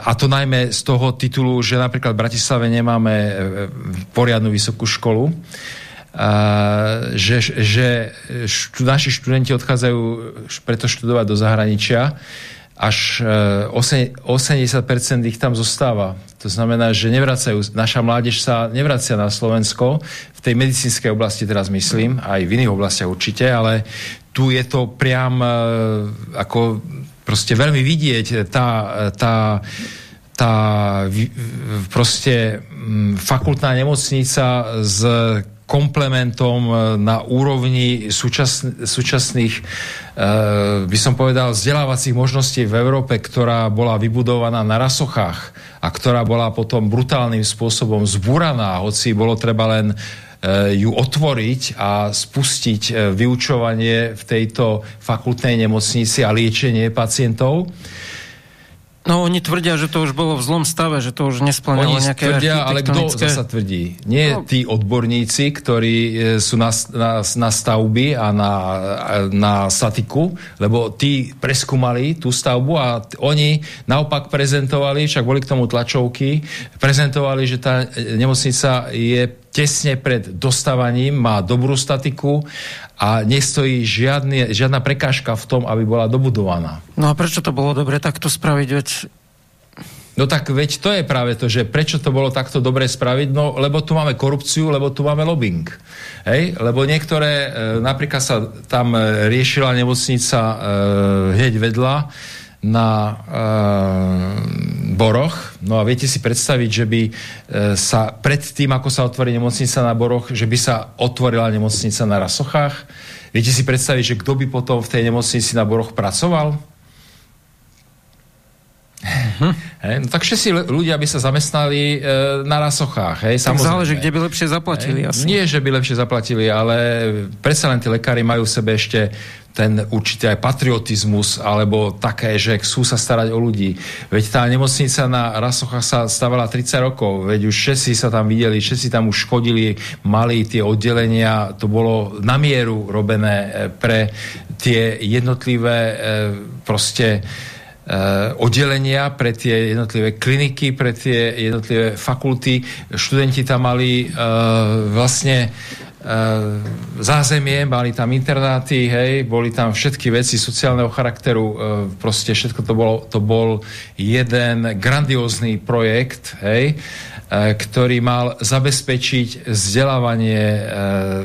A to najmä z toho titulu, že napríklad v Bratislave nemáme poriadnu vysokú školu že, že štú, naši študenti odchádzajú preto študovať do zahraničia, až 80% e, ich tam zostáva. To znamená, že nevracajú, naša mládež sa nevracia na Slovensko, v tej medicínskej oblasti teraz myslím, aj v iných oblastiach určite, ale tu je to priam e, ako proste veľmi vidieť tá, tá, tá proste fakultná nemocnica s komplementom e, na úrovni súčasn- súčasných, e, by som povedal, vzdelávacích možností v Európe, ktorá bola vybudovaná na rasochách a ktorá bola potom brutálnym spôsobom zbúraná, hoci bolo treba len e, ju otvoriť a spustiť e, vyučovanie v tejto fakultnej nemocnici a liečenie pacientov. No oni tvrdia, že to už bolo v zlom stave, že to už nesplňalo nejaké tvrdia, ale kto zasa tvrdí? Nie no. tí odborníci, ktorí e, sú na, na, na stavby a na, na statiku, lebo tí preskúmali tú stavbu a oni naopak prezentovali, však boli k tomu tlačovky, prezentovali, že tá nemocnica je tesne pred dostávaním, má dobrú statiku a nestojí žiadny, žiadna prekážka v tom, aby bola dobudovaná. No a prečo to bolo dobre takto spraviť? Veď... No tak veď to je práve to, že prečo to bolo takto dobre spraviť, no lebo tu máme korupciu, lebo tu máme lobbying. Hej? Lebo niektoré, e, napríklad sa tam e, riešila nemocnica e, hneď vedľa, na e, Boroch. No a viete si predstaviť, že by e, sa pred tým, ako sa otvorí nemocnica na Boroch, že by sa otvorila nemocnica na Rasochách. Viete si predstaviť, že kto by potom v tej nemocnici na Boroch pracoval? Uh-huh. Hej, no tak všetci ľudia by sa zamestnali e, na rasochách. Hej, tak záleží, kde by lepšie zaplatili. Hej, asi. Nie, že by lepšie zaplatili, ale predsa len tí lekári majú v sebe ešte ten určitý aj patriotizmus, alebo také, že chcú sa starať o ľudí. Veď tá nemocnica na Rasochách sa stavala 30 rokov, veď už všetci sa tam videli, všetci tam už chodili, mali tie oddelenia, to bolo na mieru robené e, pre tie jednotlivé e, proste e, oddelenia, pre tie jednotlivé kliniky, pre tie jednotlivé fakulty. Študenti tam mali vlastne zázemie, mali tam internáty, hej, boli tam všetky veci sociálneho charakteru, e, proste všetko to, bolo, to bol jeden grandiózny projekt, hej, e, ktorý mal zabezpečiť vzdelávanie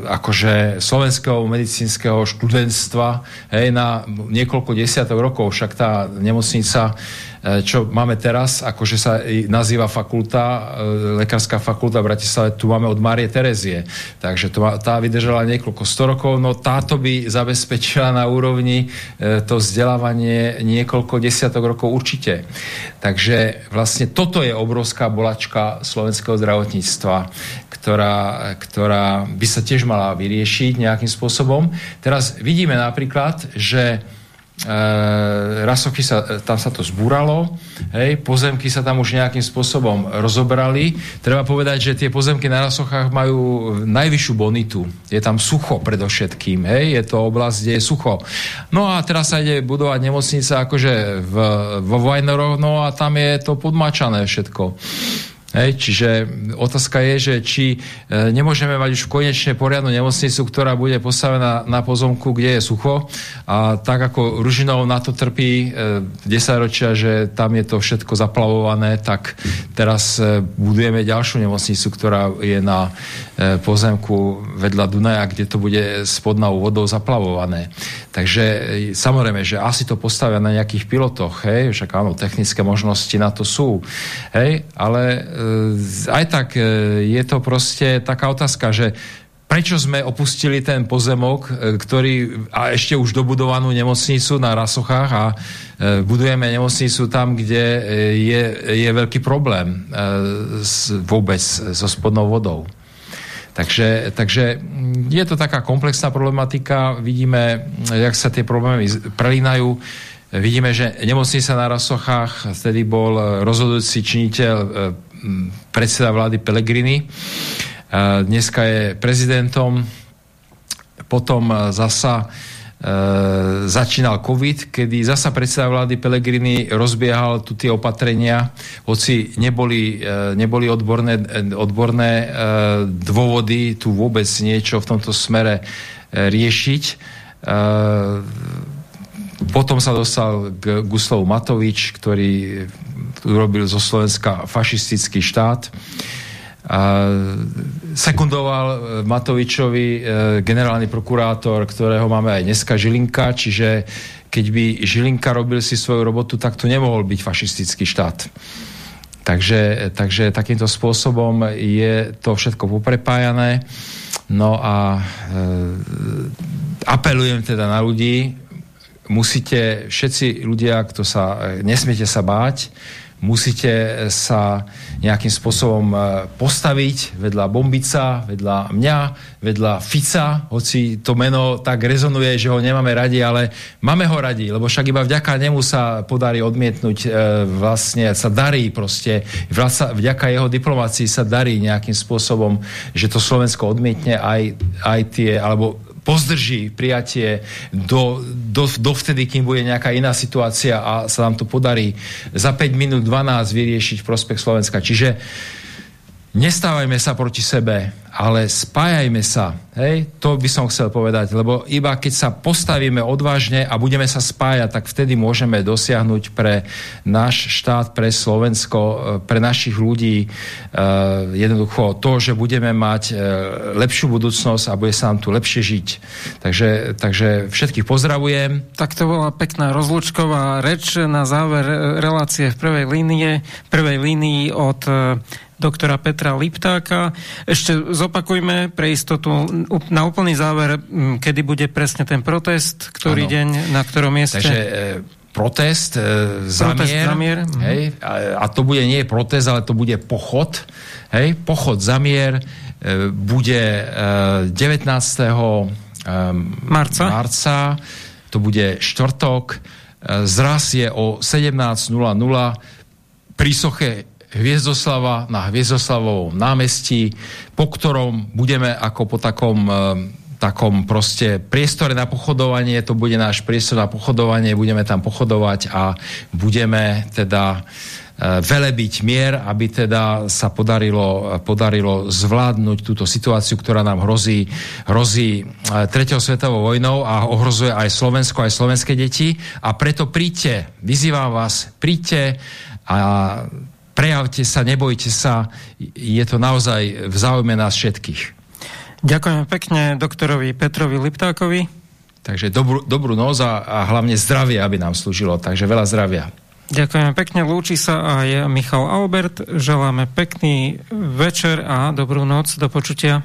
akože slovenského medicínskeho študentstva hej, na niekoľko desiatok rokov, však tá nemocnica čo máme teraz, akože sa nazýva fakulta, lekárska fakulta v Bratislave, tu máme od Márie Terezie. Takže to, tá vydržala niekoľko sto rokov, no táto by zabezpečila na úrovni to vzdelávanie niekoľko desiatok rokov určite. Takže vlastne toto je obrovská bolačka slovenského zdravotníctva, ktorá, ktorá by sa tiež mala vyriešiť nejakým spôsobom. Teraz vidíme napríklad, že e, rasochy sa, tam sa to zbúralo, hej, pozemky sa tam už nejakým spôsobom rozobrali. Treba povedať, že tie pozemky na rasochách majú najvyššiu bonitu. Je tam sucho predovšetkým, hej, je to oblasť, kde je sucho. No a teraz sa ide budovať nemocnica akože v, vo Vajnoroch, no a tam je to podmačané všetko. Hej, čiže otázka je, že či e, nemôžeme mať už konečne poriadnu nemocnicu, ktorá bude postavená na pozomku, kde je sucho. A tak ako Ružinov na to trpí e, 10 ročia, že tam je to všetko zaplavované, tak teraz e, budujeme ďalšiu nemocnicu, ktorá je na pozemku vedľa Dunaja, kde to bude spodnou vodou zaplavované. Takže e, samozrejme, že asi to postavia na nejakých pilotoch, hej, však áno, technické možnosti na to sú, hej, ale e, aj tak e, je to proste taká otázka, že prečo sme opustili ten pozemok, ktorý, a ešte už dobudovanú nemocnicu na Rasochách a budujeme nemocnicu tam, kde je, je veľký problém s, vôbec so spodnou vodou. Takže, takže je to taká komplexná problematika, vidíme, jak sa tie problémy prelínajú. Vidíme, že nemocnica na Rasochách, vtedy bol rozhodujúci činiteľ predseda vlády Pellegrini. Dneska je prezidentom. Potom zasa e, začínal COVID, kedy zasa predseda vlády Pellegrini rozbiehal tu tie opatrenia, hoci neboli, e, neboli odborné, odborné e, dôvody tu vôbec niečo v tomto smere riešiť. Potom sa dostal k Guslavu Matovič, ktorý urobil zo Slovenska fašistický štát. A sekundoval e, Matovičovi e, generálny prokurátor, ktorého máme aj dneska Žilinka, čiže keď by Žilinka robil si svoju robotu, tak to nemohol byť fašistický štát. Takže, takže takýmto spôsobom je to všetko poprepájané. No a e, apelujem teda na ľudí, musíte všetci ľudia, kto sa, nesmiete sa báť, musíte sa nejakým spôsobom e, postaviť vedľa Bombica, vedľa mňa, vedľa Fica, hoci to meno tak rezonuje, že ho nemáme radi, ale máme ho radi, lebo však iba vďaka nemu sa podarí odmietnúť, e, vlastne sa darí proste, vďaka jeho diplomácii sa darí nejakým spôsobom, že to Slovensko odmietne aj, aj tie, alebo pozdrží prijatie do, do, dovtedy, kým bude nejaká iná situácia a sa nám to podarí za 5 minút 12 vyriešiť v Slovenska. Čiže nestávajme sa proti sebe, ale spájajme sa. Hej? To by som chcel povedať, lebo iba keď sa postavíme odvážne a budeme sa spájať, tak vtedy môžeme dosiahnuť pre náš štát, pre Slovensko, e, pre našich ľudí uh, jednoducho to, že budeme mať uh, lepšiu budúcnosť a bude sa nám tu lepšie žiť. Takže, takže všetkých pozdravujem. Tak to bola pekná rozlučková reč na záver relácie v prvej línie, prvej línii od doktora Petra Liptáka. Ešte zopakujme pre istotu na úplný záver, kedy bude presne ten protest, ktorý ano. deň, na ktorom mieste. Takže e, protest, e, zamier, protest zamier. Mhm. Hej, a, a to bude nie protest, ale to bude pochod. Hej, pochod zamier e, bude e, 19. E, marca. marca, to bude štvrtok, e, zraz je o 17.00 pri soche Hviezdoslava na Hviezdoslavovom námestí, po ktorom budeme ako po takom e, takom proste priestore na pochodovanie, to bude náš priestor na pochodovanie, budeme tam pochodovať a budeme teda e, velebiť mier, aby teda sa podarilo, podarilo zvládnuť túto situáciu, ktorá nám hrozí, hrozí e, tretou svetovou vojnou a ohrozuje aj Slovensko, aj slovenské deti. A preto príďte, vyzývam vás, príďte a prejavte sa, nebojte sa, je to naozaj v záujme nás všetkých. Ďakujem pekne doktorovi Petrovi Liptákovi. Takže dobrú, dobrú noc a, a hlavne zdravie, aby nám slúžilo. Takže veľa zdravia. Ďakujeme pekne, lúči sa aj Michal Albert. Želáme pekný večer a dobrú noc. Do počutia.